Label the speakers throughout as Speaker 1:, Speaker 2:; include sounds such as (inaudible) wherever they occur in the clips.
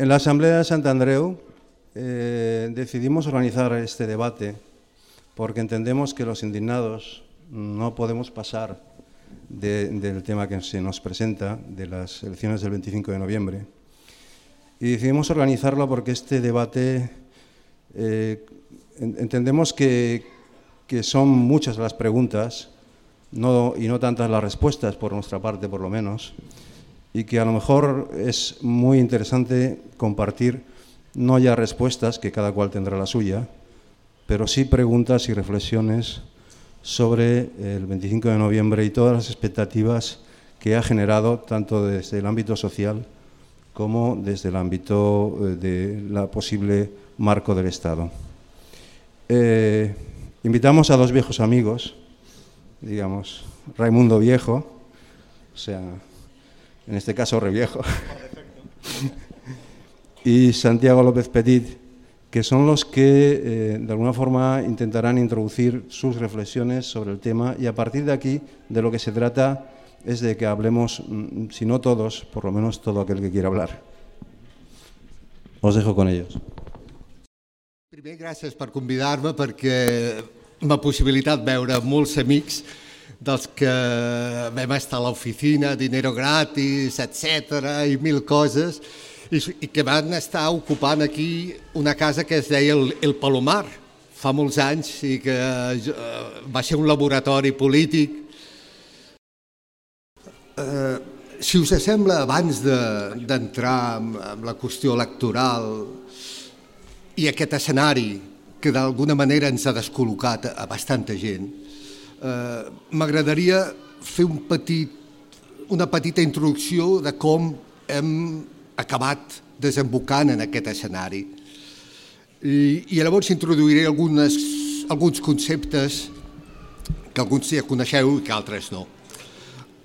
Speaker 1: En la Asamblea de Sant Andreu eh, decidimos organizar este debate porque entendemos que los indignados no podemos pasar del tema que se nos presenta, de las elecciones del 25 de noviembre. Y decidimos organizarlo porque este debate eh, entendemos que, son muchas las preguntas no, y no tantas las respuestas, por nuestra parte por lo menos, y que a lo mejor es muy interesante compartir no ya respuestas, que cada cual tendrá la suya, pero sí preguntas y reflexiones sobre el 25 de noviembre y todas las expectativas que ha generado tanto desde el ámbito social como desde el ámbito eh, de la posible marco del Estado. Eh, invitamos a dos viejos amigos, digamos, Raimundo Viejo, o sea, en este caso Reviejo, (laughs) y Santiago López Petit, que son los que eh, de alguna forma intentarán introducir sus reflexiones sobre el tema y a partir de aquí de lo que se trata es de que hablemos, mm, si no todos, por lo menos todo aquel que quiera hablar. Os dejo con ellos.
Speaker 2: Primer, gràcies per convidar-me perquè m'ha possibilitat veure molts amics dels que vam estar a l'oficina, dinero gratis, etc i mil coses, i, i que van estar ocupant aquí una casa que es deia el, el Palomar, fa molts anys, i que eh, va ser un laboratori polític. Eh, si us sembla, abans d'entrar de, en, en la qüestió electoral i aquest escenari que d'alguna manera ens ha descol·locat a bastanta gent, eh, m'agradaria fer un petit, una petita introducció de com hem acabat desembocant en aquest escenari. I, i llavors introduiré algunes, alguns conceptes que alguns ja coneixeu i que altres no.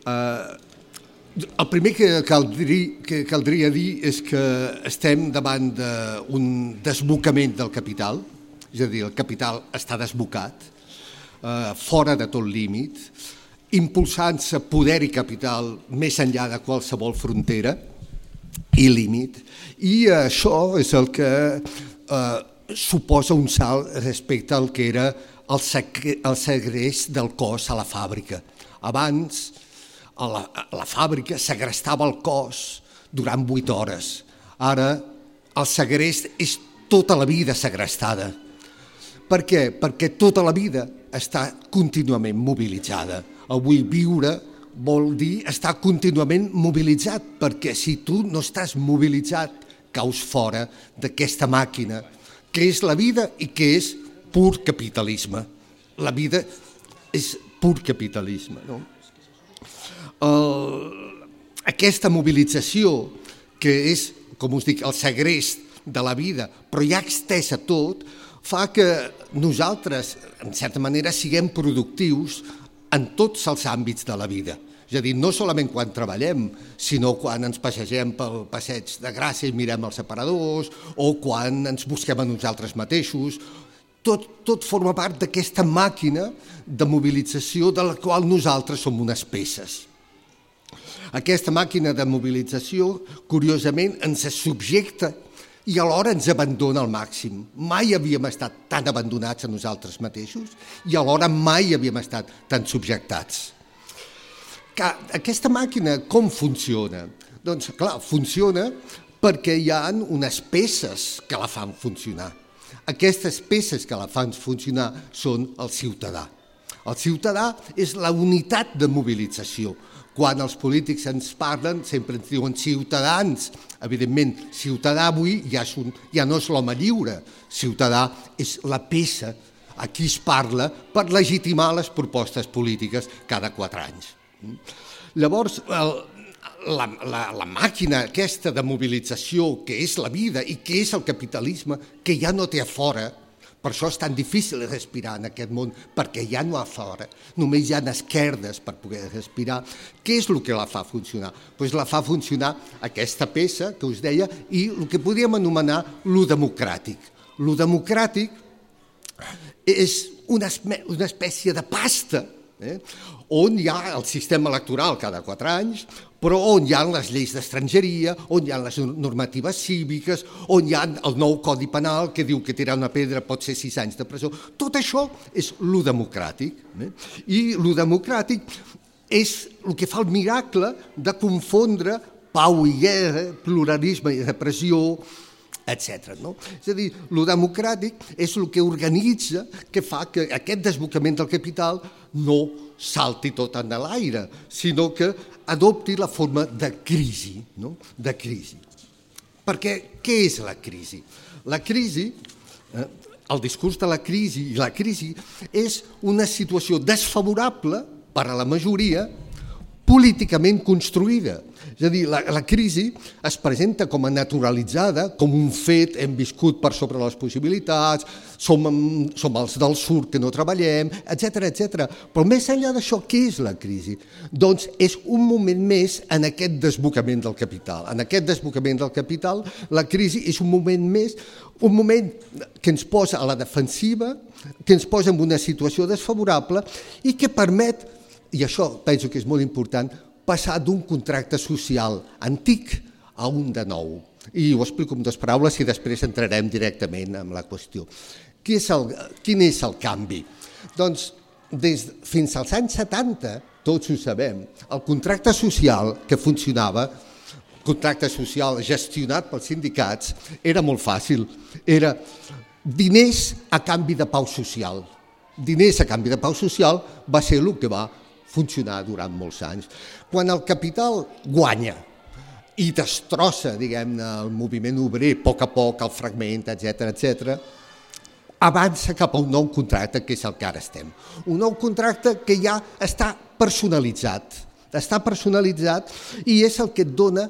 Speaker 2: Eh, el primer que caldria, que caldria dir és que estem davant d'un desbocament del capital, és a dir, el capital està desbocat, eh, fora de tot límit, impulsant-se poder i capital més enllà de qualsevol frontera i límit, i això és el que eh, suposa un salt respecte al que era el, el segrest del cos a la fàbrica. Abans, a la, a la fàbrica segrestava el cos durant vuit hores. Ara el segrest és tota la vida segrestada. Per què? Perquè tota la vida està contínuament mobilitzada. Avui viure vol dir estar contínuament mobilitzat, perquè si tu no estàs mobilitzat, caus fora d'aquesta màquina, que és la vida i que és pur capitalisme. La vida és pur capitalisme. No? el, aquesta mobilització, que és, com us dic, el segrest de la vida, però ja extesa tot, fa que nosaltres, en certa manera, siguem productius en tots els àmbits de la vida. És a dir, no solament quan treballem, sinó quan ens passegem pel passeig de Gràcia i mirem els separadors, o quan ens busquem a nosaltres mateixos, tot, tot forma part d'aquesta màquina de mobilització de la qual nosaltres som unes peces. Aquesta màquina de mobilització, curiosament, ens subjecta i alhora ens abandona al màxim. Mai havíem estat tan abandonats a nosaltres mateixos i alhora mai havíem estat tan subjectats. Que aquesta màquina com funciona? Doncs, clar, funciona perquè hi ha unes peces que la fan funcionar. Aquestes peces que la fan funcionar són el ciutadà. El ciutadà és la unitat de mobilització, quan els polítics ens parlen sempre ens diuen ciutadans. Evidentment, ciutadà avui ja, és un, ja no és l'home lliure, ciutadà és la peça a qui es parla per legitimar les propostes polítiques cada quatre anys. Llavors, el, la, la, la màquina aquesta de mobilització que és la vida i que és el capitalisme, que ja no té a fora, per això és tan difícil respirar en aquest món, perquè ja no a fora, només hi ha esquerdes per poder respirar. Què és el que la fa funcionar? Pues la fa funcionar aquesta peça que us deia i el que podríem anomenar lo democràtic. Lo democràtic és una, una espècie de pasta eh? on hi ha el sistema electoral cada quatre anys, però on hi ha les lleis d'estrangeria, on hi ha les normatives cíviques, on hi ha el nou Codi Penal que diu que tirar una pedra pot ser sis anys de presó. Tot això és lo democràtic. Eh? I lo democràtic és el que fa el miracle de confondre pau i guerra, pluralisme i repressió, etc. No? És a dir, el democràtic és el que organitza, que fa que aquest desbocament del capital no salti tot en l'aire, sinó que adopti la forma de crisi, no? de crisi. Perquè què és la crisi? La crisi, eh, el discurs de la crisi i la crisi és una situació desfavorable per a la majoria políticament construïda. És a dir, la, la crisi es presenta com a naturalitzada, com un fet, hem viscut per sobre les possibilitats, som, som els del sud que no treballem, etc etc. Però més enllà d'això, què és la crisi? Doncs és un moment més en aquest desbocament del capital. En aquest desbocament del capital, la crisi és un moment més, un moment que ens posa a la defensiva, que ens posa en una situació desfavorable i que permet i això penso que és molt important, passar d'un contracte social antic a un de nou. I ho explico en dues paraules i després entrarem directament en la qüestió. Qui és el, quin és el canvi? Doncs des, fins als anys 70, tots ho sabem, el contracte social que funcionava, contracte social gestionat pels sindicats, era molt fàcil. Era diners a canvi de pau social. Diners a canvi de pau social va ser el que va funcionar durant molts anys. Quan el capital guanya i destrossa, diguem-ne, el moviment obrer, a poc a poc, el fragment, etc etc, avança cap a un nou contracte, que és el que ara estem. Un nou contracte que ja està personalitzat, està personalitzat i és el que et dona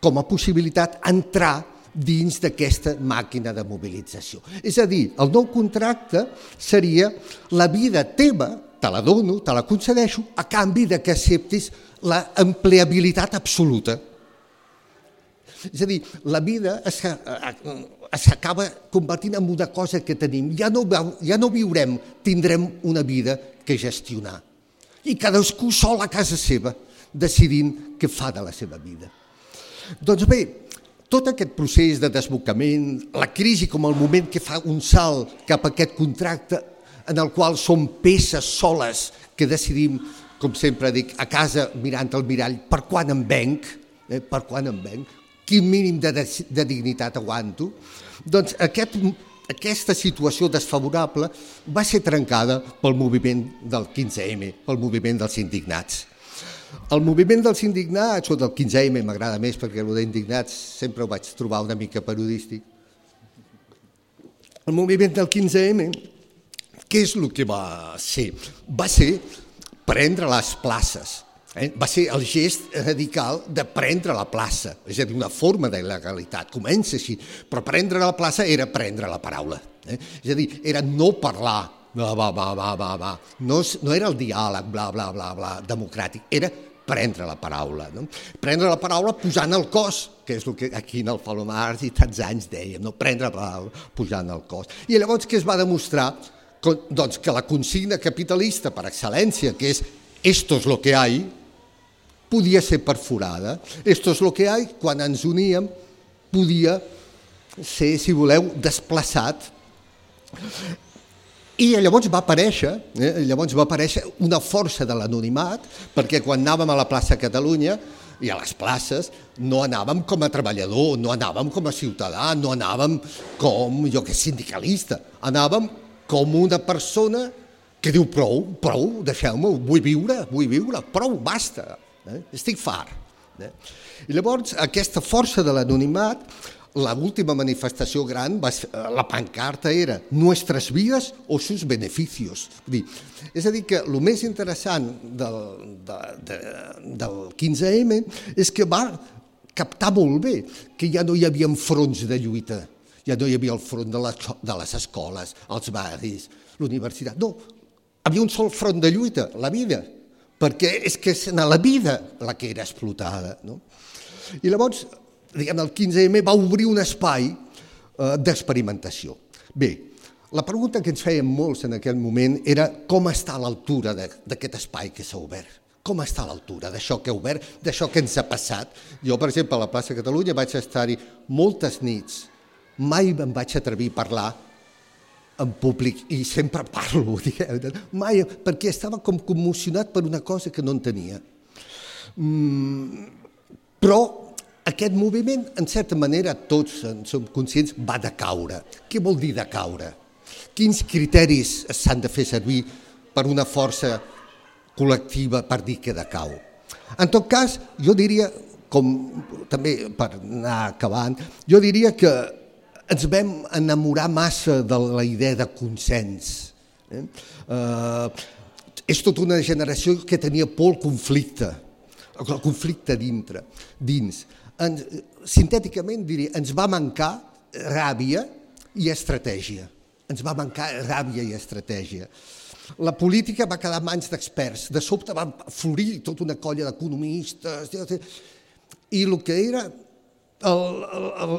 Speaker 2: com a possibilitat entrar dins d'aquesta màquina de mobilització. És a dir, el nou contracte seria la vida teva te la dono, te la concedeixo, a canvi de que acceptis la empleabilitat absoluta. És a dir, la vida s'acaba convertint en una cosa que tenim. Ja no, ja no viurem, tindrem una vida que gestionar. I cadascú sol a casa seva, decidint què fa de la seva vida. Doncs bé, tot aquest procés de desbocament, la crisi com el moment que fa un salt cap a aquest contracte en el qual som peces soles que decidim, com sempre dic, a casa mirant el mirall, per quan em venc, eh, per quan em venc, quin mínim de, de, de dignitat aguanto, doncs aquest, aquesta situació desfavorable va ser trencada pel moviment del 15M, pel moviment dels indignats. El moviment dels indignats, o del 15M m'agrada més perquè el d'indignats sempre ho vaig trobar una mica periodístic, el moviment del 15M què és el que va ser? Va ser prendre les places. Eh? Va ser el gest radical de prendre la plaça, és a dir, una forma d'il·legalitat. Comença així, però prendre la plaça era prendre la paraula. Eh? És a dir, era no parlar, bla, bla, bla, bla, bla, bla. No, no era el diàleg, bla, bla, bla, bla, democràtic, era prendre la paraula. No? Prendre la paraula posant el cos, que és el que aquí en el Palomars i tants anys dèiem, no? prendre la paraula posant el cos. I llavors què es va demostrar? Doncs que la consigna capitalista per excel·lència, que és esto es lo que hay, podia ser perforada. Esto es lo que hay, quan ens uníem, podia ser, si voleu, desplaçat. I llavors va aparèixer, eh, llavors va aparèixer una força de l'anonimat, perquè quan anàvem a la plaça Catalunya i a les places no anàvem com a treballador, no anàvem com a ciutadà, no anàvem com, jo que sindicalista, anàvem com una persona que diu prou, prou, deixeu-me, vull viure, vull viure, prou, basta, eh? estic fart. Eh? I llavors aquesta força de l'anonimat, l'última manifestació gran, va ser, la pancarta era «Nuestras vides o sus beneficios». Dir, és a dir, que el més interessant del, de, de, del 15M és que va captar molt bé que ja no hi havia fronts de lluita, ja no hi havia el front de les, de les escoles, els barris, l'universitat. No, havia un sol front de lluita, la vida, perquè és que és la vida la que era explotada. No? I llavors, diguem, el 15M va obrir un espai eh, d'experimentació. Bé, La pregunta que ens feien molts en aquell moment era com està a l'altura d'aquest espai que s'ha obert. Com està a l'altura d'això que ha obert, d'això que ens ha passat? Jo, per exemple, a la plaça Catalunya vaig estar-hi moltes nits. Mai em vaig atrevir a parlar en públic i sempre parlo, (laughs) diguem, mai, perquè estava com commocionat per una cosa que no entenia. Mm, però aquest moviment, en certa manera, tots en som conscients, va de caure. Què vol dir de caure? Quins criteris s'han de fer servir per una força col·lectiva per dir que decau? En tot cas, jo diria, com també per anar acabant, jo diria que ens vam enamorar massa de la idea de consens. Eh? Uh, és tota una generació que tenia por al conflicte, el conflicte dintre, dins. En, sintèticament diria, ens va mancar ràbia i estratègia ens va mancar ràbia i estratègia. La política va quedar mans d'experts. De sobte va florir tota una colla d'economistes i el que era el, el,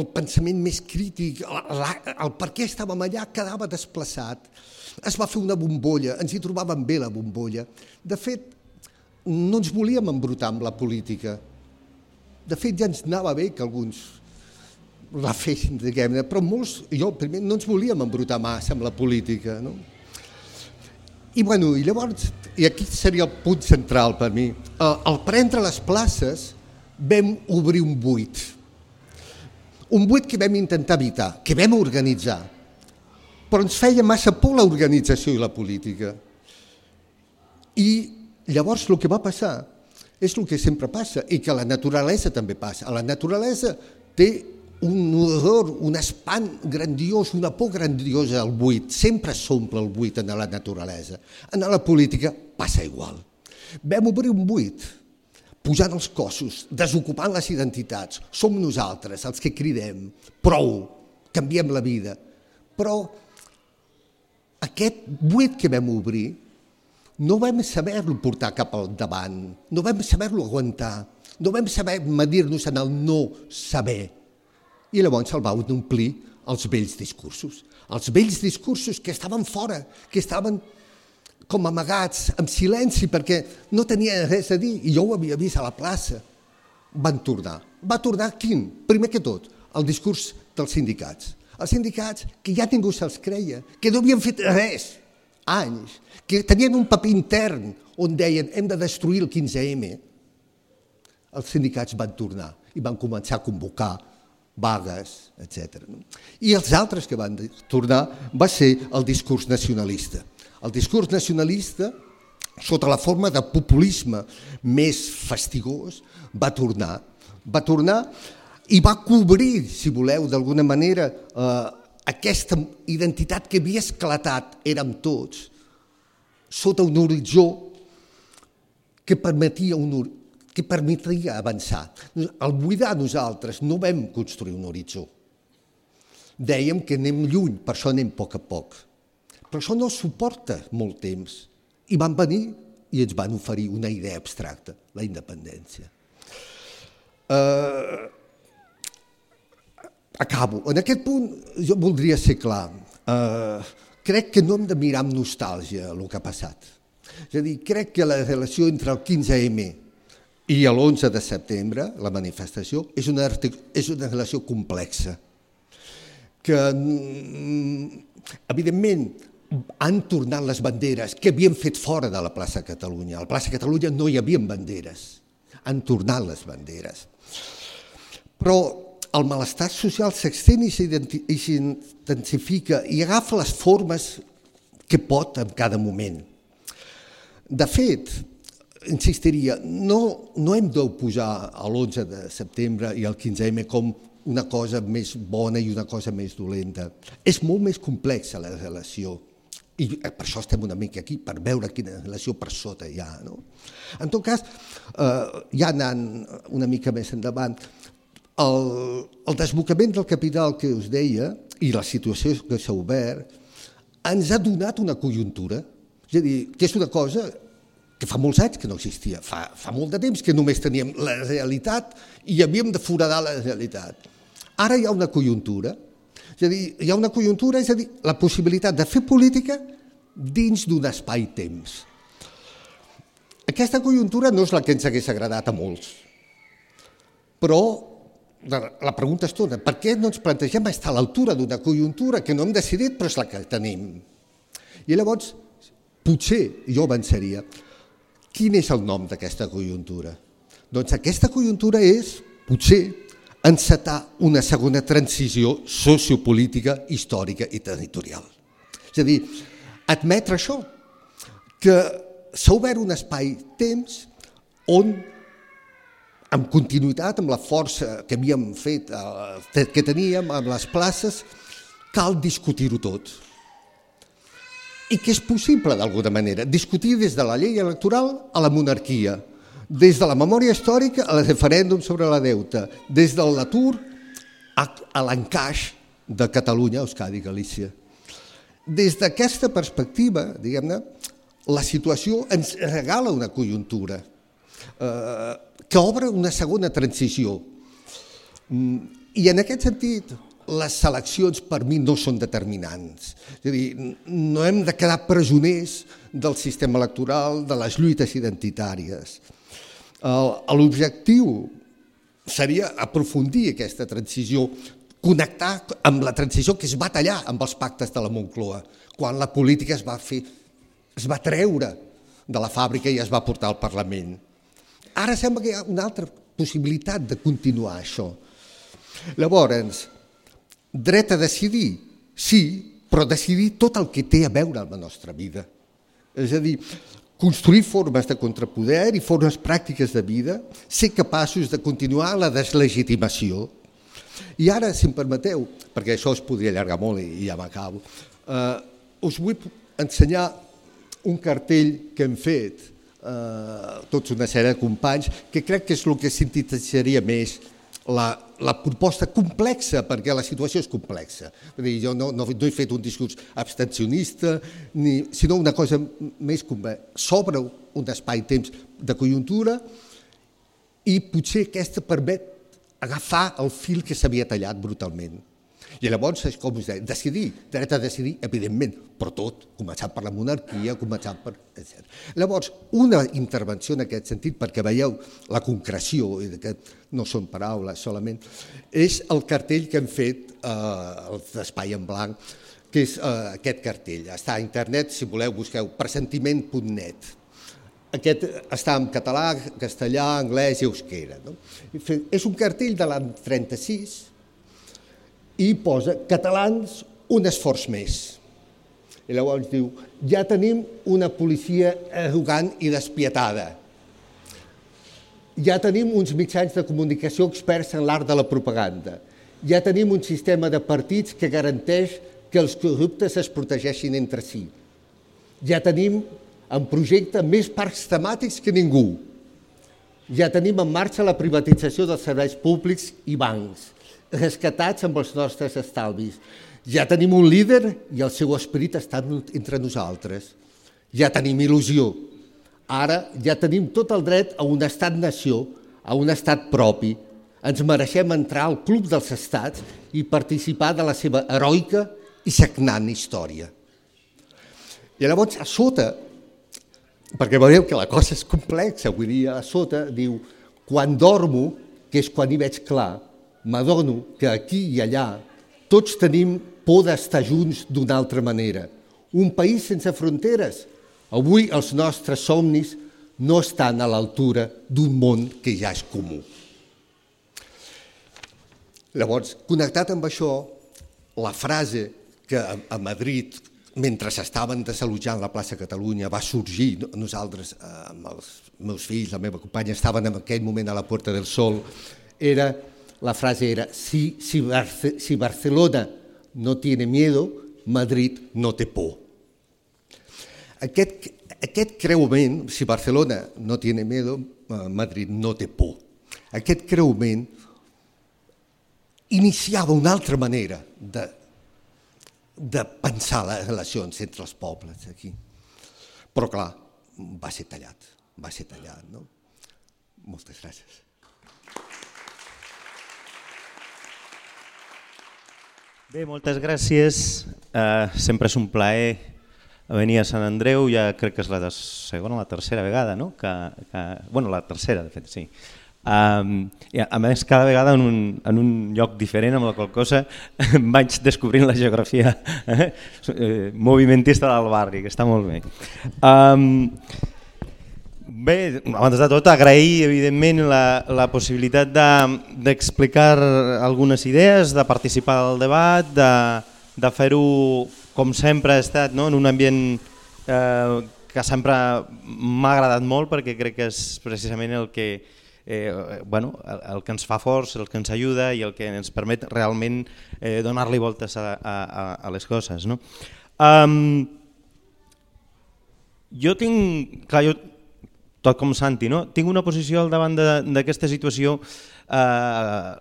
Speaker 2: el pensament més crític, el, el per què estàvem allà, quedava desplaçat. Es va fer una bombolla, ens hi trobàvem bé la bombolla. De fet, no ens volíem embrutar amb la política. De fet, ja ens anava bé que alguns la fessin, diguem-ne, però molts, jo primer no ens volíem embrutar massa amb la política, no? I, bueno, i llavors, i aquí seria el punt central per mi, al prendre les places vam obrir un buit, un buit que vam intentar evitar, que vam organitzar, però ens feia massa por l'organització i la política. I llavors el que va passar és el que sempre passa i que a la naturalesa també passa. A la naturalesa té un horror, un espant grandiós, una por grandiosa al buit. Sempre s'omple el buit en la naturalesa. En la política passa igual. Vam obrir un buit, posant els cossos, desocupant les identitats. Som nosaltres els que cridem, prou, canviem la vida. Però aquest buit que vam obrir no vam saber-lo portar cap al davant, no vam saber-lo aguantar, no vam saber medir-nos en el no saber i llavors se'l va omplir els vells discursos. Els vells discursos que estaven fora, que estaven com amagats, amb silenci, perquè no tenia res a dir, i jo ho havia vist a la plaça. Van tornar. Va tornar quin? Primer que tot, el discurs dels sindicats. Els sindicats que ja ningú se'ls creia, que no havien fet res, anys, que tenien un paper intern on deien hem de destruir el 15M. Els sindicats van tornar i van començar a convocar vagues, etc. I els altres que van tornar va ser el discurs nacionalista. El discurs nacionalista, sota la forma de populisme més fastigós, va tornar. Va tornar i va cobrir, si voleu, d'alguna manera, eh, aquesta identitat que havia esclatat, érem tots, sota un horitzó que permetia un, que permetria avançar. Al buidar nosaltres no vam construir un horitzó. Dèiem que anem lluny, per això anem a poc a poc. Però això no suporta molt temps. I van venir i ens van oferir una idea abstracta, la independència. Uh, acabo. En aquest punt jo voldria ser clar. Uh, crec que no hem de mirar amb nostàlgia el que ha passat. És a dir, crec que la relació entre el 15M i l'11 de setembre, la manifestació, és una, és una relació complexa, que mm, evidentment han tornat les banderes que havien fet fora de la plaça Catalunya. A la plaça Catalunya no hi havia banderes, han tornat les banderes. Però el malestar social s'extén i s'intensifica i agafa les formes que pot en cada moment. De fet, insistiria, no, no hem de posar l'11 de setembre i el 15M com una cosa més bona i una cosa més dolenta. És molt més complexa la relació i per això estem una mica aquí, per veure quina relació per sota hi ha. No? En tot cas, eh, ja anant una mica més endavant, el, el desbocament del capital que us deia i la situació que s'ha obert ens ha donat una conjuntura, és a dir, que és una cosa que fa molts anys que no existia, fa, fa molt de temps que només teníem la realitat i havíem de foradar la realitat. Ara hi ha una conjuntura És a dir, hi ha una conjuntura, és a dir, la possibilitat de fer política dins d'un espai-temps. Aquesta conjuntura no és la que ens hagués agradat a molts, però la pregunta és tota, per què no ens plantegem estar a l'altura d'una conjuntura que no hem decidit però és la que tenim? I llavors, potser jo avançaria, quin és el nom d'aquesta conjuntura? Doncs aquesta conjuntura és, potser, encetar una segona transició sociopolítica, històrica i territorial. És a dir, admetre això, que s'ha obert un espai-temps on amb continuïtat, amb la força que havíem fet, eh, que teníem amb les places, cal discutir-ho tot. I que és possible, d'alguna manera, discutir des de la llei electoral a la monarquia, des de la memòria històrica al referèndum sobre la deuta, des de l'atur a l'encaix de Catalunya, Euskadi Galícia. Des d'aquesta perspectiva, diguem-ne, la situació ens regala una conjuntura eh, que obre una segona transició. Mm, I en aquest sentit, les seleccions per mi no són determinants. És a dir, no hem de quedar presoners del sistema electoral, de les lluites identitàries. L'objectiu seria aprofundir aquesta transició, connectar amb la transició que es va tallar amb els pactes de la Moncloa, quan la política es va fer, es va treure de la fàbrica i es va portar al Parlament. Ara sembla que hi ha una altra possibilitat de continuar això. Llavors, dret a decidir, sí, però decidir tot el que té a veure amb la nostra vida. És a dir, construir formes de contrapoder i formes pràctiques de vida, ser capaços de continuar la deslegitimació. I ara, si em permeteu, perquè això es podria allargar molt i ja m'acabo, eh, us vull ensenyar un cartell que hem fet eh, tots una sèrie de companys, que crec que és el que sintetitzaria més la, la proposta complexa, perquè la situació és complexa. dir, jo no, no, no he fet un discurs abstencionista, ni, sinó una cosa més complexa. S'obre un espai-temps de conjuntura i potser aquesta permet agafar el fil que s'havia tallat brutalment. I llavors és com us deia, decidir, dret a decidir, evidentment, però tot, començant per la monarquia, començant per... Etc. Llavors, una intervenció en aquest sentit, perquè veieu la concreció, que no són paraules solament, és el cartell que hem fet eh, d'Espai en Blanc, que és eh, aquest cartell. Està a internet, si voleu, busqueu presentiment.net. Aquest està en català, castellà, anglès i euskera. No? És un cartell de l'any 36, i posa catalans un esforç més. I llavors diu, ja tenim una policia arrogant i despietada. Ja tenim uns mitjans de comunicació experts en l'art de la propaganda. Ja tenim un sistema de partits que garanteix que els corruptes es protegeixin entre si. Ja tenim en projecte més parcs temàtics que ningú. Ja tenim en marxa la privatització dels serveis públics i bancs rescatats amb els nostres estalvis. Ja tenim un líder i el seu esperit està entre nosaltres. Ja tenim il·lusió. Ara ja tenim tot el dret a un estat-nació, a un estat propi. Ens mereixem entrar al club dels estats i participar de la seva heroica i sagnant història. I llavors, a sota, perquè veureu que la cosa és complexa, avui dia a sota diu, quan dormo, que és quan hi veig clar, m'adono que aquí i allà tots tenim por d'estar junts d'una altra manera. Un país sense fronteres. Avui els nostres somnis no estan a l'altura d'un món que ja és comú. Llavors, connectat amb això, la frase que a Madrid, mentre s'estaven desallotjant la plaça Catalunya, va sorgir, nosaltres, eh, amb els meus fills, la meva companya, estaven en aquell moment a la Puerta del Sol, era la frase era, si, si, Barce si Barcelona no tiene miedo, Madrid no té por. Aquest, aquest creument, si Barcelona no tiene miedo, eh, Madrid no té por. Aquest creument iniciava una altra manera de, de pensar les relacions entre els pobles aquí. Però clar, va ser tallat, va ser tallat. No? Moltes gràcies.
Speaker 3: Bé, moltes gràcies. Uh, sempre és un plaer venir a Sant Andreu, ja crec que és la segona o la tercera vegada, no? Que, que, bueno, la tercera, de fet, sí. Um, a més, cada vegada en un, en un lloc diferent, amb la qual cosa (laughs) vaig descobrint la geografia eh, movimentista del barri, que està molt bé. Um, Bé, abans de tot agrair evidentment la, la possibilitat d'explicar de, algunes idees, de participar del debat, de, de fer-ho com sempre ha estat, no? en un ambient eh, que sempre m'ha agradat molt perquè crec que és precisament el que, eh, bueno, el, el que ens fa forts, el que ens ajuda i el que ens permet realment eh, donar-li voltes a, a, a les coses. No? Um, jo tinc... Clar, jo tot com Santi, no? tinc una posició al davant d'aquesta situació eh,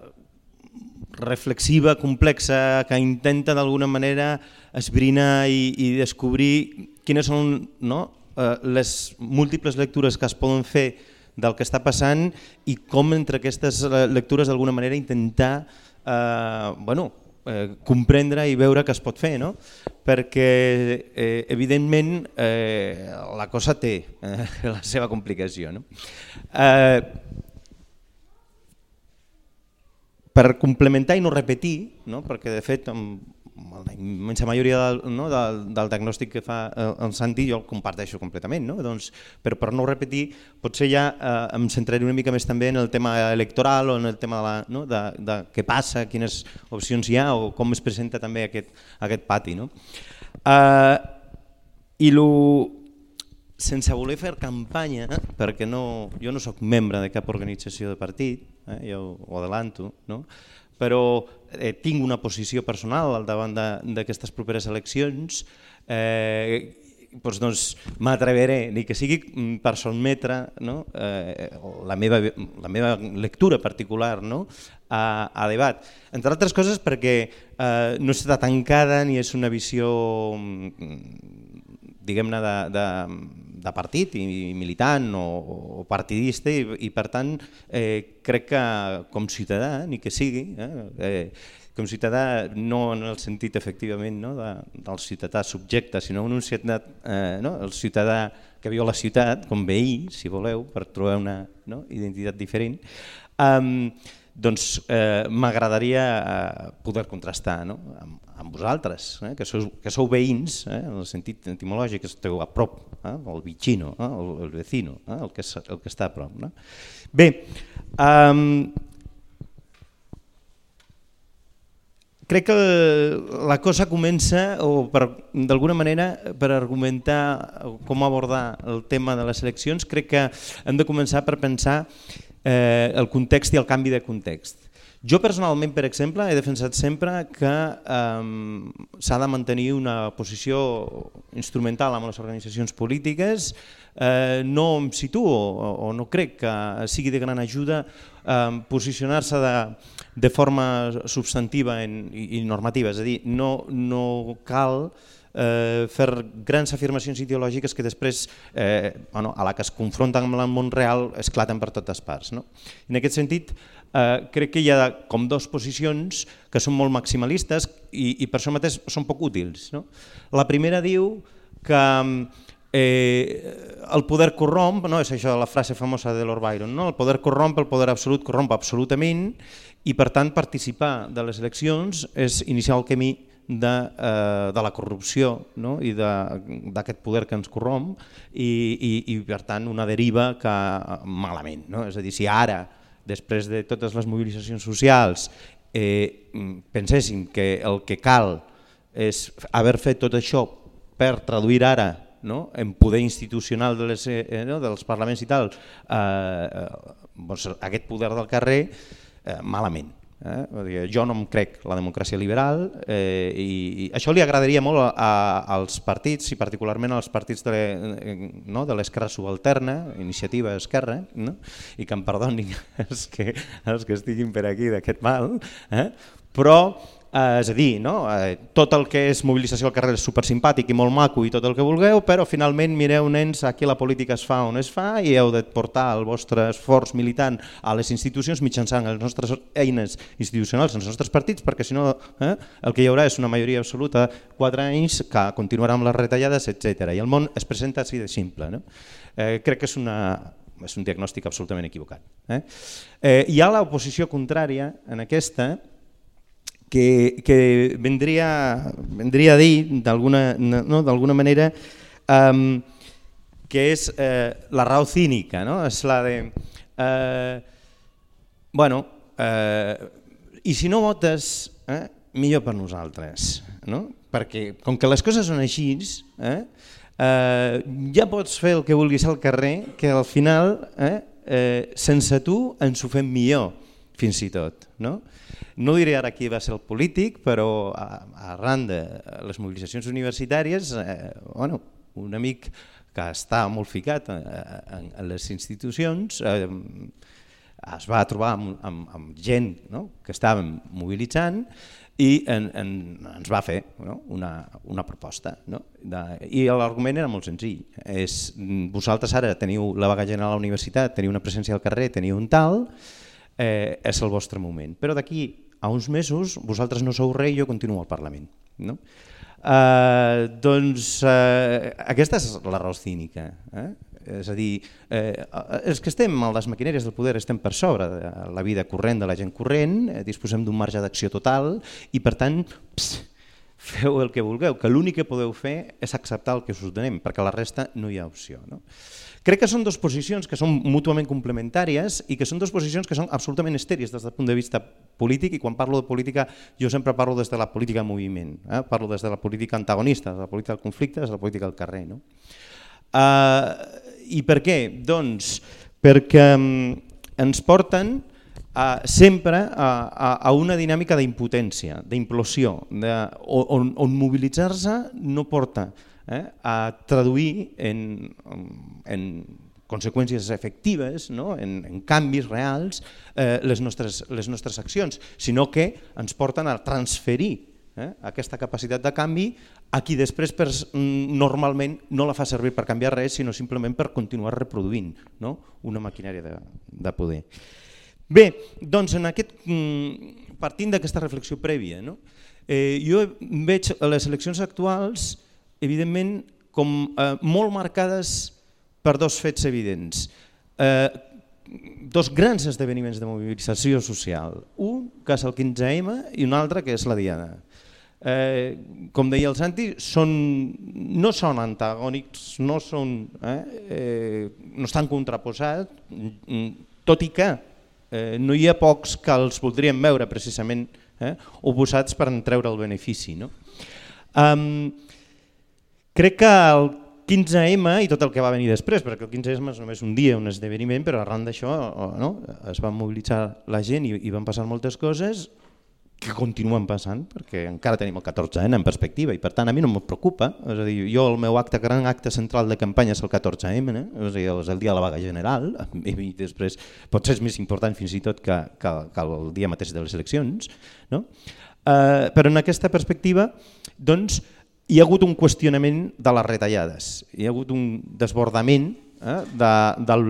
Speaker 3: reflexiva, complexa, que intenta d'alguna manera esbrinar i, i descobrir quines són no? eh, les múltiples lectures que es poden fer del que està passant i com entre aquestes eh, lectures d'alguna manera intentar eh, bueno, eh, comprendre i veure què es pot fer, no? perquè eh, evidentment eh, la cosa té eh, la seva complicació. No? Eh, per complementar i no repetir, no? perquè de fet la majoria del, no, del, del diagnòstic que fa eh, el Santi jo el comparteixo completament, no? doncs, però per no repetir potser ja eh, em centraré una mica més també en el tema electoral o en el tema de, la, no, de, de què passa, quines opcions hi ha o com es presenta també aquest, aquest pati. No? Eh, I lo, sense voler fer campanya, eh, perquè no, jo no sóc membre de cap organització de partit, eh, jo ho adelanto, no? Però eh, tinc una posició personal al davant d'aquestes properes eleccions, eh, doncs, doncs m'atreveré, ni que sigui mm, per sotmetre no? eh, la, meva, la meva lectura particular no? a, a debat. Entre altres coses perquè eh, no està tancada ni és una visió mm, diguem-ne de, de, de partit i militant o, o partidista i, i per tant eh, crec que com ciutadà, ni que sigui, eh, eh, com ciutadà no en el sentit efectivament no, de, del ciutadà subjecte, sinó un ciutadà, eh, no, el ciutadà que viu a la ciutat, com veí, si voleu, per trobar una no, identitat diferent, um, doncs eh, m'agradaria eh, poder contrastar no? amb, amb vosaltres, eh, que, sou, que sou veïns, eh, en el sentit etimològic, esteu a prop, eh, el vicino, eh, el, el vecino, eh, el, que, el que està a prop. No? Bé, um, crec que la cosa comença, o d'alguna manera, per argumentar com abordar el tema de les eleccions, crec que hem de començar per pensar eh, el context i el canvi de context. Jo personalment, per exemple, he defensat sempre que eh, s'ha de mantenir una posició instrumental amb les organitzacions polítiques, eh, no em situo o, o no crec que sigui de gran ajuda eh, posicionar-se de, de forma substantiva en, i, i normativa, és a dir, no, no cal eh, fer grans afirmacions ideològiques que després, eh, bueno, a la que es confronten amb el món real, esclaten per totes parts. No? En aquest sentit, eh, crec que hi ha com dos posicions que són molt maximalistes i, i per això mateix són poc útils. No? La primera diu que eh, el poder corromp, no? és això la frase famosa de Lord Byron, no? el poder corromp, el poder absolut corromp absolutament i per tant participar de les eleccions és iniciar el camí de, eh, de la corrupció no? i d'aquest poder que ens corromp i, i, i per tant una deriva que malament. No? És a dir, si ara després de totes les mobilitzacions socials, eh, penséssim que el que cal és haver fet tot això per traduir ara no? en poder institucional de les, eh, no? dels parlaments i tal, eh, eh, doncs aquest poder del carrer, eh, malament. Eh? Jo no em crec la democràcia liberal eh, i, i això li agradaria molt a, a, als partits i particularment als partits de no, l'esquerra subalterna, iniciativa esquerra, no? i que em perdonin (laughs) els que, els que estiguin per aquí d'aquest mal, eh? però Eh, és a dir, no? eh, tot el que és mobilització al carrer és supersimpàtic i molt maco i tot el que vulgueu, però finalment mireu nens, aquí la política es fa on es fa i heu de portar el vostre esforç militant a les institucions mitjançant les nostres eines institucionals, els nostres partits, perquè si no eh, el que hi haurà és una majoria absoluta, quatre anys, que continuarà amb les retallades, etc. I el món es presenta així de simple. No? Eh, crec que és una, és un diagnòstic absolutament equivocat. Eh? Eh, hi ha l'oposició contrària en aquesta, que, que vendria, vendria a dir d'alguna no, manera um, que és eh, la raó cínica, no? és la de, eh, bueno, eh, i si no votes, eh, millor per nosaltres, no? perquè com que les coses són així, eh, eh, ja pots fer el que vulguis al carrer, que al final, eh, eh, sense tu, ens ho fem millor, fins i tot. No? No diré ara qui va ser el polític, però arran de les mobilitzacions universitàries, eh, bueno, un amic que està molt ficat en, en, en les institucions eh, es va trobar amb, amb, amb gent no? que estàvem mobilitzant i en, en, ens va fer no? una, una proposta. No? De, I l'argument era molt senzill. És, vosaltres ara teniu la vaga general a la universitat, teniu una presència al carrer, teniu un tal, eh, és el vostre moment. Però d'aquí a uns mesos vosaltres no sou rei i jo continuo al Parlament. No? Eh, doncs eh, aquesta és la raó cínica. Eh? És a dir, eh, els que estem a les maquinàries del poder estem per sobre de la vida corrent de la gent corrent, eh, disposem d'un marge d'acció total i per tant pss, feu el que vulgueu, que l'únic que podeu fer és acceptar el que us donem, perquè la resta no hi ha opció. No? Crec que són dues posicions que són mútuament complementàries i que són dues posicions que són absolutament estèries des del punt de vista polític i quan parlo de política jo sempre parlo des de la política en moviment, eh? parlo des de la política antagonista, des de la política del conflicte, des de la política del carrer. No? Uh, I per què? Doncs perquè um, ens porten uh, sempre a, a, una dinàmica d'impotència, d'implosió, on, on mobilitzar-se no porta eh, a traduir en, en conseqüències efectives, no? en, en canvis reals, eh, les, nostres, les nostres accions, sinó que ens porten a transferir eh, aquesta capacitat de canvi a qui després per, normalment no la fa servir per canviar res, sinó simplement per continuar reproduint no? una maquinària de, de poder. Bé, doncs en aquest, mm, partint d'aquesta reflexió prèvia, no? eh, jo veig les eleccions actuals evidentment, com eh, molt marcades per dos fets evidents. Eh, dos grans esdeveniments de mobilització social. Un, que és el 15M, i un altre, que és la Diada. Eh, com deia el Santi, són, no són antagònics, no, són, eh, eh, no estan contraposats, tot i que eh, no hi ha pocs que els voldríem veure precisament eh, oposats per treure el benefici. No? Um, Crec que el 15M i tot el que va venir després, perquè el 15M és només un dia, un esdeveniment, però arran d'això no? es va mobilitzar la gent i, i van passar moltes coses que continuen passant, perquè encara tenim el 14N en perspectiva i per tant a mi no em preocupa, és a dir, jo el meu acte, gran acte central de campanya és el 14M, eh? és, a dir, és el dia de la vaga general i, (laughs) i després potser és més important fins i tot que, que, que el dia mateix de les eleccions, no? Uh, però en aquesta perspectiva doncs, hi ha hagut un qüestionament de les retallades, hi ha hagut un desbordament eh, de, del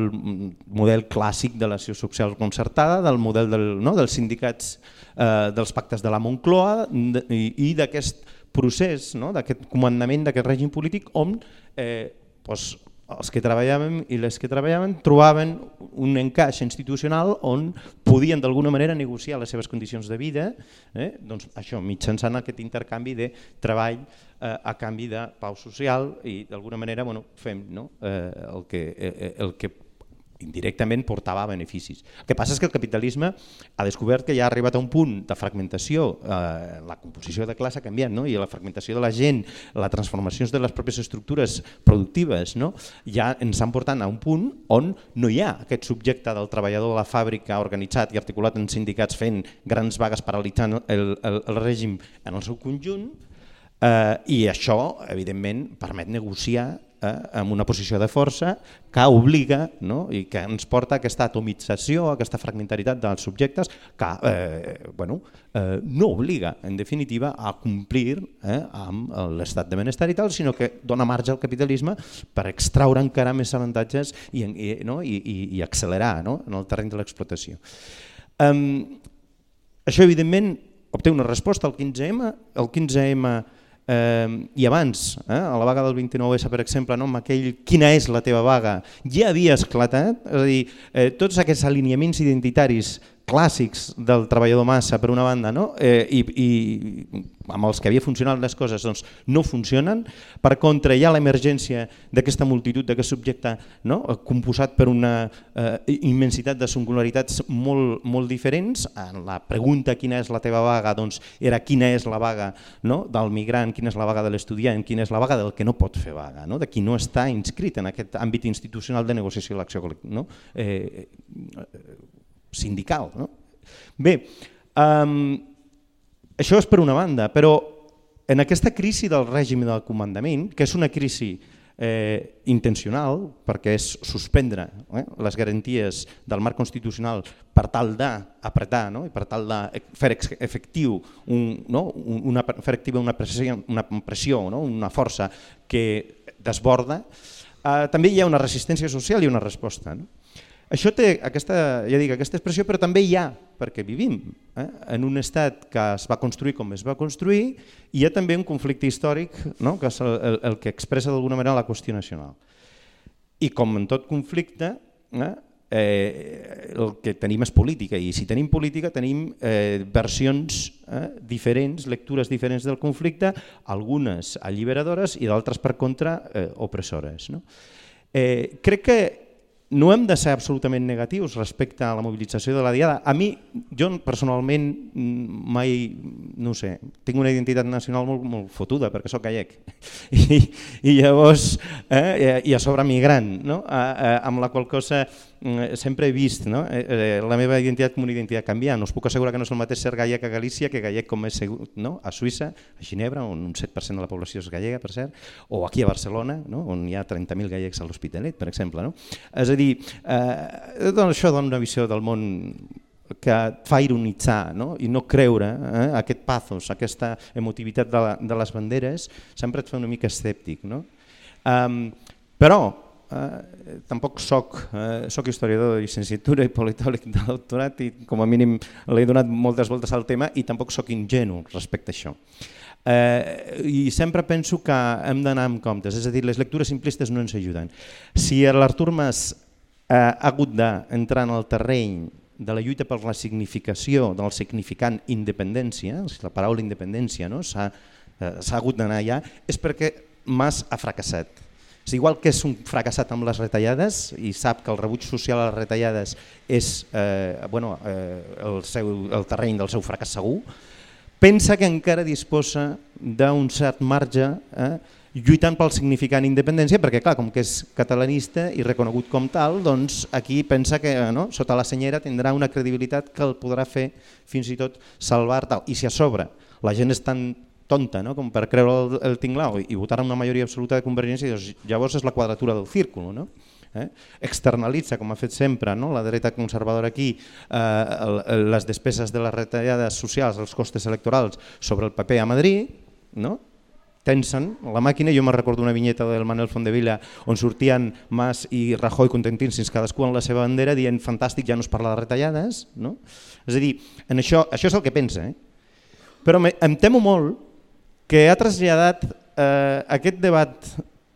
Speaker 3: model clàssic de la social concertada, del model del, no, dels sindicats, eh, dels pactes de la Moncloa i, i d'aquest procés, no, d'aquest comandament d'aquest règim polític on eh, doncs, els que treballàvem i les que treballaven trobaven un encaix institucional on podien d'alguna manera negociar les seves condicions de vida, eh? doncs això mitjançant aquest intercanvi de treball eh, a canvi de pau social i d'alguna manera bueno, fem no? eh, el, que, eh, el que indirectament portava beneficis. El que passa és que el capitalisme ha descobert que ja ha arribat a un punt de fragmentació, eh, la composició de classe ha canviat, no? i la fragmentació de la gent, les transformacions de les pròpies estructures productives, no? ja ens han portat a un punt on no hi ha aquest subjecte del treballador de la fàbrica organitzat i articulat en sindicats fent grans vagues paralitzant el, el, el règim en el seu conjunt, eh, i això, evidentment, permet negociar eh, amb una posició de força que obliga no? i que ens porta a aquesta atomització, a aquesta fragmentaritat dels subjectes que eh, bueno, eh, no obliga, en definitiva, a complir eh, amb l'estat de benestar i tal, sinó que dona marge al capitalisme per extraure encara més avantatges i, i, no? I, i, i accelerar no? en el terreny de l'explotació. Um, això, evidentment, obté una resposta al 15M. El 15M Eh, I abans, eh, a la vaga del 29S, per exemple, no, amb aquell quina és la teva vaga, ja havia esclatat, és a dir, eh, tots aquests alineaments identitaris clàssics del treballador massa per una banda no? eh, i, i amb els que havia funcionat les coses doncs, no funcionen, per contra hi ha l'emergència d'aquesta multitud, d'aquest subjecte no? composat per una eh, immensitat de singularitats molt, molt diferents, en la pregunta quina és la teva vaga doncs, era quina és la vaga no? del migrant, quina és la vaga de l'estudiant, quina és la vaga del que no pot fer vaga, no? de qui no està inscrit en aquest àmbit institucional de negociació de l'acció col·lectiva. No? Eh, sindical. No? Bé, um, això és per una banda, però en aquesta crisi del règim del comandament, que és una crisi eh, intencional, perquè és suspendre eh, les garanties del marc constitucional per tal d'apretar no? i per tal de fer efectiu un, no? una, fer efectiva una pressió, una, pressió no? una força que desborda, eh, també hi ha una resistència social i una resposta. No? Això té aquesta, ja dic, aquesta expressió, però també hi ha, perquè vivim eh, en un estat que es va construir com es va construir, i hi ha també un conflicte històric no? que és el, el, el que expressa d'alguna manera la qüestió nacional. I com en tot conflicte, eh, eh, el que tenim és política, i si tenim política tenim eh, versions eh, diferents, lectures diferents del conflicte, algunes alliberadores i d'altres per contra eh, opressores. No? Eh, crec que no hem de ser absolutament negatius respecte a la mobilització de la Diada. A mi, jo personalment mai, no sé, tinc una identitat nacional molt, molt fotuda perquè sóc gallec (laughs) i, i llavors, eh, i a sobre migrant, no? a, a, amb la qual cosa Mm, sempre he vist no? Eh, eh, la meva identitat com una identitat canviant. Us puc assegurar que no és el mateix ser gallec a Galícia que gallec com és no? a Suïssa, a Ginebra, on un 7% de la població és gallega, per cert, o aquí a Barcelona, no? on hi ha 30.000 gallecs a l'Hospitalet, per exemple. No? És a dir, eh, doncs això dona una visió del món que fa ironitzar no? i no creure eh, aquest pathos, aquesta emotivitat de, la, de les banderes, sempre et fa una mica escèptic. No? Um, però eh, tampoc soc, eh, soc historiador de llicenciatura i politòleg de doctorat i com a mínim l'he donat moltes voltes al tema i tampoc sóc ingenu respecte a això. Eh, I sempre penso que hem d'anar amb comptes, és a dir, les lectures simplistes no ens ajuden. Si l'Artur Mas eh, ha hagut d'entrar en el terreny de la lluita per la significació del significant independència, la paraula independència no? s'ha eh, hagut d'anar allà, és perquè Mas ha fracassat és igual que és un fracassat amb les retallades i sap que el rebuig social a les retallades és eh, bueno, eh, el, seu, el terreny del seu fracàs segur, pensa que encara disposa d'un cert marge eh, lluitant pel significant independència, perquè clar, com que és catalanista i reconegut com tal, doncs aquí pensa que no, sota la senyera tindrà una credibilitat que el podrà fer fins i tot salvar tal. I si a sobre la gent és tan tonta no? com per creure el, el tinglao i votar una majoria absoluta de Convergència, doncs llavors és la quadratura del círculo. No? Eh? externalitza, com ha fet sempre no? la dreta conservadora aquí, eh, les despeses de les retallades socials, els costes electorals sobre el paper a Madrid, no? tensen la màquina, jo me recordo una vinyeta del Manuel Fondevila on sortien Mas i Rajoy contentint-se cadascú en la seva bandera dient fantàstic, ja no es parla de retallades. No? És a dir, en això, això és el que pensa. Eh? Però me, em temo molt que ha traslladat eh, aquest debat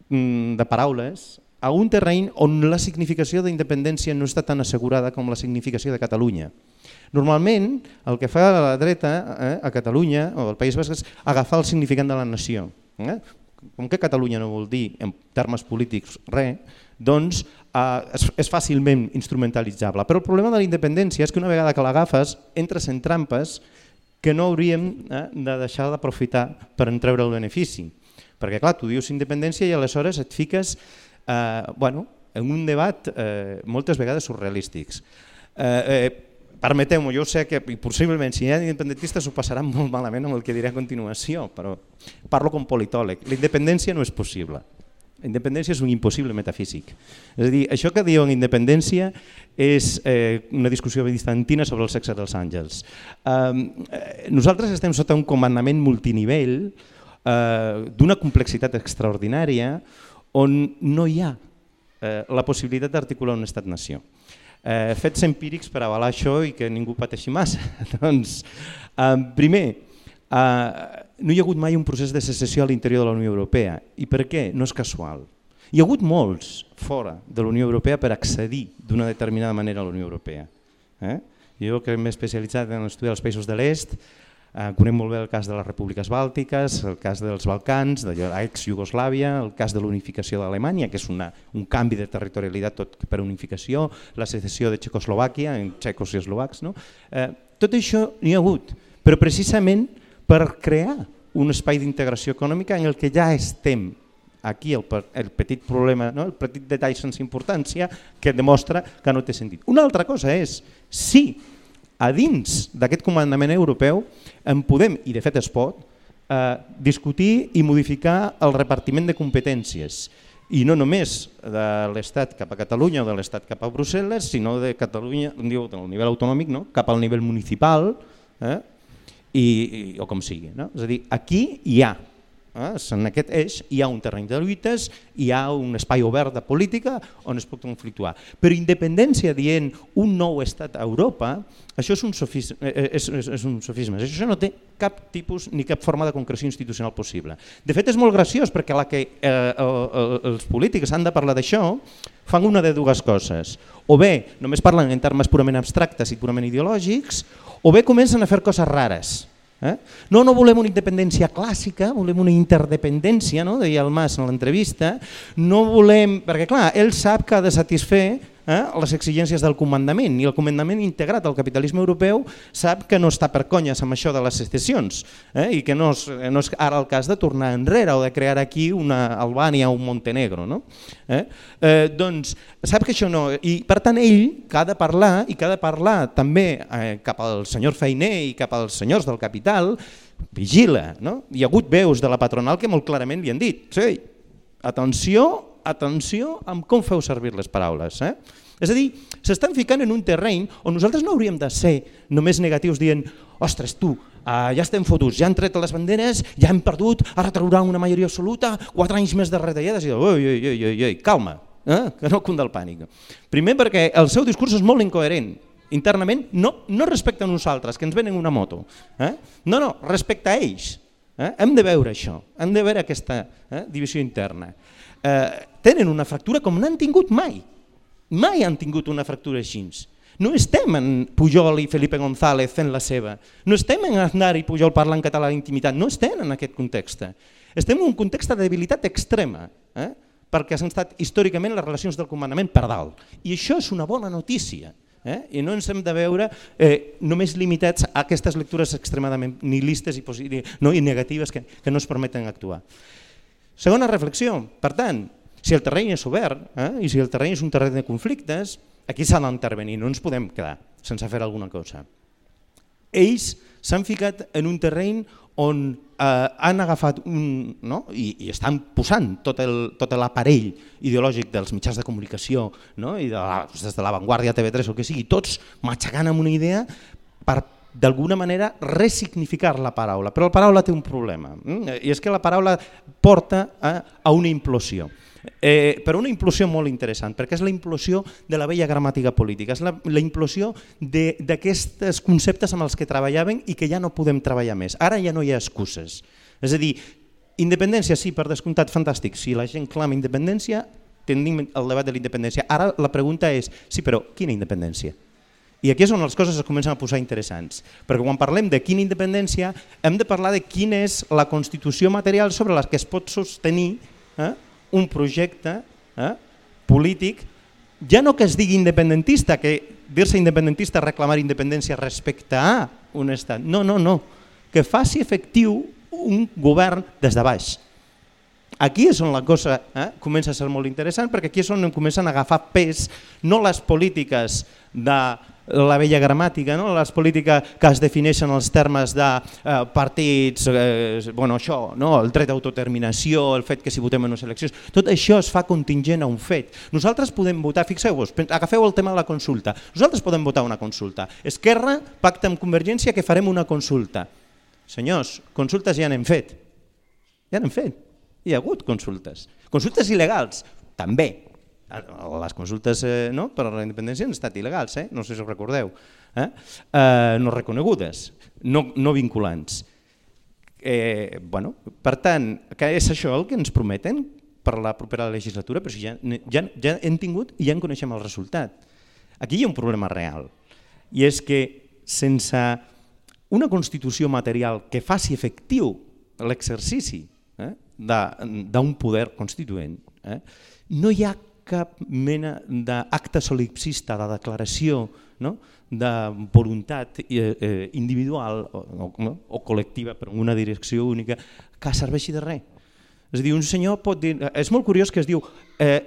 Speaker 3: mm, de paraules a un terreny on la significació d'independència no està tan assegurada com la significació de Catalunya. Normalment el que fa la dreta eh, a Catalunya o al País Basc és agafar el significant de la nació. Eh? Com que Catalunya no vol dir en termes polítics res, doncs eh, és, és fàcilment instrumentalitzable. Però el problema de la independència és que una vegada que l'agafes entres en trampes que no hauríem eh, de deixar d'aprofitar per entreure el benefici. Perquè clar, tu dius independència i aleshores et fiques eh, bueno, en un debat eh, moltes vegades surrealístics. Eh, eh, Permeteu-m'ho, jo sé que possiblement si hi ha independentistes ho passaran molt malament amb el que diré a continuació, però parlo com politòleg. La independència no és possible. Independència és un impossible metafísic. És a dir, això que diuen independència és eh, una discussió bizantina sobre el sexe dels àngels. Eh, nosaltres estem sota un comandament multinivell eh, d'una complexitat extraordinària on no hi ha eh, la possibilitat d'articular un estat-nació. Eh, fets empírics per avalar això i que ningú pateixi massa. (laughs) doncs, eh, primer, eh, no hi ha hagut mai un procés de secessió a l'interior de la Unió Europea. I per què? No és casual. Hi ha hagut molts fora de la Unió Europea per accedir d'una determinada manera a la Unió Europea. Eh? Jo que m'he especialitzat en l'estudi dels països de l'est, eh, conec molt bé el cas de les repúbliques bàltiques, el cas dels Balcans, de l'ex-Jugoslàvia, el cas de l'unificació d'Alemanya, que és una, un canvi de territorialitat tot per unificació, la secessió de Txecoslovàquia en txecos i eslovacs. No? Eh, tot això n'hi ha hagut, però precisament per crear un espai d'integració econòmica en el que ja estem aquí el, el petit problema, no? el petit detall sense importància que demostra que no té sentit. Una altra cosa és, si a dins d'aquest comandament europeu en podem, i de fet es pot, eh, discutir i modificar el repartiment de competències i no només de l'Estat cap a Catalunya o de l'Estat cap a Brussel·les, sinó de Catalunya, diu, del nivell autonòmic, no? cap al nivell municipal, eh? I, i, o com sigui. No? És a dir, aquí hi ha, eh? en aquest eix hi ha un terreny de lluites, hi ha un espai obert de política on es pot conflictuar. Però independència dient un nou estat a Europa, això és un, sofisme, eh, eh, és, és, és un sofisme. Això no té cap tipus ni cap forma de concreció institucional possible. De fet és molt graciós perquè la que eh, el, els polítics han de parlar d'això fan una de dues coses. O bé només parlen en termes purament abstractes i purament ideològics, o bé comencen a fer coses rares. Eh? No, no volem una independència clàssica, volem una interdependència, no? deia el Mas en l'entrevista, no volem, perquè clar, ell sap que ha de satisfer eh, les exigències del comandament i el comandament integrat al capitalisme europeu sap que no està per conyes amb això de les secessions eh, i que no és, no és ara el cas de tornar enrere o de crear aquí una Albània o un Montenegro. No? Eh? Eh, doncs sap que això no, i per tant ell que ha de parlar i que ha de parlar també eh, cap al senyor Feiner i cap als senyors del capital, vigila. No? Hi ha hagut veus de la patronal que molt clarament li han dit, sí, atenció atenció amb com feu servir les paraules. Eh? És a dir, s'estan ficant en un terreny on nosaltres no hauríem de ser només negatius dient ostres, tu, uh, ja estem fotuts, ja han tret les banderes, ja hem perdut, ara trauran una majoria absoluta, quatre anys més de retallades, i ui, ui, ui, ui, ui calma, eh? que no cunda el pànic. Primer perquè el seu discurs és molt incoherent, internament, no, no respecte a nosaltres, que ens venen una moto, eh? no, no, respecte a ells. Eh? Hem de veure això, hem de veure aquesta eh, divisió interna eh, tenen una fractura com n'han tingut mai. Mai han tingut una fractura així. No estem en Pujol i Felipe González fent la seva, no estem en Aznar i Pujol parlant català d'intimitat, no estem en aquest context. Estem en un context de debilitat extrema, eh? perquè han estat històricament les relacions del comandament per dalt. I això és una bona notícia. Eh? I no ens hem de veure eh, només limitats a aquestes lectures extremadament nihilistes i, no, i negatives que, que no es permeten actuar. Segona reflexió, per tant, si el terreny és obert eh, i si el terreny és un terreny de conflictes, aquí s'ha d'intervenir, no ens podem quedar sense fer alguna cosa. Ells s'han ficat en un terreny on eh, han agafat un, no? I, i estan posant tot l'aparell tot ideològic dels mitjans de comunicació no? i de la, des de l'avantguàrdia TV3 o que sigui, tots matxacant amb una idea per d'alguna manera resignificar la paraula, però la paraula té un problema, mm? i és que la paraula porta a, una implosió. Eh, però una implosió molt interessant, perquè és la implosió de la vella gramàtica política, és la, la implosió d'aquests conceptes amb els que treballaven i que ja no podem treballar més. Ara ja no hi ha excuses. És a dir, independència sí, per descomptat, fantàstic. Si la gent clama independència, tenim el debat de la independència. Ara la pregunta és, sí, però quina independència? I aquí és on les coses es comencen a posar interessants, perquè quan parlem de quina independència hem de parlar de quina és la constitució material sobre la que es pot sostenir eh, un projecte eh, polític, ja no que es digui independentista, que dir-se independentista reclamar independència respecte a un estat, no, no, no, que faci efectiu un govern des de baix. Aquí és on la cosa eh, comença a ser molt interessant perquè aquí és on comencen a agafar pes no les polítiques de la vella gramàtica, no? les polítiques que es defineixen els termes de eh, partits, eh, bueno, això, no? el dret d'autodeterminació, el fet que si votem en unes eleccions, tot això es fa contingent a un fet. Nosaltres podem votar, fixeu-vos, agafeu el tema de la consulta, nosaltres podem votar una consulta. Esquerra pacta amb Convergència que farem una consulta. Senyors, consultes ja n'hem fet. Ja n'hem fet. Hi ha hagut consultes. Consultes il·legals, també, les consultes eh, no, per a la independència han estat il·legals, eh? no sé si ho recordeu, eh? Eh, no reconegudes, no, no vinculants. Eh, bueno, per tant, que és això el que ens prometen per la propera legislatura, però si ja, ja, ja hem tingut i ja en coneixem el resultat. Aquí hi ha un problema real, i és que sense una constitució material que faci efectiu l'exercici eh, d'un poder constituent, eh, no hi ha cap mena d'acte solipsista, de declaració no? de voluntat eh, eh, individual o, o, o col·lectiva per una direcció única que serveixi de res. És a dir, un senyor pot dir... És molt curiós que es diu... Eh,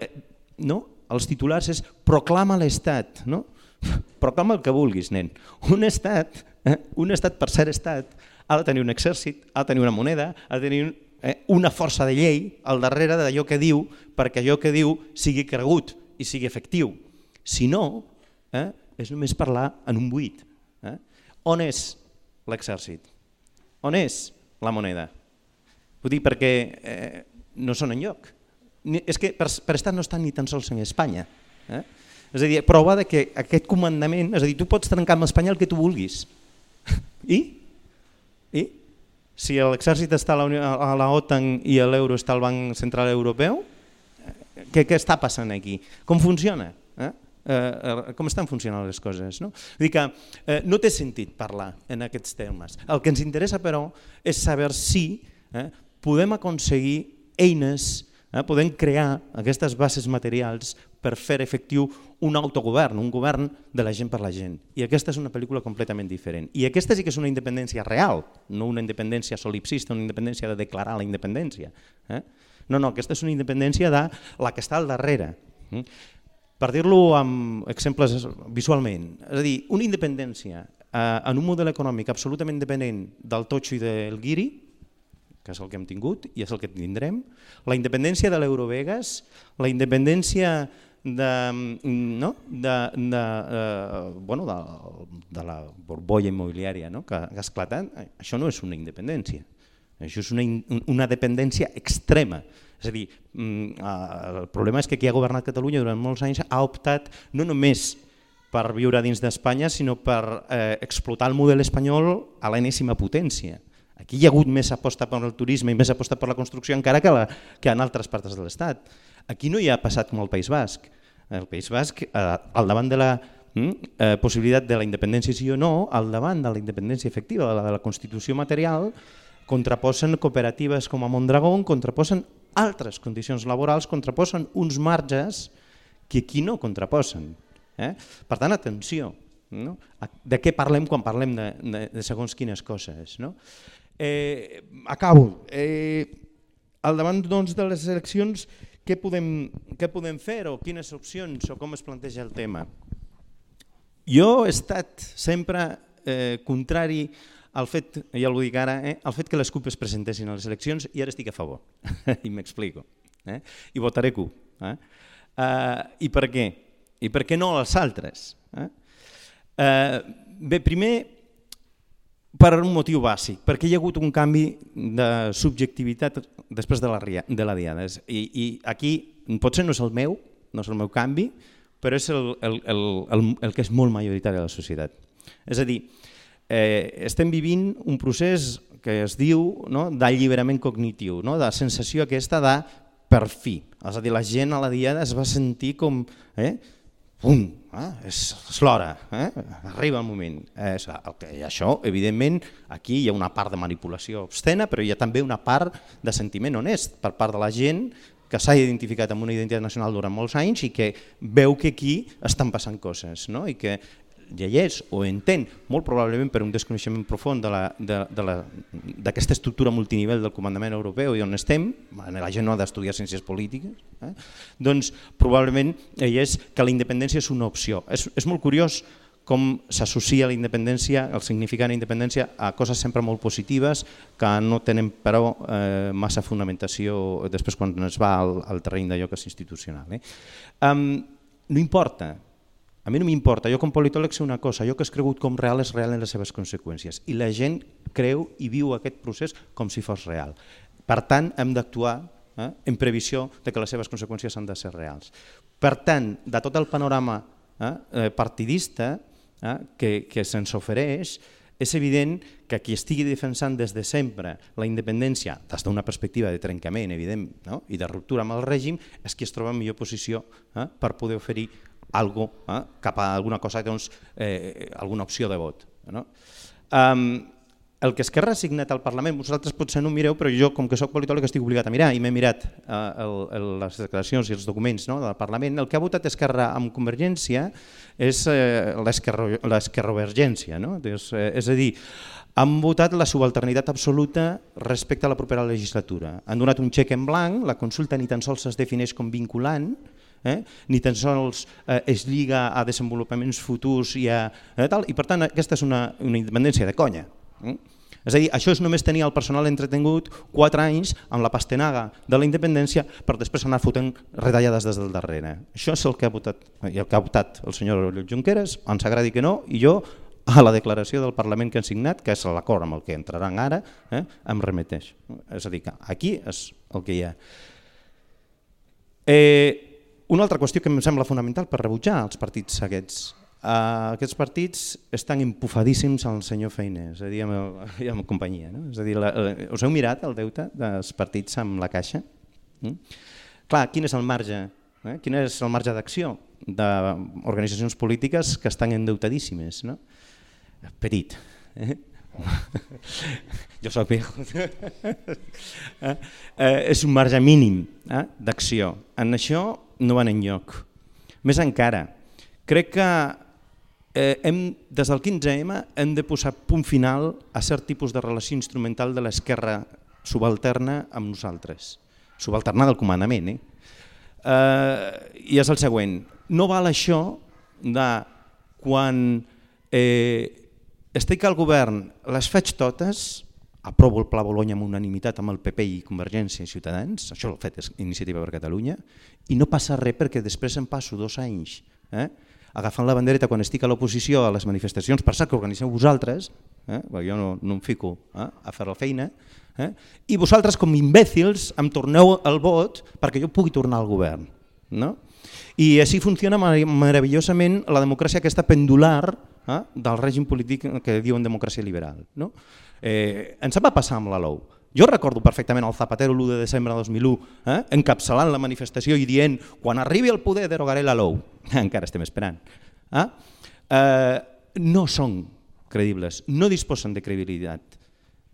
Speaker 3: no? Els titulars és proclama l'Estat. No? (laughs) Proclama el que vulguis, nen. Un estat, eh, un estat per ser estat, ha de tenir un exèrcit, ha de tenir una moneda, ha de tenir eh, una força de llei al darrere d'allò que diu perquè allò que diu sigui cregut i sigui efectiu. Si no, eh, és només parlar en un buit. Eh? On és l'exèrcit? On és la moneda? Vull dir, perquè eh, no són en lloc. És que per, per estar no estan ni tan sols en Espanya. Eh? És a dir, prova de que aquest comandament, és a dir, tu pots trencar amb Espanya el que tu vulguis. (laughs) I? I? Si l'exèrcit està a la, OTAN i l'euro està al Banc Central Europeu, què, què està passant aquí? Com funciona? Eh? Eh, eh, com estan funcionant les coses? No? Vull dir que eh, no té sentit parlar en aquests termes. El que ens interessa, però, és saber si eh, podem aconseguir eines Eh? Podem crear aquestes bases materials per fer efectiu un autogovern, un govern de la gent per la gent. I aquesta és una pel·lícula completament diferent. I aquesta sí que és una independència real, no una independència solipsista, una independència de declarar la independència. Eh? No, no, aquesta és una independència de la que està al darrere. Eh? Per dir-lo amb exemples visualment, és a dir, una independència eh, en un model econòmic absolutament dependent del totxo i del guiri, que és el que hem tingut i és el que tindrem, la independència de l'Eurovegas, la independència de, no? de, de, uh, bueno, de, de la borbolla immobiliària no? que, que ha esclatat, això no és una independència, això és una, una dependència extrema. És a dir, mm, el problema és que qui ha governat Catalunya durant molts anys ha optat no només per viure dins d'Espanya, sinó per eh, explotar el model espanyol a l'enèsima potència. Aquí hi ha hagut més aposta per el turisme i més aposta per la construcció encara que, la, que en altres parts de l'Estat. Aquí no hi ha passat com el País Basc. El País Basc, eh, al davant de la mm, eh, possibilitat de la independència sí o no, al davant de la independència efectiva, de la, de la Constitució material, contraposen cooperatives com a Mondragón, contraposen altres condicions laborals, contraposen uns marges que aquí no contraposen. Eh? Per tant, atenció, no? de què parlem quan parlem de, de, de segons quines coses. No? Eh, acabo. Eh, al davant doncs, de les eleccions, què podem, què podem fer o quines opcions o com es planteja el tema? Jo he estat sempre eh, contrari al fet, ja ho dic ara, eh, al fet que les CUP es presentessin a les eleccions i ara estic a favor, (laughs) i m'explico. Eh? I votaré CUP. Eh? Uh, I per què? I per què no els altres? Eh? Uh, bé, primer, per un motiu bàsic, perquè hi ha hagut un canvi de subjectivitat després de la, de la diada. I, I aquí potser no és el meu, no és el meu canvi, però és el, el, el, el, el que és molt majoritari de la societat. És a dir, eh, estem vivint un procés que es diu no, d'alliberament cognitiu, no, de sensació aquesta de per fi. És a dir, la gent a la diada es va sentir com... Eh, pum, eh? és, és l'hora, eh? arriba el moment. És, el que, I això, evidentment, aquí hi ha una part de manipulació obscena, però hi ha també una part de sentiment honest per part de la gent que s'ha identificat amb una identitat nacional durant molts anys i que veu que aquí estan passant coses no? i que llegeix o entén, molt probablement per un desconeixement profund d'aquesta estructura multinivell del comandament europeu i on estem, la gent no ha d'estudiar ciències polítiques, eh? doncs probablement és que la independència és una opció. És, és molt curiós com s'associa la independència, el significant independència, a coses sempre molt positives que no tenen però eh, massa fundamentació després quan es va al, al terreny d'allò que és institucional. Eh? Um, no importa, a mi no m'importa, jo com politòleg sé una cosa, allò que és cregut com real és real en les seves conseqüències i la gent creu i viu aquest procés com si fos real. Per tant, hem d'actuar eh, en previsió de que les seves conseqüències han de ser reals. Per tant, de tot el panorama eh, eh partidista, eh, que, que se'ns ofereix, és evident que qui estigui defensant des de sempre la independència, des d'una perspectiva de trencament evident no? i de ruptura amb el règim, és qui es troba en millor posició eh, per poder oferir algo, eh, cap a alguna cosa, doncs, eh, alguna opció de vot. No? Um, el que Esquerra ha signat al Parlament, vosaltres potser no mireu, però jo, com que sóc politòleg, estic obligat a mirar i m'he mirat eh, el, el, les declaracions i els documents no, del Parlament. El que ha votat Esquerra amb Convergència és eh, l'esquerrovergència, no? és, eh, és a dir, han votat la subalternitat absoluta respecte a la propera legislatura. Han donat un xec en blanc, la consulta ni tan sols es defineix com vinculant, eh? ni tan sols eh, es lliga a desenvolupaments futurs i a eh, tal, i per tant aquesta és una, una independència de conya. Mm? És a dir, això és només tenir el personal entretingut 4 anys amb la pastenaga de la independència per després anar fotent retallades des del darrere. Això és el que ha votat, el que ha votat el senyor Junqueras, ens agradi que no, i jo a la declaració del Parlament que han signat, que és l'acord amb el que entraran ara, eh, em remeteix. És a dir, que aquí és el que hi ha. Eh, una altra qüestió que em sembla fonamental per rebutjar els partits aquests Uh, aquests partits estan empufadíssims al senyor Feiner, és a dir, amb, el, amb companyia. No? És a dir, la, la, us heu mirat el deute dels partits amb la caixa? Mm? Clar, quin és el marge? Eh? Quin és el marge d'acció d'organitzacions polítiques que estan endeutadíssimes? No? Petit. Eh? (laughs) jo soc viejo. (laughs) eh? Eh, és un marge mínim eh? d'acció. En això no van enlloc. Més encara, crec que eh, hem, des del 15M hem de posar punt final a cert tipus de relació instrumental de l'esquerra subalterna amb nosaltres, subalterna del comandament. Eh? Eh, I és el següent, no val això de quan eh, estic al govern les faig totes, aprovo el Pla Bologna amb unanimitat amb el PP i Convergència i Ciutadans, això l'ha fet Iniciativa per Catalunya, i no passa res perquè després em passo dos anys eh, agafant la bandereta quan estic a l'oposició a les manifestacions, per que organitzeu vosaltres, eh? perquè jo no, no em fico eh? a fer la feina, eh? i vosaltres com imbècils em torneu el vot perquè jo pugui tornar al govern. No? I així funciona meravellosament la democràcia aquesta pendular eh? del règim polític que diuen democràcia liberal. No? Eh, ens va passar amb la LOU. Jo recordo perfectament el Zapatero l'1 de desembre de 2001 eh, encapçalant la manifestació i dient quan arribi al poder derogaré la LOU. (laughs) Encara estem esperant. Eh? Eh, no són credibles, no disposen de credibilitat.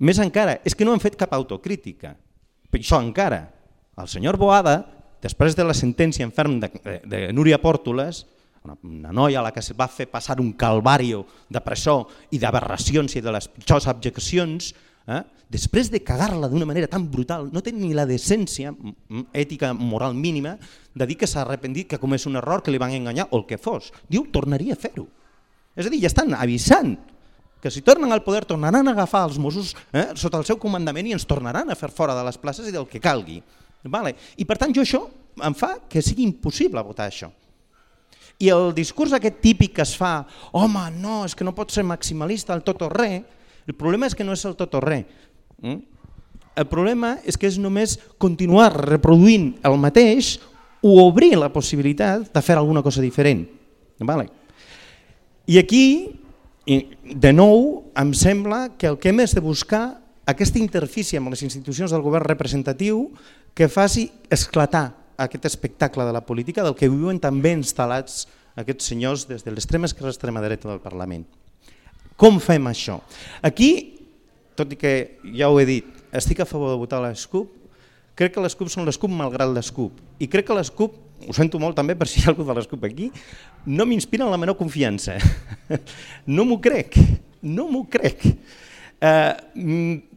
Speaker 3: Més encara, és que no han fet cap autocrítica. Per això encara, el senyor Boada, després de la sentència en ferm de, de, de Núria Pòrtoles, una, una noia a la que es va fer passar un calvario de presó i d'aberracions i de les pitjors abjeccions, eh? després de cagar-la d'una manera tan brutal, no té ni la decència ètica, moral mínima, de dir que s'ha arrepentit, que comès un error, que li van enganyar o el que fos. Diu, tornaria a fer-ho. És a dir, ja estan avisant que si tornen al poder tornaran a agafar els Mossos eh, sota el seu comandament i ens tornaran a fer fora de les places i del que calgui. Vale. I per tant jo això em fa que sigui impossible votar això. I el discurs aquest típic que es fa, home, no, és que no pot ser maximalista el tot o res, el problema és que no és el tot o res. Mm? El problema és que és només continuar reproduint el mateix o obrir la possibilitat de fer alguna cosa diferent. Vale. I aquí, de nou, em sembla que el que hem de buscar aquesta interfície amb les institucions del govern representatiu que faci esclatar aquest espectacle de la política del que viuen també instal·lats aquests senyors des de l'extrema esquerra a l'extrema dreta del Parlament. Com fem això? Aquí, tot i que ja ho he dit, estic a favor de votar les CUP, crec que les CUP són les CUP malgrat les CUP. I crec que les CUP, ho sento molt també per si hi ha algú de les CUP aquí, no m'inspiren la menor confiança. (laughs) No m'ho crec, no m'ho crec. Eh,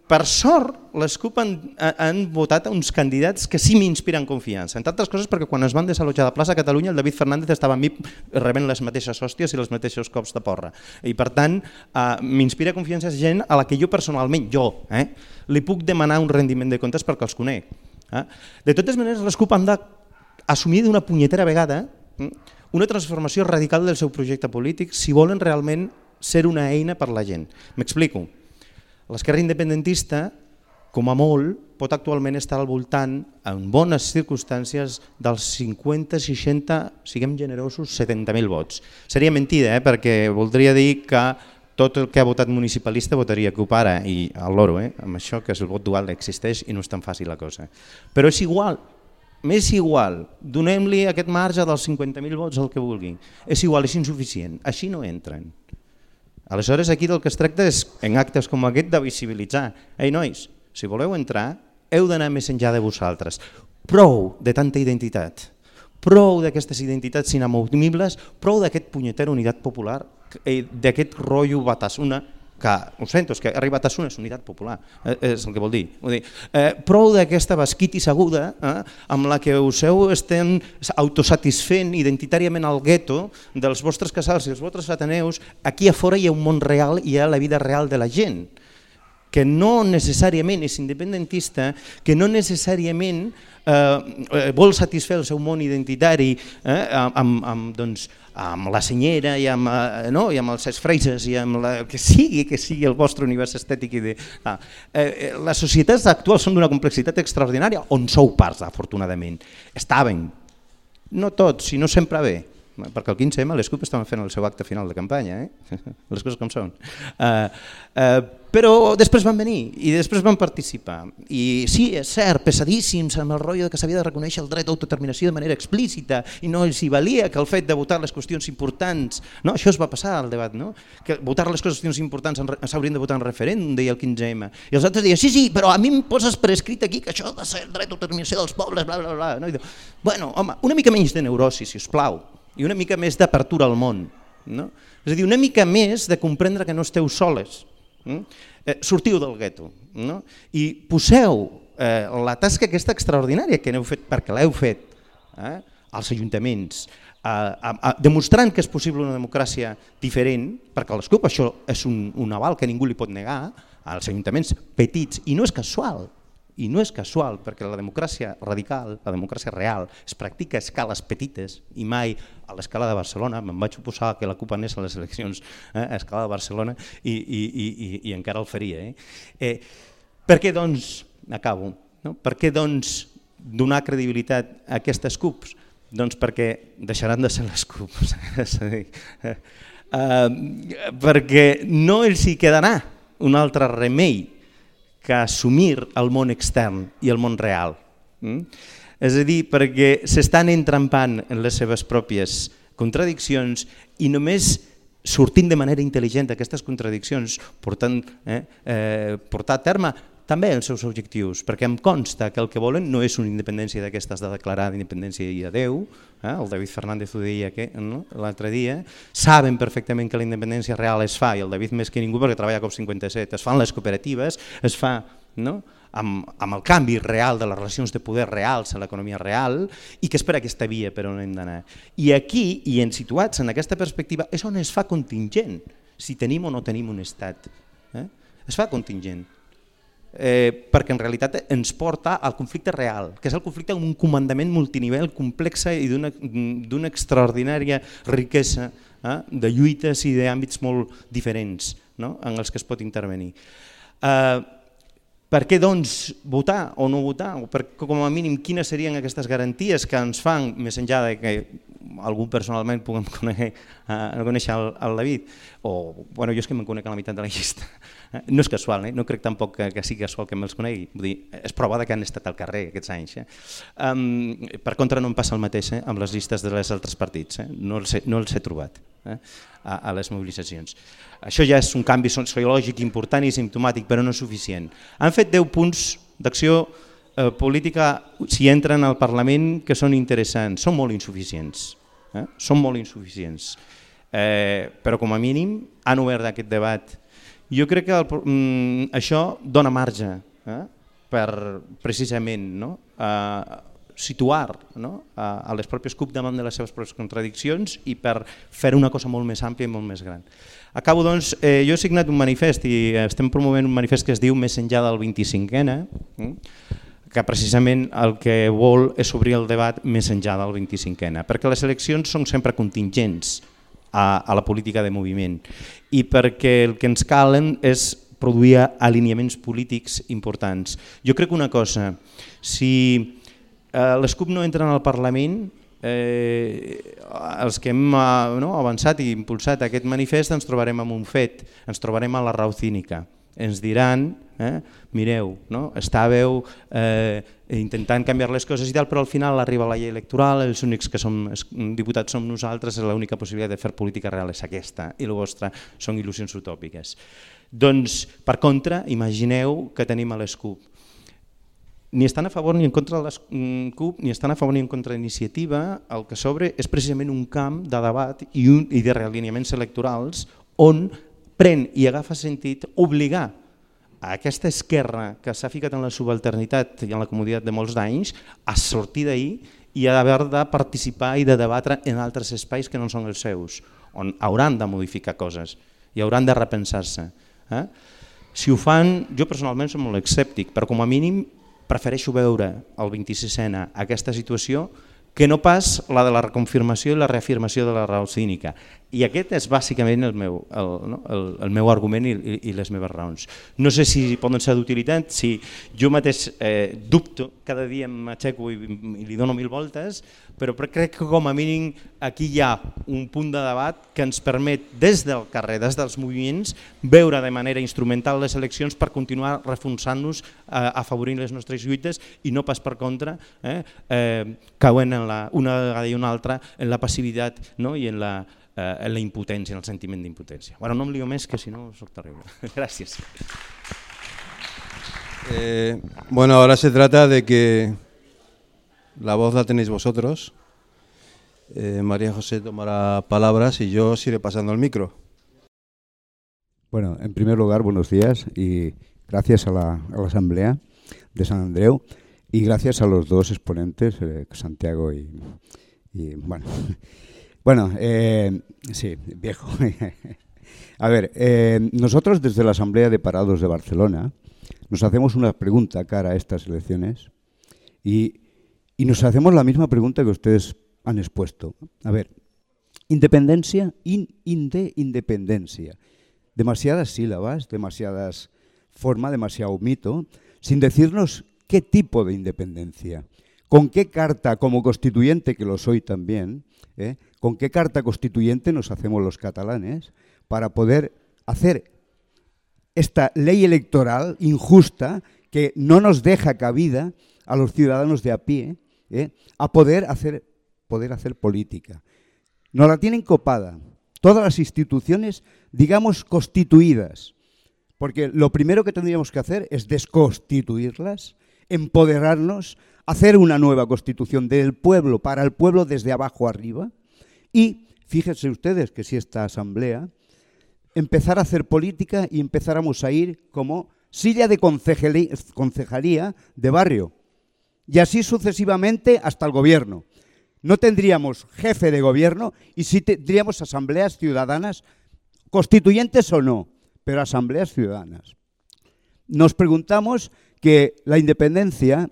Speaker 3: per sort, les CUP han, han votat uns candidats que sí m'inspiren confiança, entre altres coses perquè quan es van desallotjar de plaça a Catalunya el David Fernández estava amb mi rebent les mateixes hòsties i les mateixos cops de porra. I per tant, eh, m'inspira confiança gent a la que jo personalment, jo, eh, li puc demanar un rendiment de comptes perquè els conec. Eh? De totes maneres, les CUP han d'assumir d'una punyetera vegada hm, una transformació radical del seu projecte polític si volen realment ser una eina per la gent. M'explico. L'esquerra independentista, com a molt, pot actualment estar al voltant, en bones circumstàncies, dels 50, 60, siguem generosos, 70.000 vots. Seria mentida, eh? perquè voldria dir que tot el que ha votat municipalista votaria CUP ara, i al loro, eh? amb això que el vot dual existeix i no és tan fàcil la cosa. Però és igual, m'és igual, donem-li aquest marge dels 50.000 vots al que vulgui. És igual, és insuficient, així no entren. Aleshores, aquí del que es tracta és, en actes com aquest, de visibilitzar. Ei, nois, si voleu entrar, heu d'anar més enllà de vosaltres. Prou de tanta identitat, prou d'aquestes identitats inamovibles, prou d'aquest punyeter unitat popular, eh, d'aquest rotllo batasuna, que, ho sento, és que ha arribat a una unitat popular, eh, és el que vol dir. Vull dir eh, prou d'aquesta basquitis aguda eh, amb la que us heu estem autosatisfent identitàriament al gueto dels vostres casals i els vostres ateneus, aquí a fora hi ha un món real i hi ha la vida real de la gent que no necessàriament és independentista, que no necessàriament eh, eh vol satisfer el seu món identitari eh, amb, amb, doncs, amb la senyera i amb, eh, no? i amb els ses freises i amb la, que sigui que sigui el vostre univers estètic. I de, ah, eh, eh les societats actuals són d'una complexitat extraordinària on sou parts, afortunadament. Estaven, no tots, sinó sempre bé, perquè el 15M les CUP estaven fent el seu acte final de campanya, eh? (laughs) les coses com són. Uh, uh, però després van venir i després van participar. I sí, és cert, pesadíssims amb el rotllo que s'havia de reconèixer el dret d'autodeterminació de manera explícita i no els hi valia que el fet de votar les qüestions importants, no? això es va passar al debat, no? que votar les qüestions importants s'haurien de votar en referèndum, deia el 15M. I els altres deien, sí, sí, però a mi em poses per escrit aquí que això ha de ser el dret d'autodeterminació dels pobles, bla, bla, bla. No? I diu, bueno, home, una mica menys de neurosi, si us plau, i una mica més d'apertura al món. No? És a dir, una mica més de comprendre que no esteu soles. Mm? Eh, sortiu del gueto no? i poseu eh, la tasca aquesta extraordinària que n'heu fet, perquè l'heu fet eh, als ajuntaments, eh, eh, demostrant que és possible una democràcia diferent, perquè les CUP això és un, un aval que ningú li pot negar, als ajuntaments petits, i no és casual, i no és casual, perquè la democràcia radical, la democràcia real, es practica a escales petites i mai a l'escala de Barcelona. Me'n vaig oposar que la CUP anés a les eleccions eh, a escala de Barcelona i, i, i, i encara el faria. Eh? Eh, per què doncs, acabo, no? per què doncs donar credibilitat a aquestes CUPs? Doncs perquè deixaran de ser les CUPs. (laughs) és a dir, eh, eh, perquè no els hi quedarà un altre remei que assumir el món extern i el món real. Mm? És a dir, perquè s'estan entrampant en les seves pròpies contradiccions i només sortint de manera intel·ligent d'aquestes contradiccions, portant, eh, eh, portar a terme també els seus objectius, perquè em consta que el que volen no és una independència d'aquestes de declarar d'independència i adeu, eh? el David Fernández ho deia no? l'altre dia, saben perfectament que la independència real es fa, i el David més que ningú perquè treballa com 57, es fan les cooperatives, es fa no? amb, amb el canvi real de les relacions de poder reals a l'economia real i que és per aquesta via per on hem d'anar. I aquí, i en situats en aquesta perspectiva, és on es fa contingent, si tenim o no tenim un estat. Eh? Es fa contingent eh, perquè en realitat ens porta al conflicte real, que és el conflicte amb un comandament multinivell complexa i d'una extraordinària riquesa eh, de lluites i d'àmbits molt diferents no? en els que es pot intervenir. Eh, per què doncs votar o no votar? O per, com a mínim quines serien aquestes garanties que ens fan, més enllà de que algú personalment puguem (laughs) conèixer, uh, conèixer el, el David, o bueno, jo és que me'n conec a la meitat de la llista, Eh? No és casual, eh? no crec tampoc que, que sigui casual que me'ls conegui, Vull dir, és prova de que han estat al carrer aquests anys. Eh? Um, per contra no em passa el mateix eh? amb les llistes de les altres partits, eh? no, els he, no els he trobat eh? a, a les mobilitzacions. Això ja és un canvi sociològic important i simptomàtic, però no suficient. Han fet 10 punts d'acció eh, política si entren al Parlament que són interessants, són molt insuficients. Eh? Són molt insuficients. Eh, però com a mínim han obert aquest debat Jo crec que el, mm, això dona marge eh? per precisament no? uh, situar no? a, a les pròpies CUP davant de les seves pròpies contradiccions i per fer una cosa molt més àmplia i molt més gran. Acabo, doncs, eh, jo he signat un manifest i estem promovent un manifest que es diu Més enllà del 25N, eh? que precisament el que vol és obrir el debat més enllà del 25N, perquè les eleccions són sempre contingents a, a la política de moviment i perquè el que ens calen és produir alineaments polítics importants. Jo crec una cosa, si eh, les CUP no entren al Parlament, eh, els que hem eh, no, avançat i impulsat aquest manifest ens trobarem amb un fet, ens trobarem a la raó cínica. Ens diran Eh? Mireu, no? estàveu eh, intentant canviar les coses i tal, però al final arriba la llei electoral, els únics que som diputats som nosaltres, l'única possibilitat de fer política real és aquesta i la vostra són il·lusions utòpiques. Doncs, per contra, imagineu que tenim a les CUP. Ni estan a favor ni en contra de les mm, CUP, ni estan a favor ni en contra d'iniciativa, el que s'obre és precisament un camp de debat i, un, i de realineaments electorals on pren i agafa sentit obligar a aquesta esquerra que s'ha ficat en la subalternitat i en la comoditat de molts d'anys a sortir d'ahir i a haver de participar i de debatre en altres espais que no són els seus, on hauran de modificar coses i hauran de repensar-se. Eh? Si ho fan, jo personalment som molt escèptic, però com a mínim prefereixo veure el 26ena aquesta situació que no pas la de la reconfirmació i la reafirmació de la raó cínica. I aquest és bàsicament el meu, el, no? el, el meu argument i, i, i les meves raons. No sé si poden ser d'utilitat, si jo mateix eh, dubto, cada dia m'aixeco i, i li dono mil voltes, però crec que com a mínim aquí hi ha un punt de debat que ens permet des del carrer, des dels moviments, veure de manera instrumental les eleccions per continuar reforçant-nos, eh, afavorint les nostres lluites i no pas per contra, eh, eh, cauen en la, una vegada i una altra en la passivitat no? i en la, eh, en la impotència, en el sentiment d'impotència. Bueno, no em lio més, que si no soc terrible. (laughs) Gràcies.
Speaker 1: Eh, bueno, ahora se trata de que la voz la tenéis vosotros. Eh, María José tomará palabras y yo os iré pasando el micro.
Speaker 4: Bueno, en primer lugar, buenos días y gracias a la, a la Asamblea de San Andreu y gracias a los dos exponentes, eh, Santiago y, y bueno, Bueno, eh, sí, viejo. (laughs) A ver, eh, nosotros desde la Asamblea de Parados de Barcelona nos hacemos una pregunta cara a estas elecciones y, nos hacemos la misma pregunta que ustedes han expuesto. A ver, independencia, in, inde, independencia. Demasiadas sílabas, demasiadas forma, demasiado mito, sin decirnos qué tipo de independencia, con qué carta como constituyente, que lo soy también, ¿eh? con qué carta constituyente nos hacemos los catalanes para poder hacer esta ley electoral injusta que no nos deja cabida a los ciudadanos de a pie ¿eh? a poder hacer, poder hacer política. Nos la tienen copada todas las instituciones, digamos, constituidas, porque lo primero que tendríamos que hacer es desconstituirlas, empoderarnos, hacer una nueva constitución del pueblo para el pueblo desde abajo arriba y fíjense ustedes que si esta asamblea empezar a hacer política y empezáramos a ir como silla de concejalía de barrio y así sucesivamente hasta el gobierno. No tendríamos jefe de gobierno y sí tendríamos asambleas ciudadanas, constituyentes o no, pero asambleas ciudadanas. Nos preguntamos que la independencia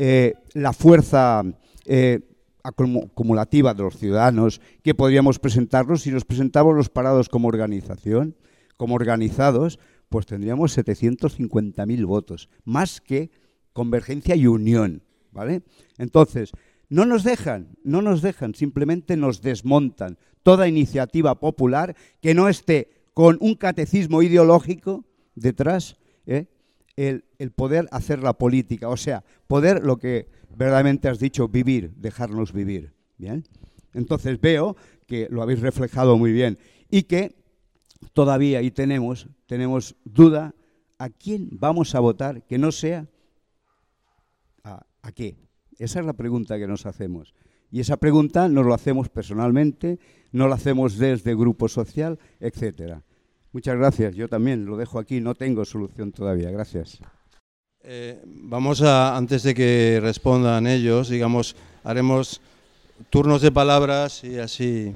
Speaker 4: eh, la fuerza eh, acumulativa de los ciudadanos que podríamos presentarnos si nos presentamos los parados como organización, como organizados, pues tendríamos 750.000 votos, más que Convergencia y Unión, ¿vale? Entonces, no nos dejan, no nos dejan, simplemente nos desmontan toda iniciativa popular que no esté con un catecismo ideológico detrás, ¿eh? El, poder hacer la política, o sea, poder lo que verdaderamente has dicho, vivir, dejarnos vivir. Bien. Entonces veo que lo habéis reflejado muy bien y que todavía y tenemos, tenemos duda a quién vamos a votar que no sea a, qué. Esa es la pregunta que nos hacemos. Y esa pregunta nos lo hacemos personalmente, no la hacemos desde grupo social, etcétera. Muchas gracias. Yo también lo dejo aquí. No tengo solución todavía. Gracias.
Speaker 1: Eh, vamos a, antes de que respondan ellos, digamos, haremos turnos de palabras i així...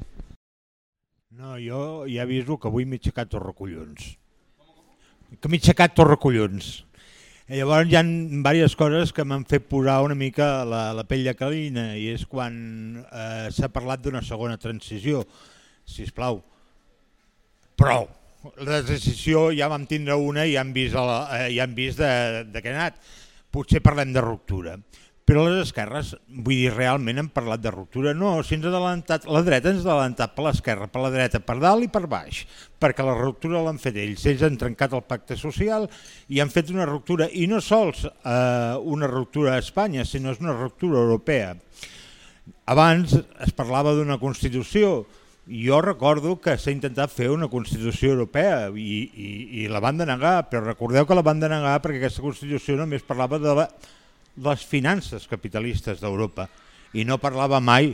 Speaker 5: No, jo ja aviso que avui m'he aixecat torrecollons. Que m'he aixecat torrecollons. I llavors hi ha diverses coses que m'han fet posar una mica la, la pell de calina i és quan eh, s'ha parlat d'una segona transició. Si us plau, prou. La transició ja vam tindre una i ja hem vist, la, eh, ja hem vist de, de què ha anat. Potser parlem de ruptura. Però les esquerres, vull dir, realment hem parlat de ruptura. No, si ens ha adelantat, la dreta ens ha adelantat per l'esquerra, per la dreta, per dalt i per baix, perquè la ruptura l'han fet ells. Ells han trencat el pacte social i han fet una ruptura, i no sols eh, una ruptura a Espanya, sinó és una ruptura europea. Abans es parlava d'una Constitució, jo recordo que s'ha intentat fer una Constitució europea i, i, i la van denegar, però recordeu que la van denegar perquè aquesta Constitució només parlava de la les finances capitalistes d'Europa i no parlava mai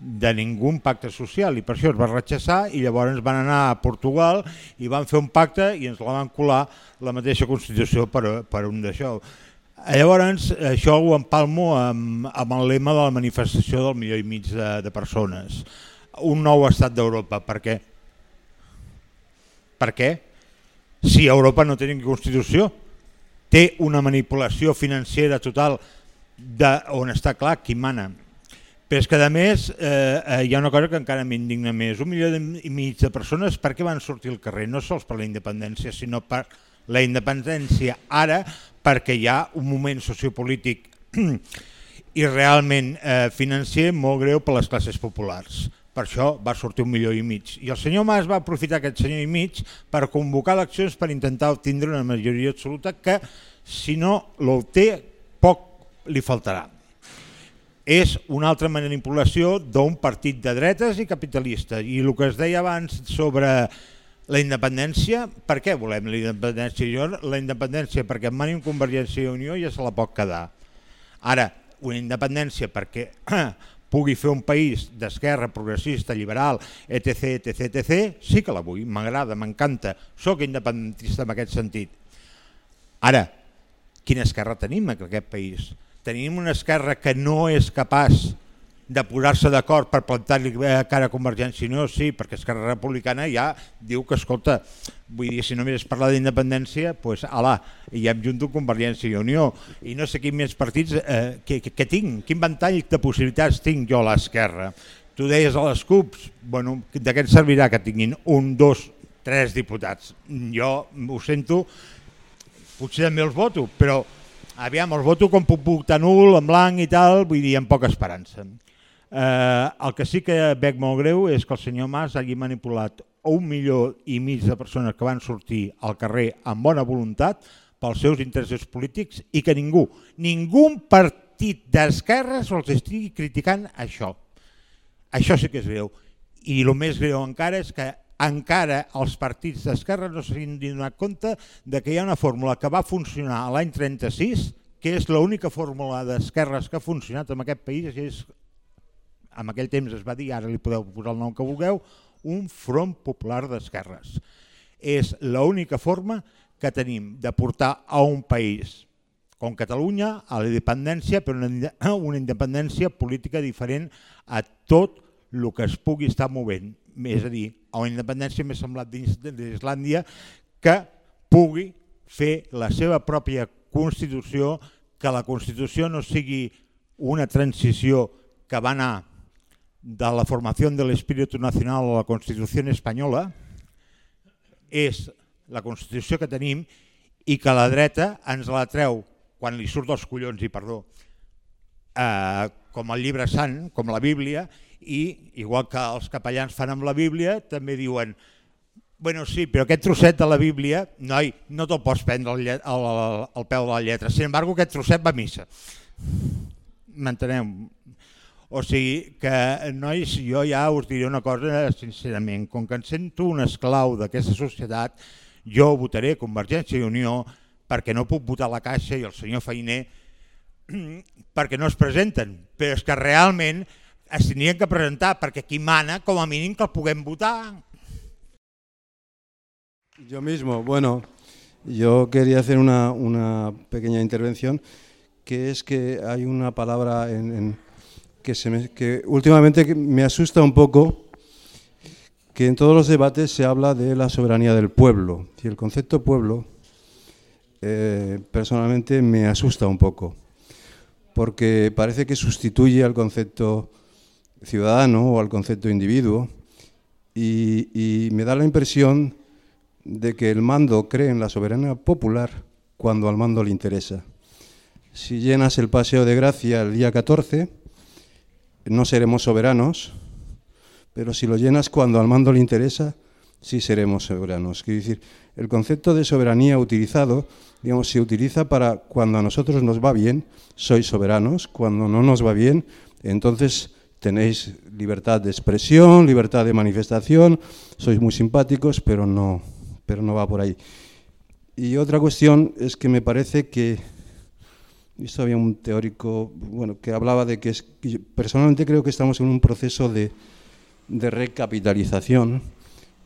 Speaker 5: de ningú pacte social i per això es va rechassar i llavors van anar a Portugal i van fer un pacte i ens la van colar la mateixa Constitució per, per un d'això. Llavors això ho empalmo amb, amb el lema de la manifestació del milió i mig de, de persones. Un nou estat d'Europa. Per què? Per què? Si Europa no té ni Constitució, té una manipulació financera total de, on està clar qui mana. Però és que a més eh, eh, hi ha una cosa que encara m'indigna més. Un milió i mig de persones per què van sortir al carrer? No sols per la independència, sinó per la independència ara perquè hi ha un moment sociopolític (clears throat) i realment eh, financer molt greu per les classes populars. Per això va sortir un milió i mig. I el senyor Mas va aprofitar aquest senyor i mig per convocar eleccions per intentar obtindre una majoria absoluta que, si no l'obté, poc li faltarà. És una altra manipulació d'un partit de dretes i capitalistes. I el que es deia abans sobre la independència, per què volem la independència? Jo, la independència perquè en mani Convergència i Unió ja se la pot quedar. Ara, una independència perquè (clears throat) pugui fer un país d'esquerra, progressista, liberal, etc, etc, etc, sí que la vull, m'agrada, m'encanta, sóc independentista en aquest sentit. Ara, quina esquerra tenim en aquest país? Tenim una esquerra que no és capaç de posar-se d'acord per plantar-li cara a Convergència i Unió, sí, perquè Esquerra Republicana ja diu que, escolta, vull dir, si només es parla d'independència, doncs, ala, i ja em junto Convergència i Unió, i no sé quins més partits eh, que, que, que tinc, quin ventall de possibilitats tinc jo a l'esquerra. Tu deies a les CUPs, bueno, de què servirà que tinguin un, dos, tres diputats? Jo ho sento, potser també els voto, però aviam, els voto com puc votar nul, en blanc i tal, vull dir, amb poca esperança. Eh, el que sí que veig molt greu és que el senyor Mas hagi manipulat un milió i mig de persones que van sortir al carrer amb bona voluntat pels seus interessos polítics i que ningú, ningú partit d'esquerres els estigui criticant això. Això sí que és greu. I el més greu encara és que encara els partits d'esquerra no s'hagin donat compte de que hi ha una fórmula que va funcionar l'any 36, que és l'única fórmula d'esquerres que ha funcionat en aquest país i és en aquell temps es va dir, ara li podeu posar el nom que vulgueu, un front popular d'esquerres. És l'única forma que tenim de portar a un país com Catalunya a la independència, però una, (clears throat) independència política diferent a tot el que es pugui estar movent. És a dir, a una independència més semblat d'Islàndia que pugui fer la seva pròpia Constitució, que la Constitució no sigui una transició que va anar de la formació de l'espíritu nacional a la Constitució espanyola és la Constitució que tenim i que la dreta ens la treu quan li surt dels collons, i perdó, eh, com el llibre sant, com la Bíblia, i igual que els capellans fan amb la Bíblia, també diuen bueno, sí, però aquest trosset de la Bíblia, noi, no te'l pots prendre al, al, al peu de la lletra. Sin embargo, aquest trosset va a missa. M'enteneu? O sigui que, nois, jo ja us diré una cosa sincerament, com que em sento un esclau d'aquesta societat, jo votaré Convergència i Unió perquè no puc votar la Caixa i el senyor Feiner (clears throat) perquè no es presenten, però és que realment es tenien que presentar perquè qui mana com a mínim que el puguem votar.
Speaker 1: Yo mismo, bueno, yo quería hacer una, una pequeña intervención, que es que hay una palabra en, en que, se me, últimamente me asusta un poco, que en todos los debates se habla de la soberanía del pueblo, y el concepto pueblo eh, personalmente me asusta un poco, porque parece que sustituye al concepto ciudadano o al concepto individuo, y, y me da la impresión de que el mando cree en la soberanía popular cuando al mando le interesa. Si llenas el Paseo de Gracia el día 14, no seremos soberanos, pero si lo llenas cuando al mando le interesa, sí seremos soberanos. Quiero decir, el concepto de soberanía utilizado, digamos, se utiliza para cuando a nosotros nos va bien, sois soberanos, cuando no nos va bien, entonces tenéis libertad de expresión, libertad de manifestación, sois muy simpáticos, pero no, pero no va por ahí. Y otra cuestión es que me parece que, había un teórico bueno, que hablaba de que, es, que personalmente creo que estamos en un proceso de, de recapitalización,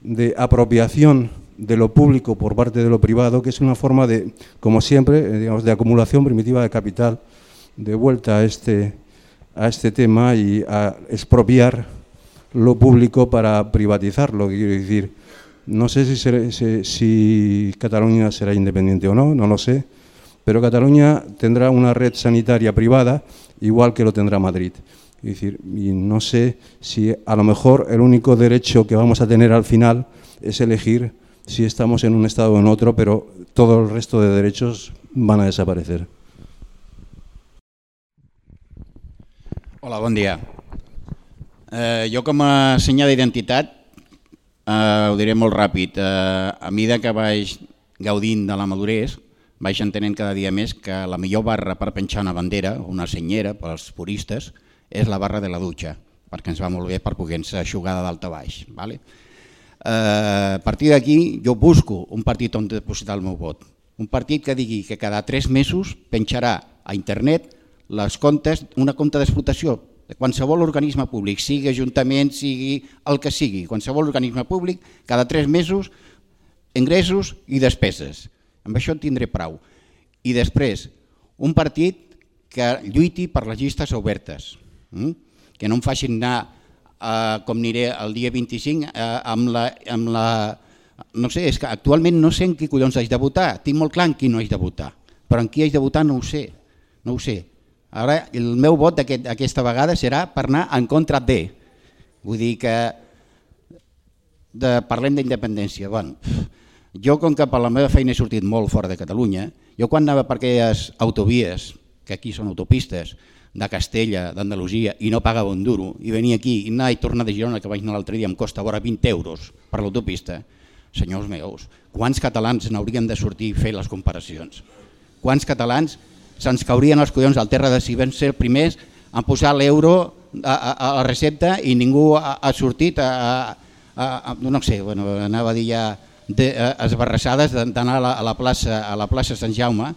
Speaker 1: de apropiación de lo público por parte de lo privado, que es una forma de, como siempre, eh, digamos, de acumulación primitiva de capital, de vuelta a este, a este tema y a expropiar lo público para privatizarlo, quiero decir, no sé si, será, si, si, Cataluña será independiente o no, no lo sé, pero Cataluña tendrá una red sanitaria privada igual que lo tendrá Madrid. Es decir, y no sé si a lo mejor el único derecho que vamos a tener al final es elegir si estamos en un estado o en otro, pero todo el resto de derechos van a desaparecer.
Speaker 6: Hola, bon dia. Eh, jo com a d'identitat Uh, ho diré molt ràpid. Uh, a que vaig gaudint de la madurez, vaig entenent cada dia més que la millor barra per penjar una bandera, una senyera per als puristes, és la barra de la dutxa, perquè ens va molt bé per poder-nos aixugar de dalt a baix. Vale? Uh, a partir d'aquí jo busco un partit on depositar el meu vot. Un partit que digui que cada tres mesos penjarà a internet les comptes, una compte d'explotació de qualsevol organisme públic, sigui ajuntament, sigui el que sigui, qualsevol organisme públic, cada tres mesos, ingressos i despeses. Amb això en tindré prou. I després, un partit que lluiti per les llistes obertes, hm? que no em facin anar, eh, com aniré el dia 25, eh, amb, la, amb la... No sé, és que actualment no sé en qui collons haig de votar, tinc molt clar en qui no haig de votar, però en qui haig de votar no ho sé, no ho sé Ara, el meu vot aquest, aquesta vegada serà per anar en contra de. Vull dir que de, parlem d'independència. Bueno, jo, com que per la meva feina he sortit molt fora de Catalunya, jo quan anava per aquelles autovies, que aquí són autopistes, de Castella, d'Andalusia, i no pagava un duro, i venia aquí, i anar i tornar de Girona, que vaig anar l'altre dia, em costa vora 20 euros per l'autopista, senyors meus, quants catalans n'haurien de sortir i fer les comparacions? Quants catalans se'ns caurien els collons al terra de si vam ser primers a posar l'euro a, a, a, la recepta i ningú ha, ha sortit a, a, a, no sé, bueno, anava a dir ja de, a, esbarrassades d'anar a, la, a, la plaça, a la plaça Sant Jaume,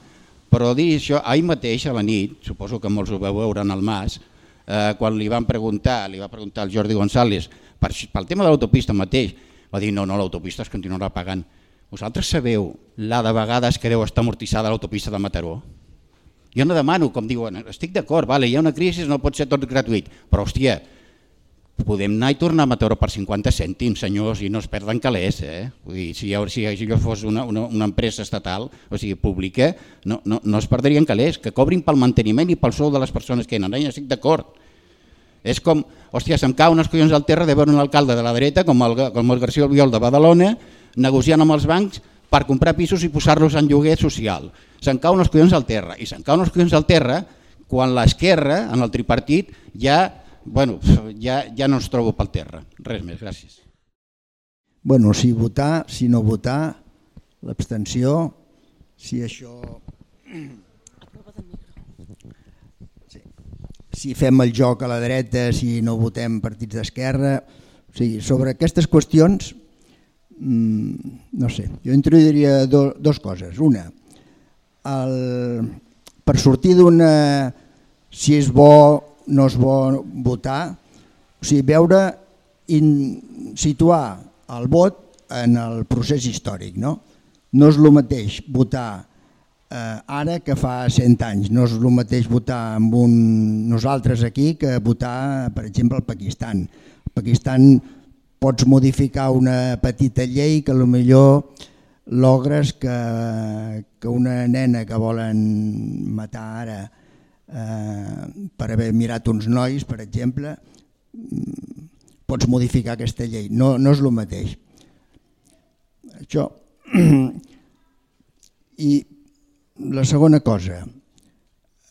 Speaker 6: però dir això, ahir mateix a la nit, suposo que molts ho veu veure en el Mas, eh, quan li van preguntar, li va preguntar el Jordi González, per, pel tema de l'autopista mateix, va dir no, no, l'autopista es continuarà pagant. Vosaltres sabeu la de vegades que deu estar amortitzada l'autopista de Mataró? Jo no demano, com diuen, estic d'acord, vale, hi ha una crisi, no pot ser tot gratuït, però hòstia, podem anar i tornar a Mataró per 50 cèntims, senyors, i no es perden calés. Eh? Vull dir, si, si, jo fos una, una, una empresa estatal, o sigui, pública, no, no, no es perdrien calés, que cobrin pel manteniment i pel sou de les persones que eren. Ja estic d'acord. És com, hòstia, se'm cau unes collons al terra de veure un alcalde de la dreta, com el, com el García Albiol de Badalona, negociant amb els bancs per comprar pisos i posar-los en lloguer social. Se'n cau unes collons al terra, i se'n cau unes collons al terra quan l'esquerra, en el tripartit, ja, bueno, ja, ja no ens trobo pel terra. Res més, gràcies.
Speaker 7: Bueno, si votar, si no votar, l'abstenció, si això... Sí. Si fem el joc a la dreta, si no votem partits d'esquerra... O sigui, sobre aquestes qüestions Mm, no sé, jo introduiria do, dos coses. Una, el, per sortir d'una, si és bo, no és bo votar, o sigui, veure, in, situar el vot en el procés històric. No, no és el mateix votar eh, ara que fa 100 anys, no és el mateix votar amb un, nosaltres aquí que votar, per exemple, al Pakistan. Al Pakistan pots modificar una petita llei que millor logres que, que una nena que volen matar ara eh, per haver mirat uns nois, per exemple, pots modificar aquesta llei. No, no és el mateix. Això. (clears throat) I la segona cosa,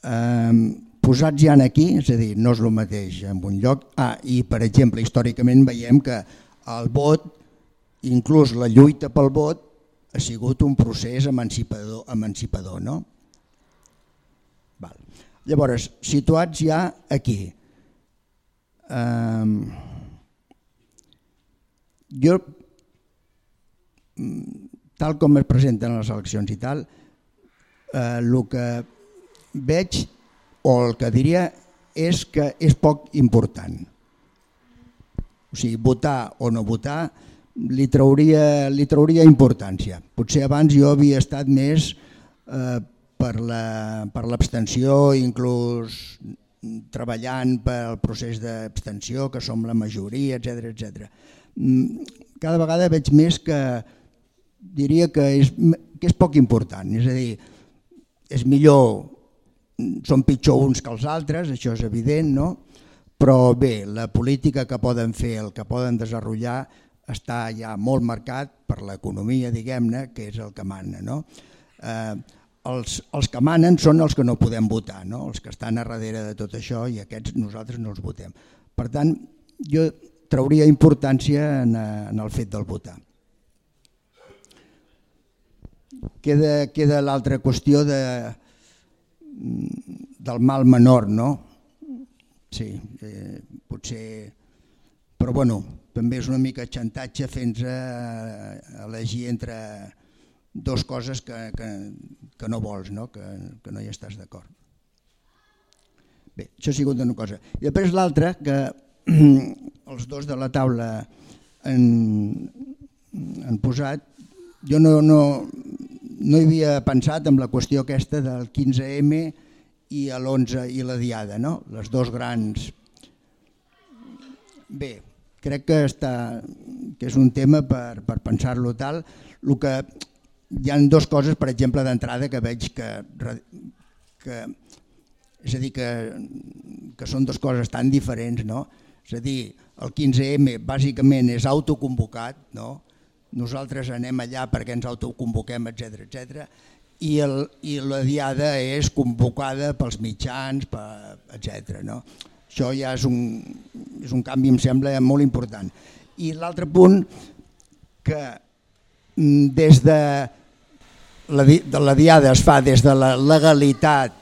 Speaker 7: eh, posats ja aquí, és a dir, no és el mateix en un lloc. Ah, i per exemple, històricament veiem que el vot, inclús la lluita pel vot, ha sigut un procés emancipador, emancipador no? Llavors, situats ja aquí, eh, jo, tal com es presenten les eleccions i tal, eh, el que veig o el que diria és que és poc important. O sigui, votar o no votar li trauria, li trauria importància. Potser abans jo havia estat més eh, per l'abstenció, la, inclús treballant pel procés d'abstenció, que som la majoria, etc etc. Mm, cada vegada veig més que diria que és, que és poc important, és a dir, és millor, són pitjor uns que els altres, això és evident, no? però bé, la política que poden fer, el que poden desenvolupar, està ja molt marcat per l'economia, diguem-ne, que és el que mana. No? Eh, els, els que manen són els que no podem votar, no? els que estan a darrere de tot això i aquests nosaltres no els votem. Per tant, jo trauria importància en, eh, en el fet del votar. Queda, queda l'altra qüestió de, del mal menor, no? Sí, eh, potser... Però bueno, també és una mica xantatge fent-nos elegir entre dos coses que, que, que no vols, no? Que, que no hi estàs d'acord. Bé, això ha sigut una cosa. I després l'altra, que (clears throat) els dos de la taula han, han posat, jo no, no, no hi havia pensat en la qüestió aquesta del 15M i l'11 i la Diada, no? les dos grans... Bé, crec que, està, que és un tema per, per pensar-lo tal. El que hi han dues coses, per exemple, d'entrada que veig que, que és a dir, que, que són dues coses tan diferents, no? És a dir, el 15M bàsicament és autoconvocat, no? Nosaltres anem allà perquè ens autoconvoquem, etc etc. I, el, i la diada és convocada pels mitjans, per, etc. No? Això ja és un, és un canvi, em sembla, molt important. I l'altre punt, que des de la, de la diada es fa des de la legalitat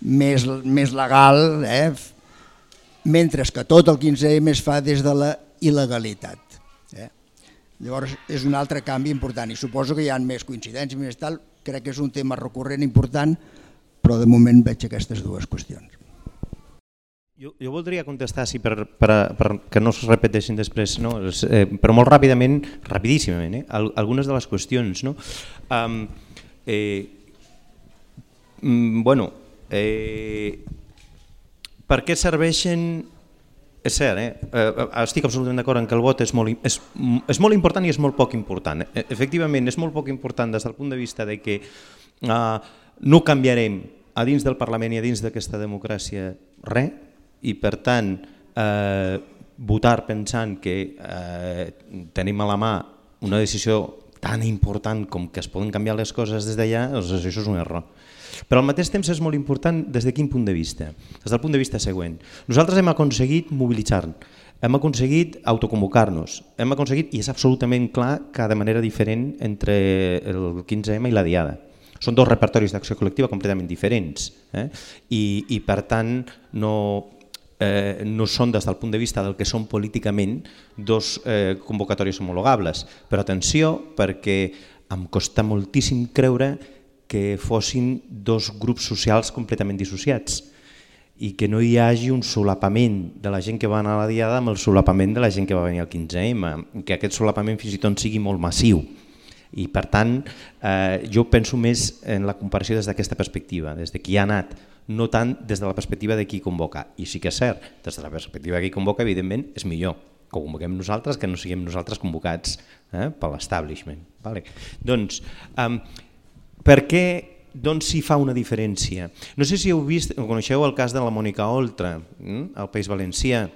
Speaker 7: més, més legal, eh? mentre que tot el 15M es fa des de la il·legalitat. Eh? Llavors és un altre canvi important i suposo que hi ha més coincidències, més tal, crec que és un tema recurrent important, però de moment veig aquestes dues qüestions.
Speaker 3: Jo, jo voldria contestar, sí, per, per, per que no es repeteixin després, no? eh, però molt ràpidament, rapidíssimament, eh? algunes de les qüestions. No? Um, eh, mm, bueno, eh, per què serveixen és cert, eh? eh estic absolutament d'acord en que el vot és molt, és, és molt important i és molt poc important. Eh, efectivament, és molt poc important des del punt de vista de que eh, no canviarem a dins del Parlament i a dins d'aquesta democràcia res, i per tant eh, votar pensant que eh, tenim a la mà una decisió tan important com que es poden canviar les coses des d'allà, doncs això és un error. Però al mateix temps és molt important des de quin punt de vista? Des del punt de vista següent. Nosaltres hem aconseguit mobilitzar hem aconseguit autoconvocar-nos, hem aconseguit, i és absolutament clar que de manera diferent entre el 15M i la Diada. Són dos repertoris d'acció col·lectiva completament diferents eh? I, i per tant no, eh, no són des del punt de vista del que són políticament dos eh, convocatòries homologables. Però atenció, perquè em costa moltíssim creure que fossin dos grups socials completament dissociats. i que no hi hagi un solapament de la gent que va anar a la Diada amb el solapament de la gent que va venir al 15M, que aquest solapament fins i tot sigui molt massiu. I per tant, eh, jo penso més en la comparació des d'aquesta perspectiva, des de qui ha anat, no tant des de la perspectiva de qui convoca. I sí que és cert, des de la perspectiva de qui convoca, evidentment, és millor que convoquem nosaltres que no siguem nosaltres convocats eh, per l'establishment. Vale. Doncs, um, per què doncs s'hi fa una diferència? No sé si heu vist, coneixeu el cas de la Mònica Oltra, mm, al País Valencià.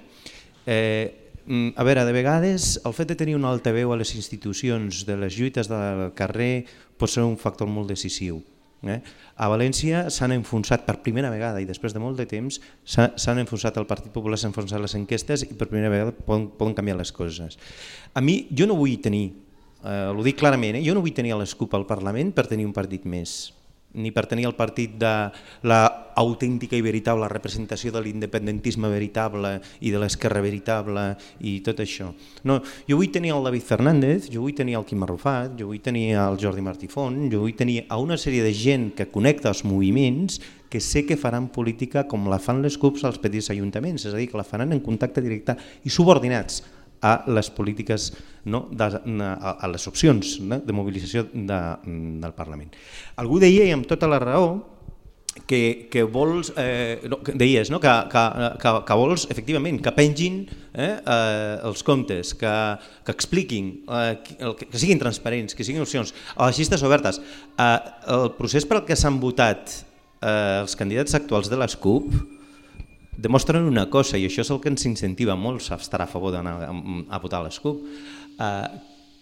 Speaker 3: Eh, mm, a veure, de vegades el fet de tenir una alta veu a les institucions de les lluites del carrer pot ser un factor molt decisiu. Eh? A València s'han enfonsat per primera vegada i després de molt de temps s'han enfonsat el Partit Popular, s'han enfonsat les enquestes i per primera vegada poden, poden canviar les coses. A mi, jo no vull tenir, eh, ho dic clarament, eh, jo no vull tenir l'escup al Parlament per tenir un partit més ni per tenir el partit de l'autèntica i veritable representació de l'independentisme veritable i de l'esquerra veritable i tot això. No, jo vull tenir el David Fernández, jo vull tenir el Quim Arrufat, jo vull tenir el Jordi Martí Font, jo vull tenir a una sèrie de gent que connecta els moviments que sé que faran política com la fan les CUPs als petits ajuntaments, és a dir, que la faran en contacte directe i subordinats a les polítiques, no, de, a, a les opcions no, de mobilització de, del Parlament. Algú deia, i amb tota la raó, que, que vols, eh, no, que deies, no? que, que, que, que vols efectivament que pengin eh, eh, els comptes, que, que expliquin, eh, que, que siguin transparents, que siguin opcions, a les llistes obertes. Eh, el procés per al que s'han votat eh, els candidats actuals de les CUP demostren una cosa, i això és el que ens incentiva molt a estar a favor d'anar a, votar a l'ESCUP, eh,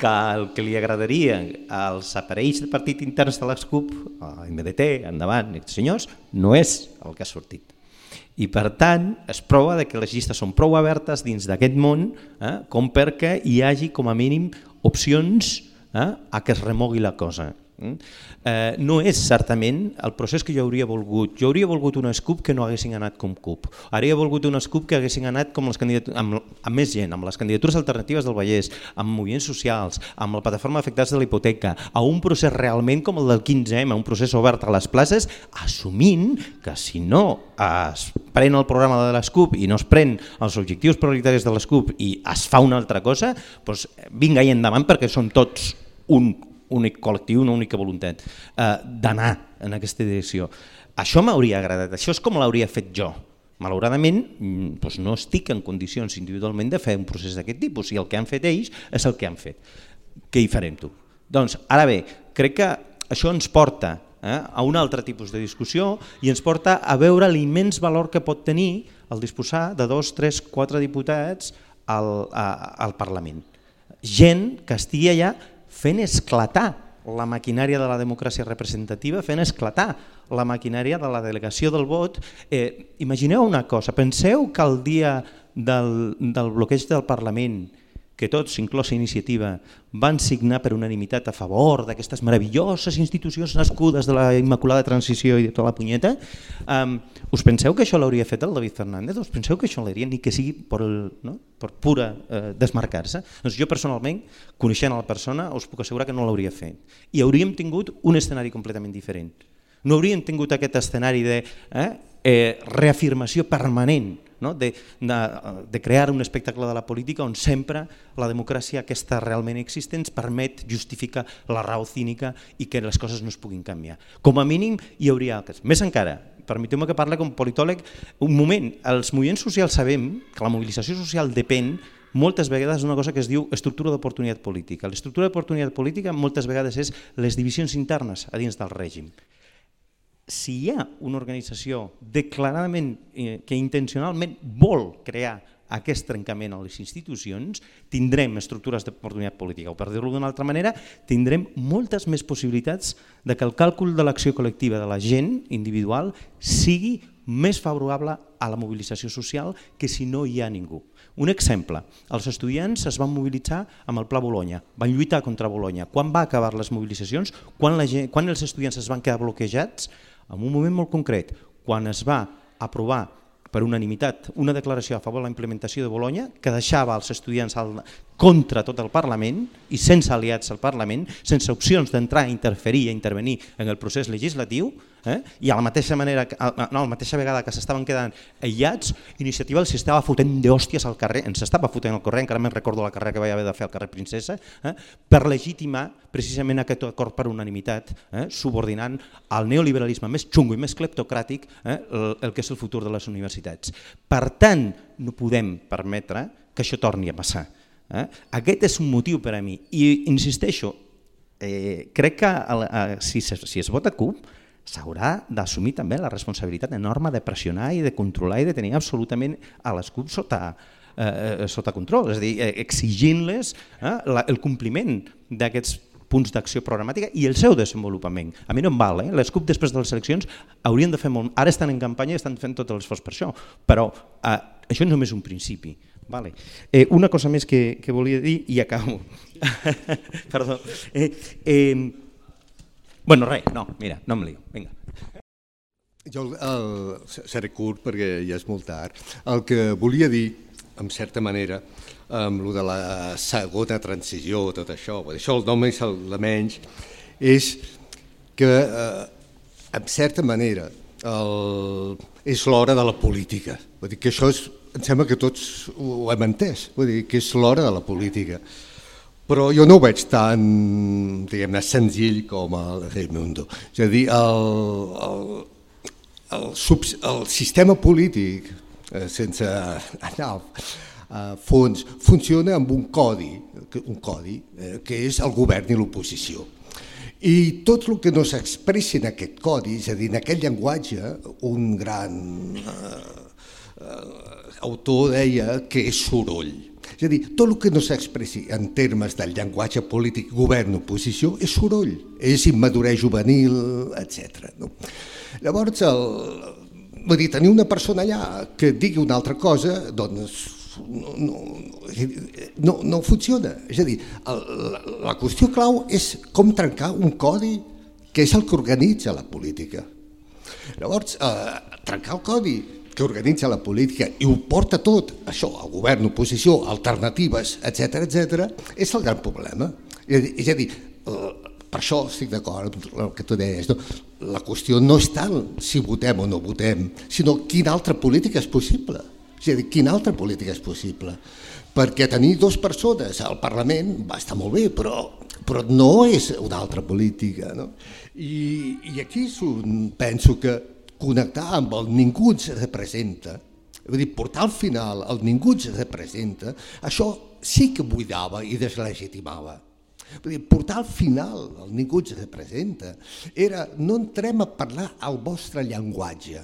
Speaker 3: que el que li agradaria als aparells de partit interns de l'ESCUP, a MDT, endavant, senyors, no és el que ha sortit. I per tant es prova de que les llistes són prou obertes dins d'aquest món eh, com perquè hi hagi com a mínim opcions eh, a que es remogui la cosa. Mm? Eh, no és certament el procés que jo hauria volgut. Jo hauria volgut un SCUP que no haguessin anat com CUP. Hauria volgut un SCUP que haguessin anat com les amb, amb més gent, amb les candidatures alternatives del Vallès, amb moviments socials, amb la plataforma afectats de la hipoteca, a un procés realment com el del 15M, un procés obert a les places, assumint que si no es pren el programa de l'ESCUP i no es pren els objectius prioritaris de l'ESCUP i es fa una altra cosa, doncs vinga i endavant perquè són tots un únic col·lectiu, una única voluntat, eh, d'anar en aquesta direcció. Això m'hauria agradat, això és com l'hauria fet jo. Malauradament mm, doncs no estic en condicions individualment de fer un procés d'aquest tipus i el que han fet ells és el que han fet. Què hi farem tu? Doncs ara bé, crec que això ens porta eh, a un altre tipus de discussió i ens porta a veure l'immens valor que pot tenir el disposar de dos, tres, quatre diputats al, a, al Parlament. Gent que estigui allà fent esclatar la maquinària de la democràcia representativa, fent esclatar la maquinària de la delegació del vot. Eh, imagineu una cosa, penseu que el dia del, del bloqueig del Parlament que tots, inclosa iniciativa, van signar per unanimitat a favor d'aquestes meravelloses institucions nascudes de la Immaculada Transició i de tota la punyeta, um, us penseu que això l'hauria fet el David Fernández? Us penseu que això l'hauria ni que sigui per, el, no? per pura eh, desmarcar-se? Doncs jo personalment, coneixent la persona, us puc assegurar que no l'hauria fet. I hauríem tingut un escenari completament diferent. No hauríem tingut aquest escenari de eh, eh, reafirmació permanent no? de, de, de crear un espectacle de la política on sempre la democràcia aquesta realment existent permet justificar la raó cínica i que les coses no es puguin canviar. Com a mínim hi hauria... Més encara, permeteu-me que parli com politòleg, un moment, els moviments socials sabem que la mobilització social depèn moltes vegades d'una cosa que es diu estructura d'oportunitat política. L'estructura d'oportunitat política moltes vegades és les divisions internes a dins del règim si hi ha una organització declaradament eh, que intencionalment vol crear aquest trencament a les institucions, tindrem estructures d'oportunitat política, o per dir-ho d'una altra manera, tindrem moltes més possibilitats de que el càlcul de l'acció col·lectiva de la gent individual sigui més favorable a la mobilització social que si no hi ha ningú. Un exemple, els estudiants es van mobilitzar amb el Pla Bologna, van lluitar contra Bologna. Quan va acabar les mobilitzacions? Quan, la gent, quan els estudiants es van quedar bloquejats? En un moment molt concret, quan es va aprovar per unanimitat una declaració a favor de la implementació de Bologna que deixava els estudiants al, contra tot el Parlament i sense aliats al Parlament, sense opcions d'entrar a interferir i a intervenir en el procés legislatiu, eh? i a la mateixa manera, no, a la mateixa vegada que s'estaven quedant aïllats, Iniciativa els estava fotent d'hòsties al carrer, ens estava fotent al carrer, encara me'n recordo la carrera que vaig haver de fer al carrer Princesa, eh? per legitimar precisament aquest acord per unanimitat, eh? subordinant al neoliberalisme més xungo i més cleptocràtic eh? el, el que és el futur de les universitats. Per tant, no podem permetre que això torni a passar. Eh? Aquest és un motiu per a mi i insisteixo, eh, crec que el, eh, si, si es vota CUP s'haurà d'assumir també la responsabilitat enorme de pressionar i de controlar i de tenir absolutament a les CUP sota, eh, sota control, és a dir, eh, exigint-les eh, la, el compliment d'aquests punts d'acció programàtica i el seu desenvolupament. A mi no em val, eh? les CUP després de les eleccions haurien de fer molt... Ara estan en campanya i estan fent tot l'esforç per això, però eh, això és només un principi. Vale. Eh, una cosa més que, que volia dir i acabo. (laughs) Perdó. Eh, eh, bueno, res, no, mira, no em lio. Vinga.
Speaker 2: Jo el, seré curt perquè ja és molt tard. El que volia dir, en certa manera, amb lo de la segona transició, tot això, això el nom és el de menys, és que, eh, en certa manera, el, és l'hora de la política. Vull dir que això és em sembla que tots ho hem entès, vull dir que és l'hora de la política. Però jo no ho veig tan diguem senzill com el Raimundo. És a dir, el, el, el, sub, el sistema polític, eh, sense anar a fons, funciona amb un codi, un codi eh, que és el govern i l'oposició. I tot el que no s'expressi en aquest codi, és a dir, en aquest llenguatge, un gran eh, eh, autor deia que és soroll. És a dir, tot el que no s'expressi en termes del llenguatge polític, govern, oposició, és soroll, és immadurez juvenil, etc. No? Llavors, el, vull dir, tenir una persona allà que digui una altra cosa, doncs no, no, no, no funciona. És a dir, el, la, la qüestió clau és com trencar un codi que és el que organitza la política. Llavors, eh, trencar el codi que organitza la política i ho porta tot, això, el govern, oposició, alternatives, etc etc, és el gran problema. És a dir, per això estic d'acord amb el que tu deies, no? la qüestió no és tant si votem o no votem, sinó quina altra política és possible. És a dir, quina altra política és possible. Perquè tenir dues persones al Parlament va estar molt bé, però, però no és una altra política. No? I, I aquí un, penso que connectar amb el ningú ens representa, vull dir, portar al final el ningú ens representa, això sí que buidava i deslegitimava. Vull dir, portar al final el ningú ens representa era no entrem a parlar el vostre llenguatge.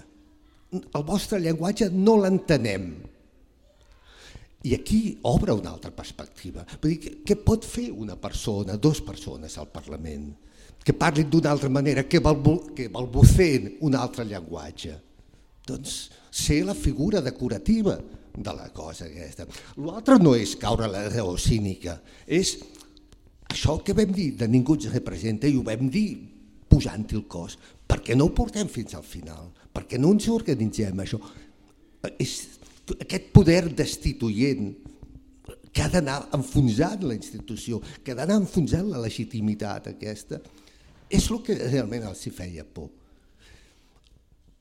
Speaker 2: El vostre llenguatge no l'entenem. I aquí obre una altra perspectiva. Vull dir, què pot fer una persona, dues persones al Parlament? Que parlin d'una altra manera, que, balbu que balbuceen un altre llenguatge. Doncs ser la figura decorativa de la cosa aquesta. L'altre no és caure la raó cínica, és això que vam dir de ningú ens representa i ho vam dir pujant-hi el cos. Per què no ho portem fins al final? Per què no ens organitzem això? És aquest poder destituent que ha d'anar enfonsant la institució, que ha d'anar enfonsant la legitimitat aquesta, és el que realment els hi feia por.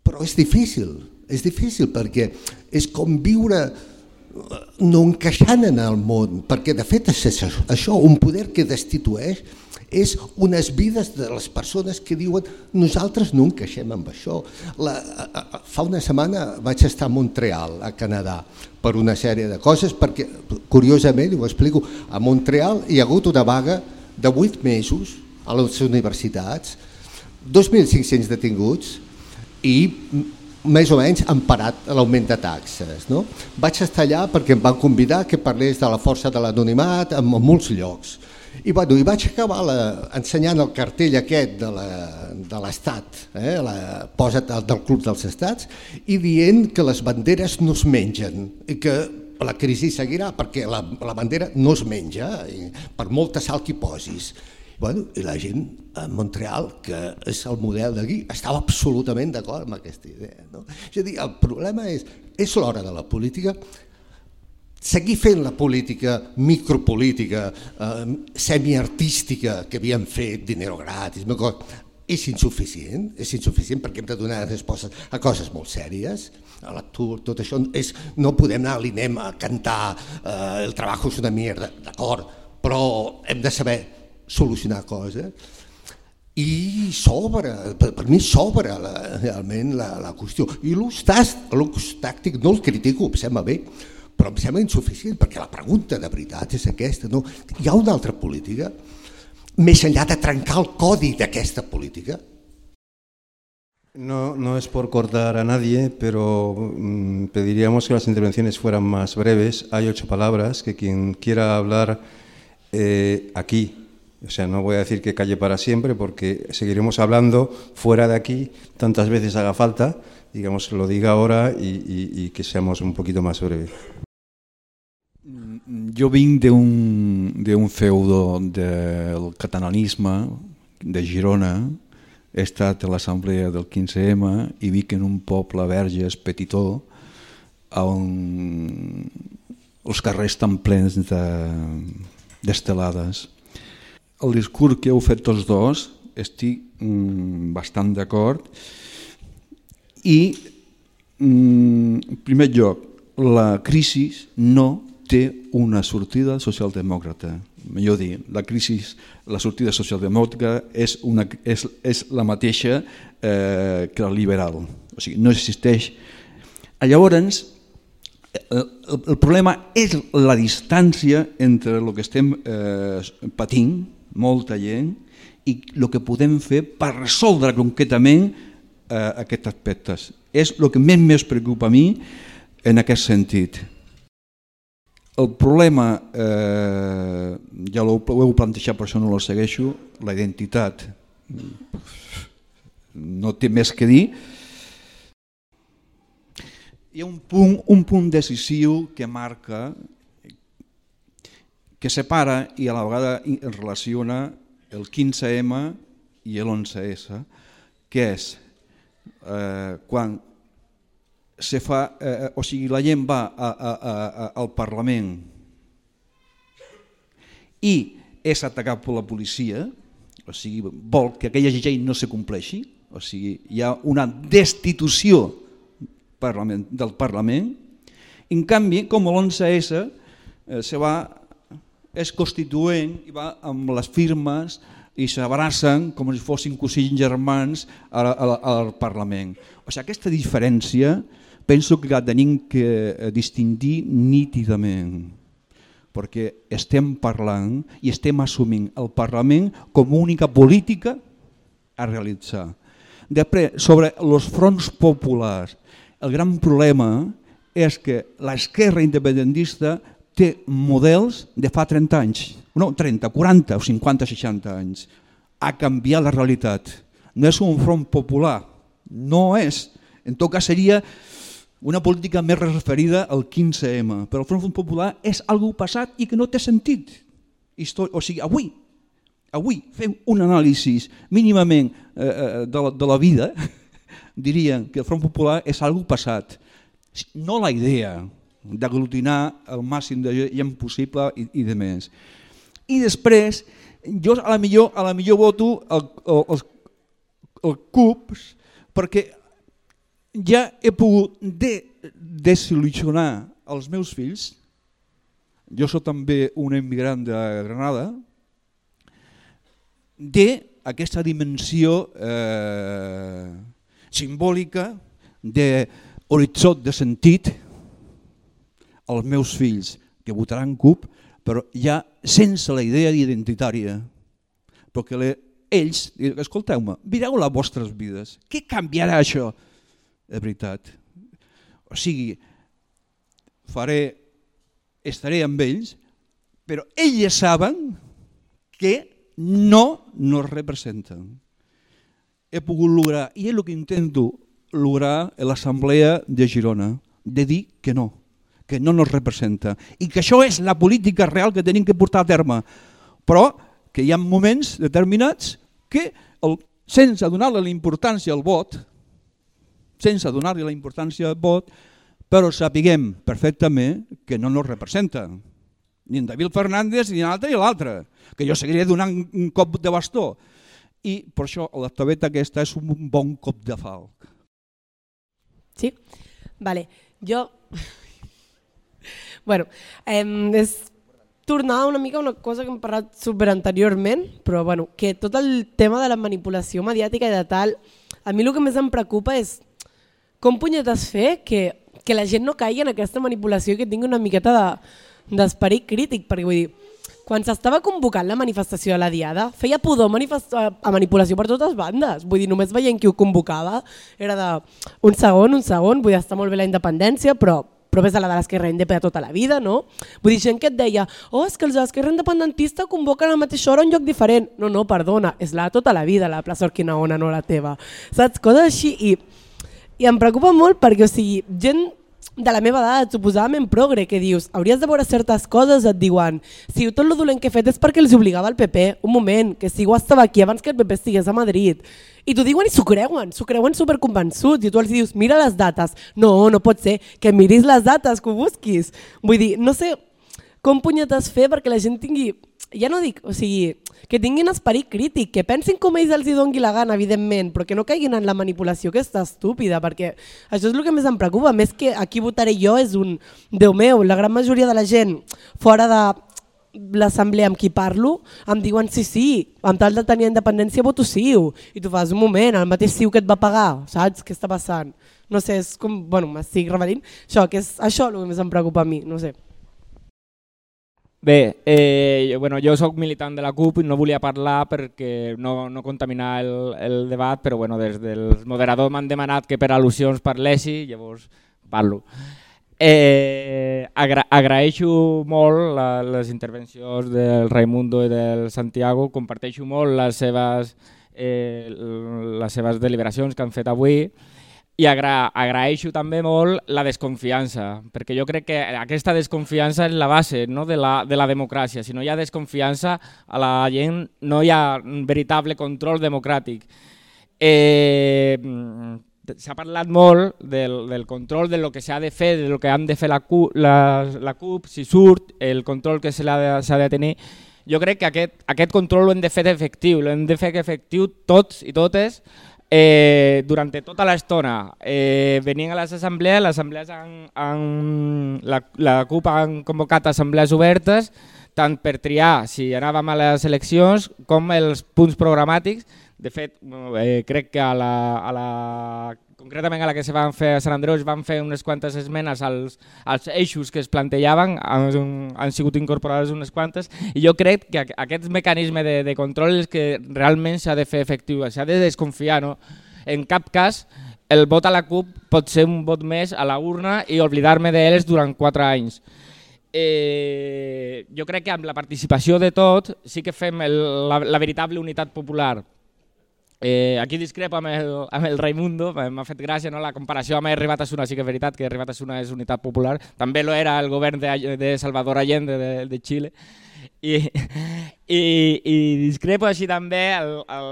Speaker 2: Però és difícil, és difícil perquè és com viure eh, no encaixant en el món, perquè de fet és això, un poder que destitueix és unes vides de les persones que diuen nosaltres no encaixem amb això. La, fa una setmana vaig estar a Montreal, a Canadà, per una sèrie de coses, perquè curiosament, ho explico, a Montreal hi ha hagut una vaga de 8 mesos a les universitats, 2.500 detinguts i més o menys han parat l'augment de taxes. No? Vaig estar allà perquè em van convidar que parlés de la força de l'anonimat en, molts llocs. I, bueno, i vaig acabar la, ensenyant el cartell aquest de l'Estat, eh, la, posa't del Club dels Estats, i dient que les banderes no es mengen i que la crisi seguirà perquè la, la bandera no es menja, i per molta sal que posis. Bueno, I la gent a Montreal, que és el model d'aquí, estava absolutament d'acord amb aquesta idea. No? És a dir, el problema és, és l'hora de la política, seguir fent la política micropolítica, eh, semiartística que havíem fet, dinero gratis, és insuficient, és insuficient perquè hem de donar respostes a coses molt sèries, a l'atur, tot això, és, no podem anar a l'INEM a cantar eh, el treball és una mierda, d'acord, però hem de saber solucionar coses i s'obre, per, per mi s'obre realment la, la qüestió. I l'ús tàctic no el critico, em sembla bé, però em sembla insuficient, perquè la pregunta de veritat és aquesta. No? Hi ha una altra política, més enllà de trencar el codi d'aquesta política?
Speaker 1: No, no es por cortar a nadie, pero mmm, pediríamos que las intervenciones fueran más breves. Hay ocho palabras que quien quiera hablar eh, aquí O sea, no voy a decir que calle para siempre porque seguiremos hablando fuera de aquí tantas veces haga falta, digamos lo diga ahora y, y, y que seamos un poquito más breves.
Speaker 8: Jo vinc d'un feudo del catalanisme de Girona, he estat a l'assemblea del 15M i vic en un poble verges petitó on els carrers estan plens d'estelades. De, el discurs que heu fet tots dos estic mm, bastant d'acord. I mm, en primer lloc la crisi no té una sortida socialdemòcrata. Millor dir, la crisi, la sortida socialdemòcrata és, una, és, és la mateixa eh, que la liberal. O sigui, no existeix. Llavors el, el problema és la distància entre el que estem eh, patint molta gent, i el que podem fer per resoldre concretament eh, aquests aspectes. És el que més més preocupa a mi en aquest sentit. El problema, eh, ja ho, heu plantejat, per això no el segueixo, la identitat no té més que dir. Hi ha un punt, un punt decisiu que marca que separa i a la vegada relaciona el 15M i l'11S, que és eh, quan se fa, eh, o sigui, la gent va a, a, a, al Parlament i és atacat per la policia, o sigui, vol que aquella llei no se compleixi, o sigui, hi ha una destitució del Parlament, en canvi, com l'11S eh, se va és constituent i va amb les firmes i s'abracen com si fossin cosins germans al, al, al Parlament. O sigui, aquesta diferència penso que la tenim que eh, distingir nítidament perquè estem parlant i estem assumint el Parlament com a única política a realitzar. Després, sobre els fronts populars, el gran problema és que l'esquerra independentista té models de fa 30 anys, no, 30, 40 o 50, 60 anys. Ha canviat la realitat. No és un front popular, no és. En tot cas seria una política més referida al 15M, però el front popular és algo passat i que no té sentit. O sigui, avui, avui fem un anàlisi mínimament eh, eh, de, la, de la vida, (laughs) dirien que el front popular és algo passat. No la idea, d'aglutinar el màxim de gent possible i, i de més. I després, jo a la millor, a la millor voto el, el, el, el CUPS perquè ja he pogut de, desil·lusionar els meus fills, jo sóc també un emigrant de Granada, de aquesta dimensió eh, simbòlica d'horitzó de sentit als meus fills que votaran CUP, però ja sense la idea identitària. Perquè le, ells, escolteu-me, mireu les vostres vides, què canviarà això? De veritat. O sigui, faré, estaré amb ells, però ells saben que no nos representen. He pogut lograr, i és el que intento lograr a l'Assemblea de Girona, de dir que no que no nos representa i que això és la política real que tenim que portar a terme, però que hi ha moments determinats que el, sense donar-li la importància al vot, sense donar-li la importància al vot, però sapiguem perfectament que no nos representa, ni en David Fernández ni l'altre ni l'altre, que jo seguiré donant un cop de bastó. i per això la tabeta aquesta és un bon cop de falc.
Speaker 9: Sí? Vale. Jo... bueno, eh, és tornar una mica a una cosa que hem parlat super anteriorment, però bueno, que tot el tema de la manipulació mediàtica i de tal, a mi el que més em preocupa és com punyetes fer que, que la gent no caigui en aquesta manipulació i que tingui una miqueta d'esperit de, crític, perquè vull dir, quan s'estava convocant la manifestació de la Diada, feia pudor a manipulació per totes bandes. Vull dir, només veient qui ho convocava, era de un segon, un segon, vull dir, està molt bé la independència, però però ves a la de l'esquerra independentista tota la vida, no? Vull dir, gent que et deia, oh, és que els de l'esquerra independentista convoquen a la mateixa hora un lloc diferent. No, no, perdona, és la tota la vida, la plaça Orquinaona, no la teva. Saps? Coses així. I, i em preocupa molt perquè, o sigui, gent de la meva edat, suposadament progre, que dius, hauries de veure certes coses, et diuen, si tot el dolent que he fet és perquè els obligava el PP, un moment, que si ho estava aquí abans que el PP estigués a Madrid. I t'ho diuen i s'ho creuen, s'ho creuen superconvençuts, i tu els dius, mira les dates. No, no pot ser, que miris les dates, que ho busquis. Vull dir, no sé com punyetes fer perquè la gent tingui, ja no dic, o sigui, que tinguin esperit crític, que pensin com ells els hi dongui la gana, evidentment, però que no caiguin en la manipulació que està estúpida, perquè això és el que més em preocupa, més que aquí votaré jo és un, Déu meu, la gran majoria de la gent fora de l'assemblea amb qui parlo em diuen sí, sí, amb tal de tenir independència voto sí, i tu fas un moment, el mateix sí que et va pagar, saps? Què està passant? No sé, és com, bueno, m'estic revelint, això, que és això el que més em preocupa a mi, no sé.
Speaker 10: Bé, eh, bueno, jo sóc militant de la CUP i no volia parlar perquè no, no contaminar el, el debat, però bueno, des dels moderadors m'han demanat que per al·lusions parlessi, llavors parlo. Eh, agra agraeixo molt la, les intervencions del Raimundo i del Santiago, comparteixo molt les seves, eh, les seves deliberacions que han fet avui, i agra agraeixo també molt la desconfiança, perquè jo crec que aquesta desconfiança és la base no, de, la, de la democràcia. Si no hi ha desconfiança, a la gent no hi ha un veritable control democràtic. Eh, S'ha parlat molt del, del control de lo que s'ha de fer, de lo que han de fer la CUP, la, la CUP si surt, el control que s'ha de, de tenir. Jo crec que aquest, aquest control l'hem de fer efectiu, l'hem de fer efectiu tots i totes, Eh, durant tota l'estona eh, venien a les assemblees, les assemblees han, han, la, la CUP han convocat assemblees obertes tant per triar si anàvem a les eleccions com els punts programàtics. De fet, eh, crec que a la, a la concretament a la que se van fer a Sant Andreu, es van fer unes quantes esmenes als, als eixos que es plantejaven, han, han sigut incorporades unes quantes, i jo crec que aquest mecanisme de, de control és que realment s'ha de fer efectiu, s'ha de desconfiar. No? En cap cas el vot a la CUP pot ser un vot més a la urna i oblidar-me d'ells durant quatre anys. Eh, jo crec que amb la participació de tot sí que fem el, la, la veritable unitat popular, Eh, aquí discrepo amb el, amb el Raimundo, m'ha fet gràcia no? la comparació amb Arribat a Suna, sí que és veritat que Arribat a Suna és unitat popular, també lo era el govern de, de Salvador Allende de, de Xile, i, i, i discrepo així també el, el,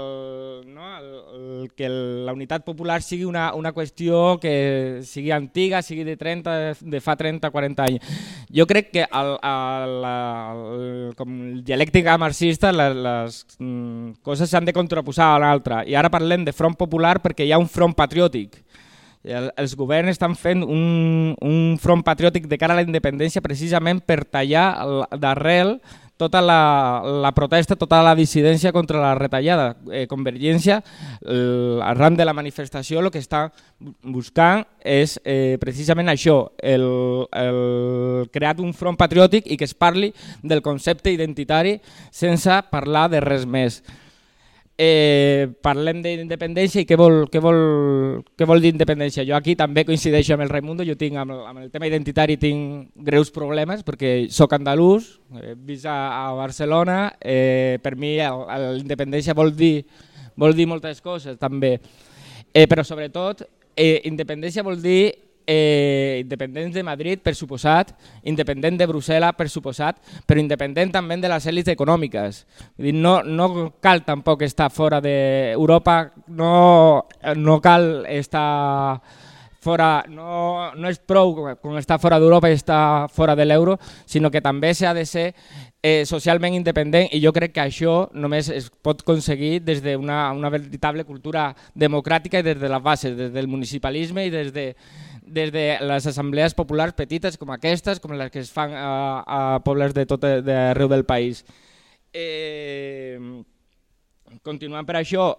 Speaker 10: no, el, el, que la unitat popular sigui una, una qüestió que sigui antiga, sigui de 30, de fa 30-40 anys. Jo crec que el, el, el, com el dialèctica marxista les, les mm, coses s'han de contraposar a l'altra i ara parlem de front popular perquè hi ha un front patriòtic. El, els governs estan fent un, un front patriòtic de cara a la independència precisament per tallar d'arrel tota la, la protesta, tota la dissidència contra la retallada. Eh, Convergència, el, arran de la manifestació, el que està buscant és eh, precisament això, el, el crear un front patriòtic i que es parli del concepte identitari sense parlar de res més eh, parlem d'independència i què vol, què, vol, què vol dir independència. Jo aquí també coincideixo amb el Raimundo, jo tinc amb, amb el tema identitari tinc greus problemes perquè sóc andalús, he vist a, a Barcelona, eh, per mi l'independència vol dir, vol dir moltes coses també, eh, però sobretot eh, independència vol dir eh, independents de Madrid, per suposat, independent de Brussel·la, per suposat, però independent també de les èlits econòmiques. No, no cal tampoc estar fora d'Europa, no, no cal estar fora, no, no és prou quan està fora d'Europa i està fora de l'euro, sinó que també s'ha de ser eh, socialment independent i jo crec que això només es pot aconseguir des d'una una veritable cultura democràtica i des de les bases, des del municipalisme i des de, des de les assemblees populars petites com aquestes, com les que es fan a, a pobles de tot arreu del país. Eh, continuant per això,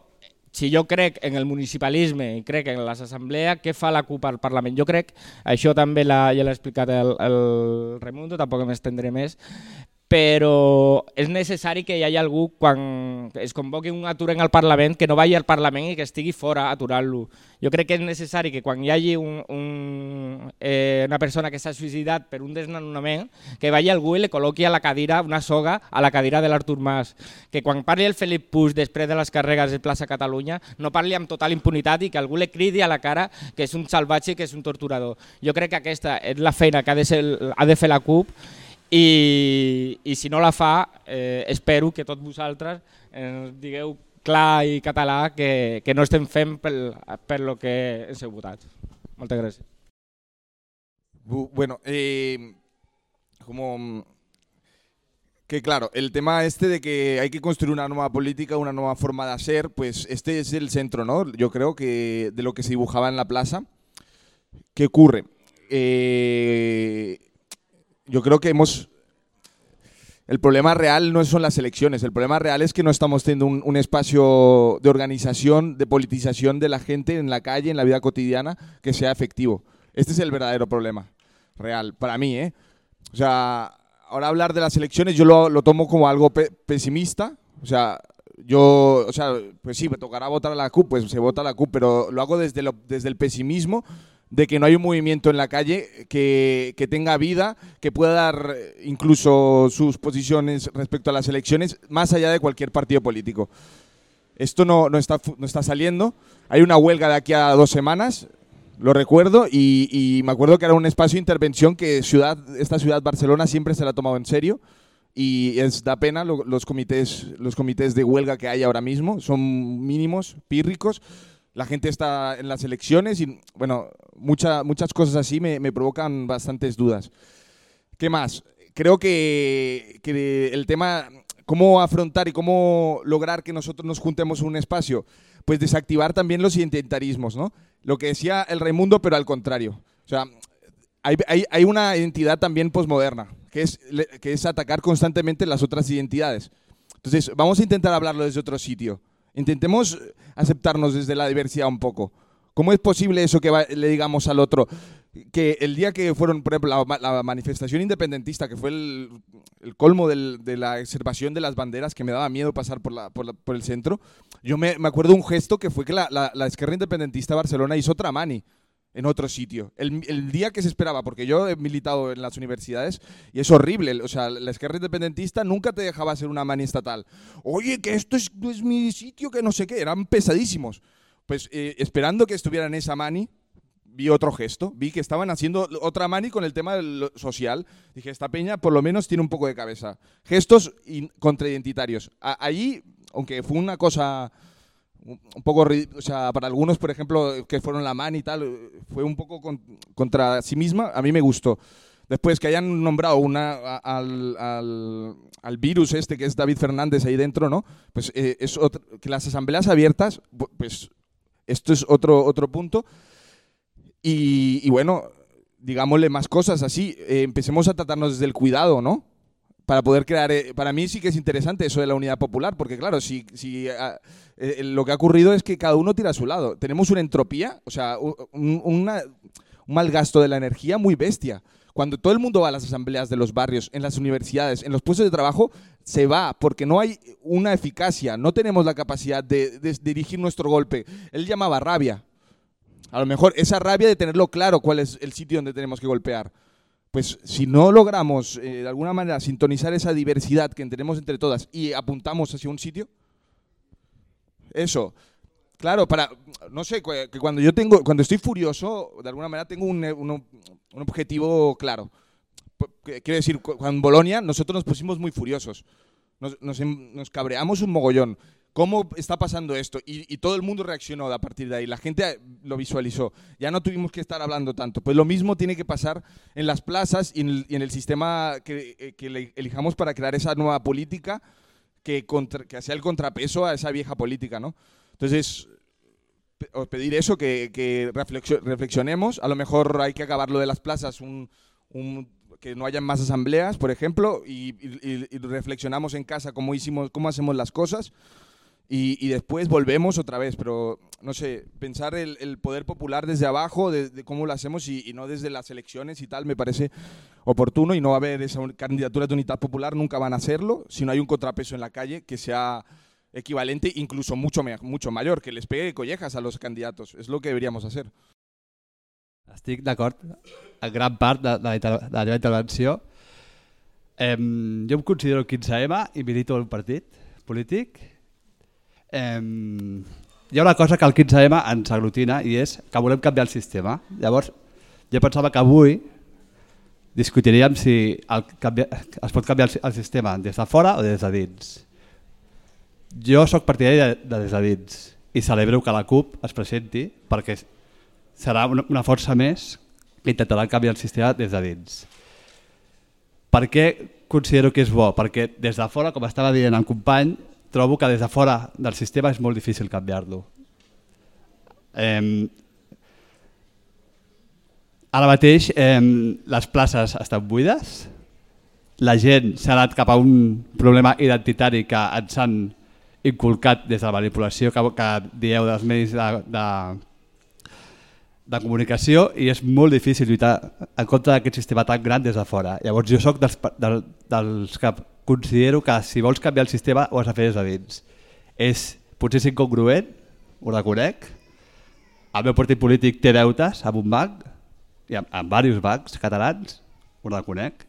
Speaker 10: si jo crec en el municipalisme i crec en les assemblees, què fa la CUP al Parlament? Jo crec, això també la, ja l'ha explicat el, el Raimundo, tampoc m'estendré més, però és necessari que hi hagi algú quan es convoqui un atur en el Parlament que no vagi al Parlament i que estigui fora aturant-lo. Jo crec que és necessari que quan hi hagi un, un, eh, una persona que s'ha suïcidat per un desnonament, que vagi algú i li col·loqui a la cadira una soga a la cadira de l'Artur Mas. Que quan parli el Felip Puig després de les carregues de plaça Catalunya no parli amb total impunitat i que algú li cridi a la cara que és un salvatge i que és un torturador. Jo crec que aquesta és la feina que ha de, ser, ha de fer la CUP i, i si no la fa, eh, espero que tots vosaltres ens digueu clar i català que, que no estem fent per, per lo que ens heu votat. Moltes gràcies.
Speaker 11: Bueno, eh, como que claro, el tema este de que hay que construir una nueva política, una nueva forma de hacer, pues este es el centro, ¿no? Yo creo que de lo que se dibujaba en la plaza. ¿Qué ocurre? Eh, yo creo que hemos... El problema real no son las elecciones, el problema real es que no estamos teniendo un, espacio de organización, de politización de la gente en la calle, en la vida cotidiana, que sea efectivo. Este es el verdadero problema real, para mí. ¿eh? O sea, ahora hablar de las elecciones yo lo, tomo como algo pesimista. O sea, yo, o sea, pues sí, me tocará votar a la CUP, pues se vota a la CUP, pero lo hago desde, desde el pesimismo de que no hay un movimiento en la calle que, tenga vida, que pueda dar incluso sus posiciones respecto a las elecciones, más allá de cualquier partido político. Esto no, no, está, no está saliendo. Hay una huelga de aquí a dos semanas, lo recuerdo, y, me acuerdo que era un espacio de intervención que ciudad, esta ciudad, Barcelona, siempre se la ha tomado en serio. Y es da pena los, comités, los comités de huelga que hay ahora mismo, son mínimos, pírricos la gente está en las elecciones y, bueno, muchas cosas así me, provocan bastantes dudas. ¿Qué más? Creo que, el tema, cómo afrontar y cómo lograr que nosotros nos juntemos un espacio, pues desactivar también los identitarismos, ¿no? Lo que decía el Raimundo, pero al contrario. O sea, hay, una identidad también posmoderna, que es, que es atacar constantemente las otras identidades. Entonces, vamos a intentar hablarlo desde otro sitio. Intentemos aceptarnos desde la diversidad un poco. ¿Cómo es posible eso que le digamos al otro? Que el día que fueron, por ejemplo, la, manifestación independentista, que fue el, colmo de la observación de las banderas, que me daba miedo pasar por, el centro, yo me, acuerdo un gesto que fue que la, izquierda independentista de Barcelona hizo otra mani en otro sitio. El, día que se esperaba, porque yo he militado en las universidades y es horrible. O sea, la izquierda independentista nunca te dejaba hacer una mani estatal. Oye, que esto es, mi sitio, que no sé qué. Eran pesadísimos. Pues eh, esperando que estuvieran esa mani, vi otro gesto. Vi que estaban haciendo otra mani con el tema social. Dije, esta peña por lo menos tiene un poco de cabeza. Gestos contraidentitarios. Allí, aunque fue una cosa un poco, o sea, para algunos, por ejemplo, que fueron la man y tal, fue un poco contra sí misma, a mí me gustó. Después que hayan nombrado una, al, al, virus este que es David Fernández ahí dentro, ¿no? Pues eh, es que las asambleas abiertas, pues esto es otro, otro punto. Y, bueno, digámosle más cosas así, eh, empecemos a tratarnos desde el cuidado, ¿no? Para poder crear... Eh, para mí sí que es interesante eso de la unidad popular, porque claro, si, si ah, eh, lo que ha ocurrido es que cada uno tira a su lado. Tenemos una entropía, o sea, un, un mal gasto de la energía muy bestia. Cuando todo el mundo va a las asambleas de los barrios, en las universidades, en los puestos de trabajo, se va porque no hay una eficacia, no tenemos la capacidad de, de dirigir nuestro golpe. Él llamaba rabia. A lo mejor esa rabia de tenerlo claro cuál es el sitio donde tenemos que golpear pues si no logramos eh, de alguna manera sintonizar esa diversidad que tenemos entre todas y apuntamos hacia un sitio, eso, claro, para, no sé, que cuando yo tengo, cuando estoy furioso, de alguna manera tengo un, un objetivo claro. Quiero decir, en Bolonia nosotros nos pusimos muy furiosos, nos, nos, nos cabreamos un mogollón. ¿Cómo está pasando esto? Y, y todo el mundo reaccionó a partir de ahí. La gente lo visualizó. Ya no tuvimos que estar hablando tanto. Pues lo mismo tiene que pasar en las plazas y en el, y en el sistema que, eh, que elijamos para crear esa nueva política que, contra- que sea el contrapeso a esa vieja política, ¿no? Entonces, os pedir eso, que, que reflexio- reflexionemos. A lo mejor hay que acabar lo de las plazas, un, un- que no haya más asambleas, por ejemplo, y- y reflexionamos en casa cómo, hicimos, cómo hacemos las cosas. Y, y después volvemos otra vez, pero no sé, pensar el, el poder popular desde abajo, de, de cómo lo hacemos y, y no desde las elecciones y tal, me parece oportuno y no va a haber esa candidatura de unidad popular, nunca van a hacerlo, si no hay un contrapeso en la calle que sea equivalente, incluso mucho, mucho mayor, que les pegue collejas a los candidatos, es lo que deberíamos hacer.
Speaker 12: Estic d'acord en gran part de, de, de la teva intervenció. Em, jo em considero el 15M i milito en un partit polític. Em, hi ha una cosa que el 15M ens aglutina i és que volem canviar el sistema. Llavors, jo pensava que avui discutiríem si el canvia, es pot canviar el sistema des de fora o des de dins. Jo sóc partidari de, de des de dins i celebro que la CUP es presenti perquè serà una, una força més que intentarà canviar el sistema des de dins. Per què considero que és bo? Perquè des de fora, com estava dient el company, trobo que des de fora del sistema és molt difícil canviar-lo. Eh, ara mateix eh, les places estan buides, la gent s'ha anat cap a un problema identitari que ens han inculcat des de la manipulació que, que dieu dels medis de, de, de comunicació i és molt difícil lluitar en contra d'aquest sistema tan gran des de fora. Llavors jo sóc dels, del, dels que considero que si vols canviar el sistema ho has de fer des de dins. És potser és incongruent, ho reconec, el meu partit polític té deutes amb un banc, i amb, amb diversos bancs catalans, ho reconec,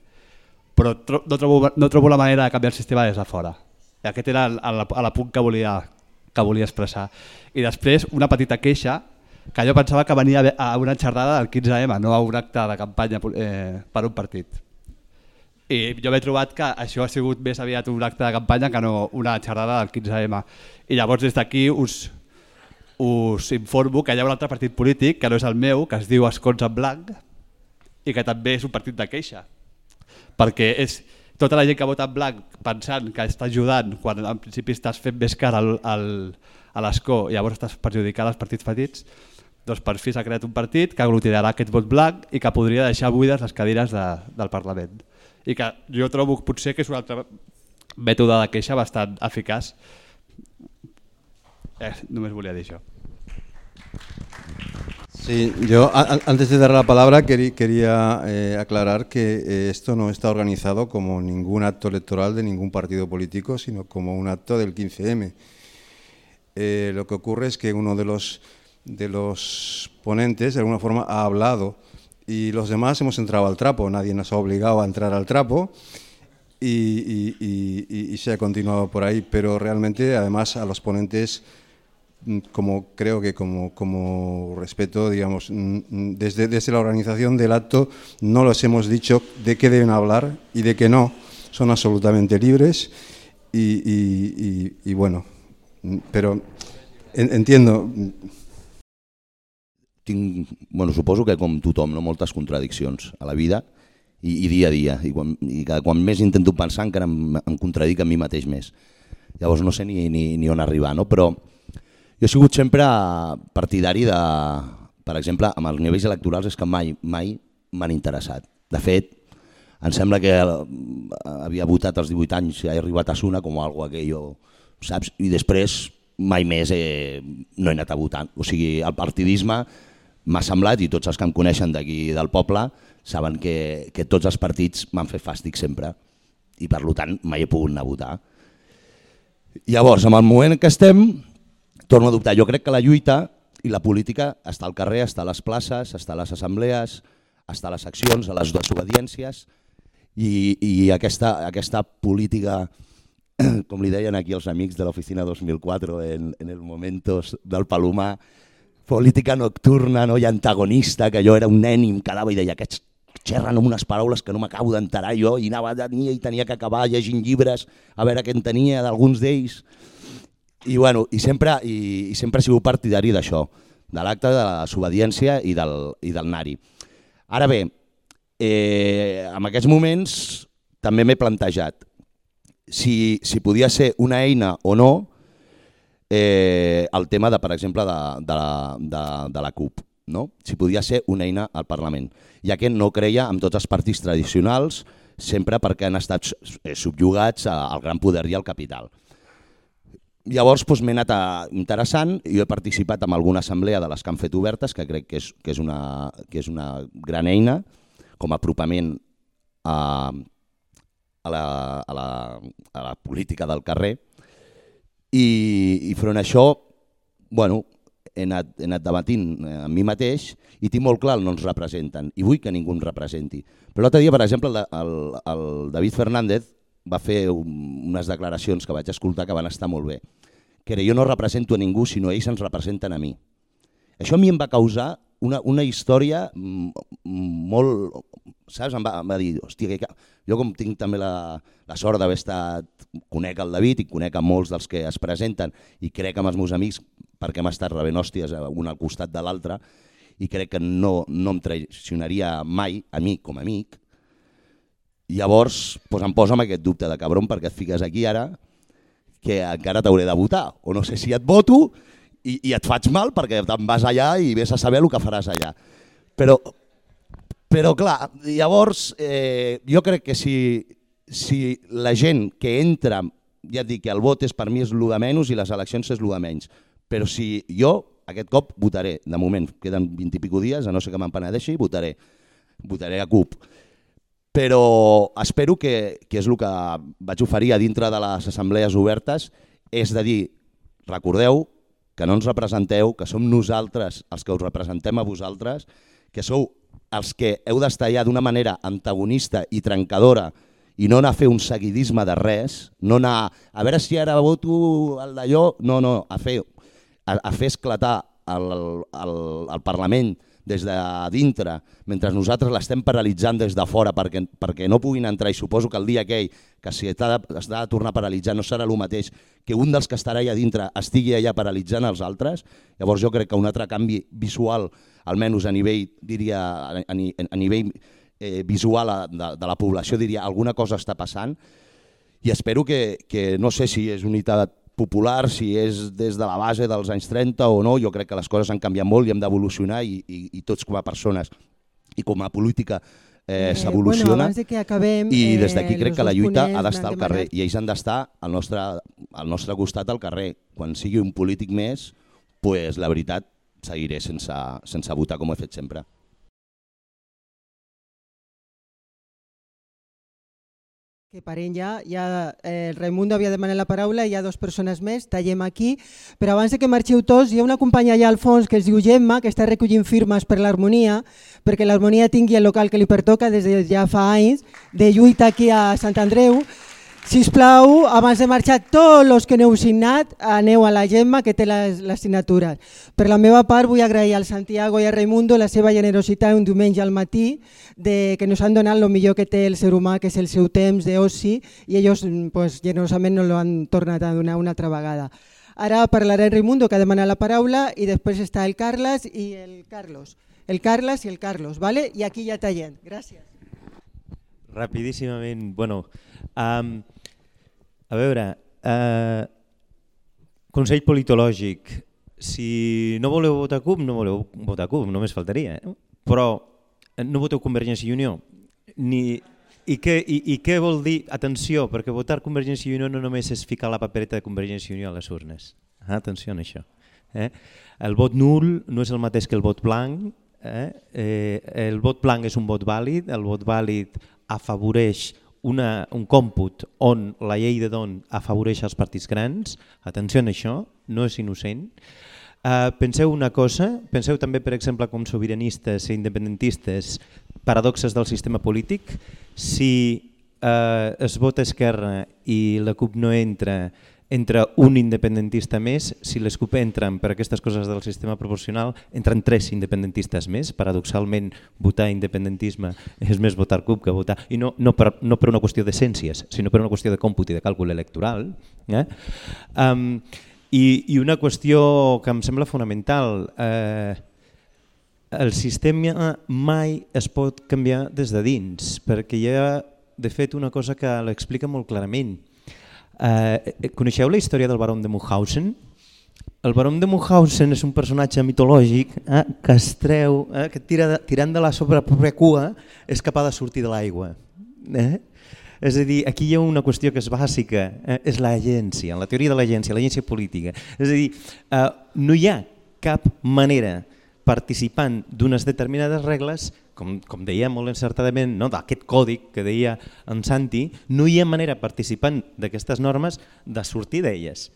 Speaker 12: però tro no, trobo, no trobo la manera de canviar el sistema des de fora. I aquest era el, el, el punt que volia, que volia expressar. I després una petita queixa, que jo pensava que venia a una xerrada del 15M, no a un acte de campanya eh, per un partit. I jo m'he trobat que això ha sigut més aviat un acte de campanya que no una xerrada del 15M. I llavors des d'aquí us, us informo que hi ha un altre partit polític, que no és el meu, que es diu Escons en Blanc, i que també és un partit de queixa. Perquè és tota la gent que vota en blanc pensant que està ajudant quan en principi estàs fent més cara al, al, a l'escó i llavors estàs perjudicant els partits petits, doncs per fi s'ha creat un partit que aglutinarà aquest vot blanc i que podria deixar buides les cadires de, del Parlament. I que jo trobo potser que és un altre mètode de queixa bastant eficaç. Eh, només volia dir això.
Speaker 1: Sí, yo antes de dar la palabra querí- quería eh, aclarar que eh, esto no está organizado como ningún acto electoral de ningún partido político, sino como un acto del 15M. Eh, lo que ocurre es que uno de los, de los ponentes de alguna forma ha hablado y los demás hemos entrado al trapo, nadie nos ha obligado a entrar al trapo y, se ha continuado por ahí, pero realmente además a los ponentes mm, como creo que como, como respeto, digamos, mm, mm, desde, desde la organización del acto no les hemos dicho de qué deben hablar y de qué no, son absolutamente libres y, bueno, pero en- entiendo,
Speaker 13: tinc, bueno, suposo que com tothom, no? moltes contradiccions a la vida i, i dia a dia, i, quan, i cada, quan més intento pensar encara em, em contradic a mi mateix més. Llavors no sé ni, ni, ni on arribar, no? però jo he sigut sempre partidari de, per exemple, amb els nivells electorals és que mai, mai m'han interessat. De fet, em sembla que eh, havia votat als 18 anys i he arribat a Suna com algo aquello, saps? I després mai més eh, no he anat a votar. O sigui, el partidisme m'ha semblat, i tots els que em coneixen d'aquí del poble, saben que, que tots els partits m'han fet fàstic sempre i per tant mai he pogut anar a votar. Llavors, en el moment en què estem, torno a dubtar. Jo crec que la lluita i la política està al carrer, està a les places, està a les assemblees, està a les accions, a les desobediències, i, i aquesta, aquesta política, (clears throat) com li deien aquí els amics de l'oficina 2004 en, en el momentos del Palomar, política nocturna no? i antagonista, que jo era un nen i em quedava i deia aquests xerren amb unes paraules que no m'acabo d'enterar jo i anava de dia i tenia que acabar llegint llibres a veure què en tenia d'alguns d'ells I, bueno, i, sempre, i, i sempre he sigut partidari d'això, de l'acte de la desobediència i del, i del nari. Ara bé, eh, en aquests moments també m'he plantejat si, si podia ser una eina o no eh, el tema, de, per exemple, de, de, la, de, de la CUP. No? Si podia ser una eina al Parlament, ja que no creia en tots els partits tradicionals, sempre perquè han estat subjugats al gran poder i al capital. Llavors doncs, m'he anat a, interessant i he participat en alguna assemblea de les que han fet obertes, que crec que és, que és, una, que és una gran eina com a apropament a, a, la, a, la, a la política del carrer. I, i front a això, bueno, he anat, he anat debatint eh, amb mi mateix i tinc molt clar el no ens representen i vull que ningú ens representi. Però l'altre dia, per exemple, el, el, el David Fernández va fer un, unes declaracions que vaig escoltar que van estar molt bé, que era jo no represento a ningú, sinó ells ens representen a mi. Això a mi em va causar una, una història molt... Saps? Em va, em va dir, hòstia, que... jo com tinc també la, la sort d'haver estat... Conec el David i conec a molts dels que es presenten i crec amb els meus amics perquè hem estat rebent hòsties un al costat de l'altre i crec que no, no em traicionaria mai a mi com a amic, Llavors doncs em posa amb aquest dubte de cabron perquè et fiques aquí ara que encara t'hauré de votar o no sé si et voto i, i et faig mal perquè te'n vas allà i ves a saber el que faràs allà. Però, però clar, llavors eh, jo crec que si, si la gent que entra, ja et dic que el vot és per mi és el de menys i les eleccions és el de menys, però si jo aquest cop votaré, de moment queden 20 i pico dies, a no ser que m'empenedeixi, votaré, votaré a CUP. Però espero que, que és el que vaig oferir a dintre de les assemblees obertes, és de dir, recordeu que no ens representeu, que som nosaltres els que us representem a vosaltres, que sou els que heu d'estar allà d'una manera antagonista i trencadora i no anar a fer un seguidisme de res, no anar a veure si ara voto el d'allò, no, no, a fer, a, a fer esclatar el, el, el Parlament des de dintre, mentre nosaltres l'estem paralitzant des de fora perquè, perquè no puguin entrar. I suposo que el dia aquell que si s'ha de, de tornar a paralitzar no serà el mateix que un dels que estarà allà dintre estigui allà paralitzant els altres, llavors jo crec que un altre canvi visual, almenys a nivell, diria, a, a, a nivell eh, visual de, de la població, diria alguna cosa està passant. I espero que, que no sé si és unitat popular, si és des de la base dels anys 30 o no, jo crec que les coses han canviat molt i hem d'evolucionar i, i, i tots com a persones i com a política eh, s'evoluciona.
Speaker 14: eh, bueno,
Speaker 13: i des d'aquí eh, crec que la lluita ha d'estar al carrer i ells han d'estar al, nostre, al nostre costat al carrer. Quan sigui un polític més, pues, la veritat seguiré sense, sense votar com he fet sempre.
Speaker 14: Que parent ja, ja eh, Raimundo havia demanat la paraula, hi ha dues persones més, tallem aquí, però abans de que marxeu tots, hi ha una companya allà al fons que es diu Gemma, que està recollint firmes per l'harmonia, perquè l'harmonia tingui el local que li pertoca des de ja fa anys, de lluita aquí a Sant Andreu, si us plau, abans de marxar, tots els que n'heu signat, aneu a la Gemma que té les, les signatures. Per la meva part vull agrair al Santiago i a Raimundo la seva generositat un diumenge al matí de que ens han donat el millor que té el ser humà, que és el seu temps d'oci, i ells pues, generosament no l'han tornat a donar una altra vegada. Ara parlarà en Raimundo, que ha demanat la paraula, i després està el Carles i el Carlos. El Carles i el Carlos, ¿vale? i aquí ja tallem. Gràcies.
Speaker 3: Rapidíssimament, bueno, um, a veure, eh, Consell Politològic, si no voleu votar CUP, no voleu votar CUP, només faltaria, eh? però no voteu Convergència i Unió. Ni, i, què, i, I què vol dir? Atenció, perquè votar Convergència i Unió no només és ficar la papereta de Convergència i Unió a les urnes. Atenció a això. Eh? El vot nul no és el mateix que el vot blanc. Eh? Eh, el vot blanc és un vot vàlid, el vot vàlid afavoreix una, un còmput on la llei de don afavoreix els partits grans, atenció a això, no és innocent. Uh, penseu una cosa, penseu també per exemple com sobiranistes i independentistes paradoxes del sistema polític, si uh, es vota Esquerra i la CUP no entra entre un independentista més, si les CUP entren per aquestes coses del sistema proporcional, entren tres independentistes més. Paradoxalment, votar independentisme és més votar CUP que votar... I no, no, per, no per una qüestió d'essències, sinó per una qüestió de còmput i de càlcul electoral. Eh? Um, I, I una qüestió que em sembla fonamental, eh, el sistema mai es pot canviar des de dins, perquè hi ha de fet una cosa que l'explica molt clarament. Eh, coneixeu la història del baron de Munchausen? El baron de Munchausen és un personatge mitològic eh, que es treu, eh, que tira de, tirant de la sobre pròpia cua és capaç de sortir de l'aigua. Eh? És a dir, aquí hi ha una qüestió que és bàsica, eh? és l'agència, la teoria de l'agència, l'agència política. És a dir, eh, no hi ha cap manera participant d'unes determinades regles, com, com deia molt encertadament, no? d'aquest còdic que deia en Santi, no hi ha manera participant d'aquestes normes de sortir d'elles.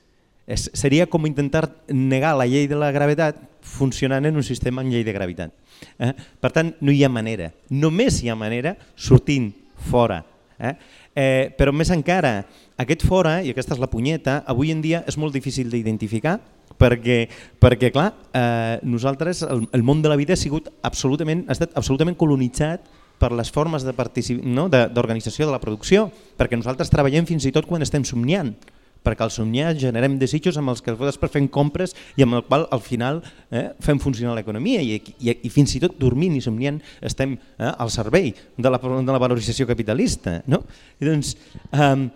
Speaker 3: És, seria com intentar negar la llei de la gravetat funcionant en un sistema amb llei de gravetat. Eh? Per tant, no hi ha manera. Només hi ha manera sortint fora. Eh? Eh, però més encara, aquest fora, i aquesta és la punyeta, avui en dia és molt difícil d'identificar perquè, perquè clar, eh, nosaltres, el, el món de la vida ha sigut absolutament, ha estat absolutament colonitzat per les formes d'organització de, no? de, de la producció, perquè nosaltres treballem fins i tot quan estem somniant, perquè al somniar generem desitjos amb els que després fem compres i amb el qual al final eh, fem funcionar l'economia i, i, i fins i tot dormint i somniant estem eh, al servei de la, de la valorització capitalista. No? I doncs, eh,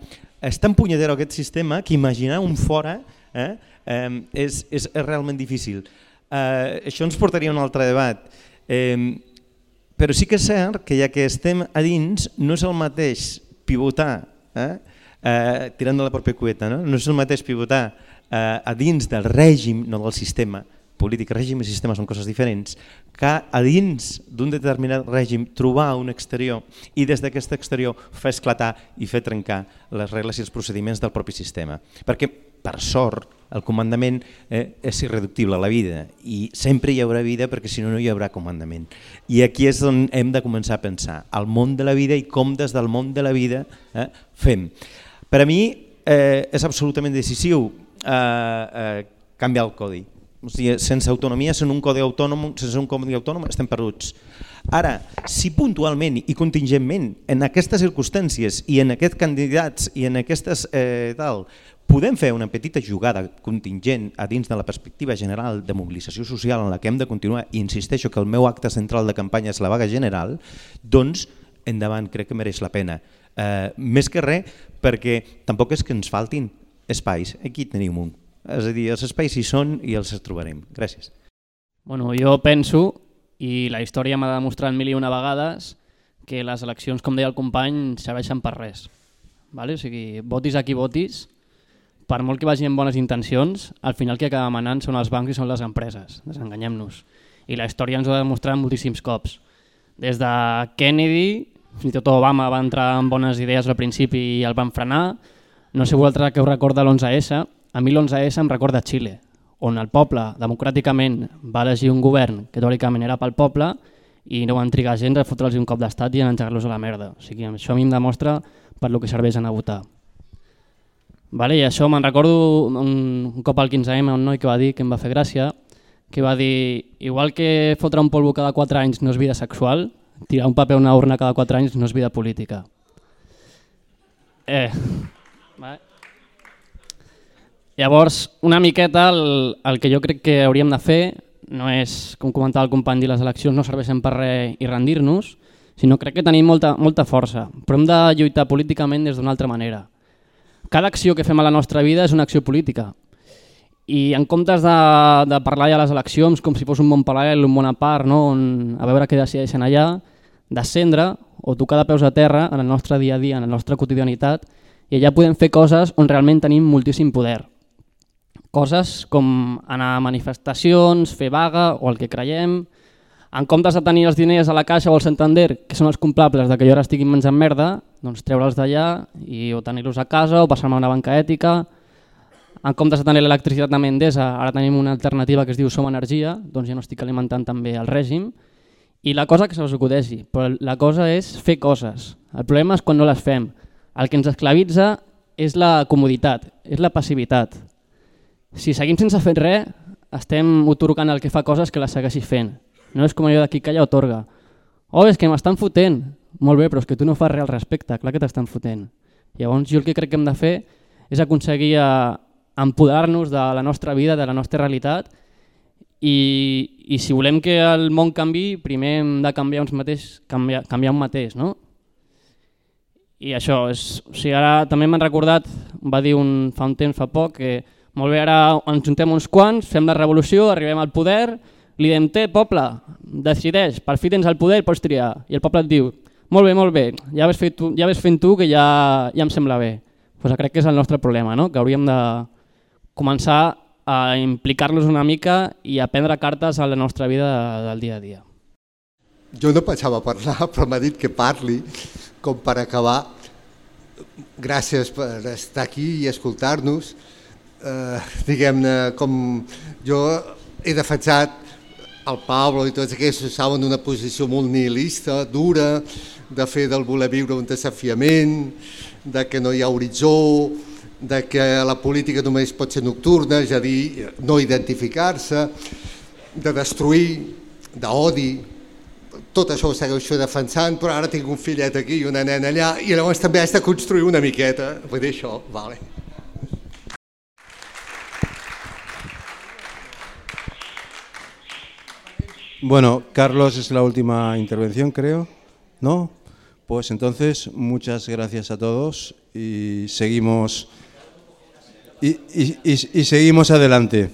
Speaker 3: és tan punyadero aquest sistema que imaginar un fora eh, eh, és, és, és realment difícil. Eh, això ens portaria a un altre debat. Eh, però sí que és cert que ja que estem a dins no és el mateix pivotar eh, eh, tirant de la pròpia cueta. No, no és el mateix pivotar eh, a dins del règim, no del sistema, polític, règim i sistema són coses diferents, que a dins d'un determinat règim trobar un exterior i des d'aquest exterior fer esclatar i fer trencar les regles i els procediments del propi sistema. Perquè, per sort, el comandament eh, és irreductible a la vida i sempre hi haurà vida perquè si no no hi haurà comandament. I aquí és on hem de començar a pensar, el món de la vida i com des del món de la vida eh, fem. Per a mi eh, és absolutament decisiu eh, eh, canviar el codi. O sigui, sense autonomia, sense un codi autònom, sense un codi autònom estem perduts. Ara, si puntualment i contingentment en aquestes circumstàncies i en aquests candidats i en aquestes eh, tal, podem fer una petita jugada contingent a dins de la perspectiva general de mobilització social en la que hem de continuar, i insisteixo que el meu acte central de campanya és la vaga general, doncs endavant, crec que mereix la pena. Eh, més que res perquè tampoc és que ens faltin espais, aquí tenim un. És a dir, els espais hi són i els trobarem. Gràcies.
Speaker 15: Bueno, jo penso, i la història m'ha demostrat mil i una vegades, que les eleccions, com deia el company, serveixen per res. Vale? O sigui, votis a qui votis, per molt que vagi amb bones intencions, al final qui acaba manant són els bancs i són les empreses, desenganyem-nos. I la història ens ho ha demostrat moltíssims cops. Des de Kennedy fins i tot Obama va entrar amb bones idees al principi i el van frenar. No sé vosaltres que us recorda l'11S, a mi l'11S em recorda Xile, on el poble democràticament va elegir un govern que teòricament era pel poble i no van trigar gens a fotre'ls un cop d'estat i a engegar-los a la merda. O sigui, això a mi em demostra per lo que serveix anar a votar. Vale, I això me'n recordo un, un cop al 15M un noi que va dir que em va fer gràcia, que va dir, igual que fotre un polvo cada 4 anys no és vida sexual, tirar un paper a una urna cada 4 anys no és vida política. Eh, vale. Llavors, una miqueta el, el que jo crec que hauríem de fer no és, com comentava el company, dir les eleccions no serveixen per res i rendir-nos, sinó crec que tenim molta, molta força, però hem de lluitar políticament des d'una altra manera. Cada acció que fem a la nostra vida és una acció política, i en comptes de, de parlar ja a les eleccions com si fos un món paral·lel, un món a part, no? On, a veure què decideixen allà, descendre o tocar de peus a terra en el nostre dia a dia, en la nostra quotidianitat, i allà podem fer coses on realment tenim moltíssim poder. Coses com anar a manifestacions, fer vaga o el que creiem, en comptes de tenir els diners a la caixa o al Santander, que són els complables de que jo ara estigui menjant merda, doncs treure'ls d'allà i o tenir-los a casa o passar-me una banca ètica, en comptes de tenir l'electricitat de Mendesa, ara tenim una alternativa que es diu Som Energia, doncs ja no estic alimentant també el règim, i la cosa que se us acudeixi, però la cosa és fer coses. El problema és quan no les fem. El que ens esclavitza és la comoditat, és la passivitat. Si seguim sense fer res, estem otorgant el que fa coses que les segueixi fent. No és com allò d'aquí calla otorga. Oh, és que m'estan fotent. Molt bé, però és que tu no fas res al respecte, clar que t'estan fotent. Llavors jo el que crec que hem de fer és aconseguir a, empoderar-nos de la nostra vida, de la nostra realitat i, i si volem que el món canvi, primer hem de canviar uns mateix, canviar, canviar un mateix, no? I això, és, o sigui, ara també m'han recordat, va dir un, fa un temps, fa poc, que molt bé, ara ens juntem uns quants, fem la revolució, arribem al poder, li diem, té, poble, decideix, per fi tens el poder, pots triar. I el poble et diu, molt bé, molt bé, ja ves, fet tu, ja ves fent tu que ja, ja em sembla bé. Pues crec que és el nostre problema, no? que hauríem de començar a implicar-los una mica i a prendre cartes a la nostra vida del dia a dia.
Speaker 2: Jo no pensava parlar, (laughs) però m'ha dit que parli, com per acabar. Gràcies per estar aquí i escoltar-nos. Eh, Diguem-ne, com jo he defensat el Pablo i tots aquests saben una posició molt nihilista, dura, de fer del voler viure un desafiament, de que no hi ha horitzó, de que la política només pot ser nocturna, és a dir, no identificar-se, de destruir, d'odi, tot això ho segueixo defensant, però ara tinc un fillet aquí i una nena allà, i llavors també has de construir una miqueta, vull dir això, vale.
Speaker 1: Bueno, Carlos es la última intervención, creo, ¿no? Pues entonces, muchas gracias a todos y seguimos, y, seguimos adelante.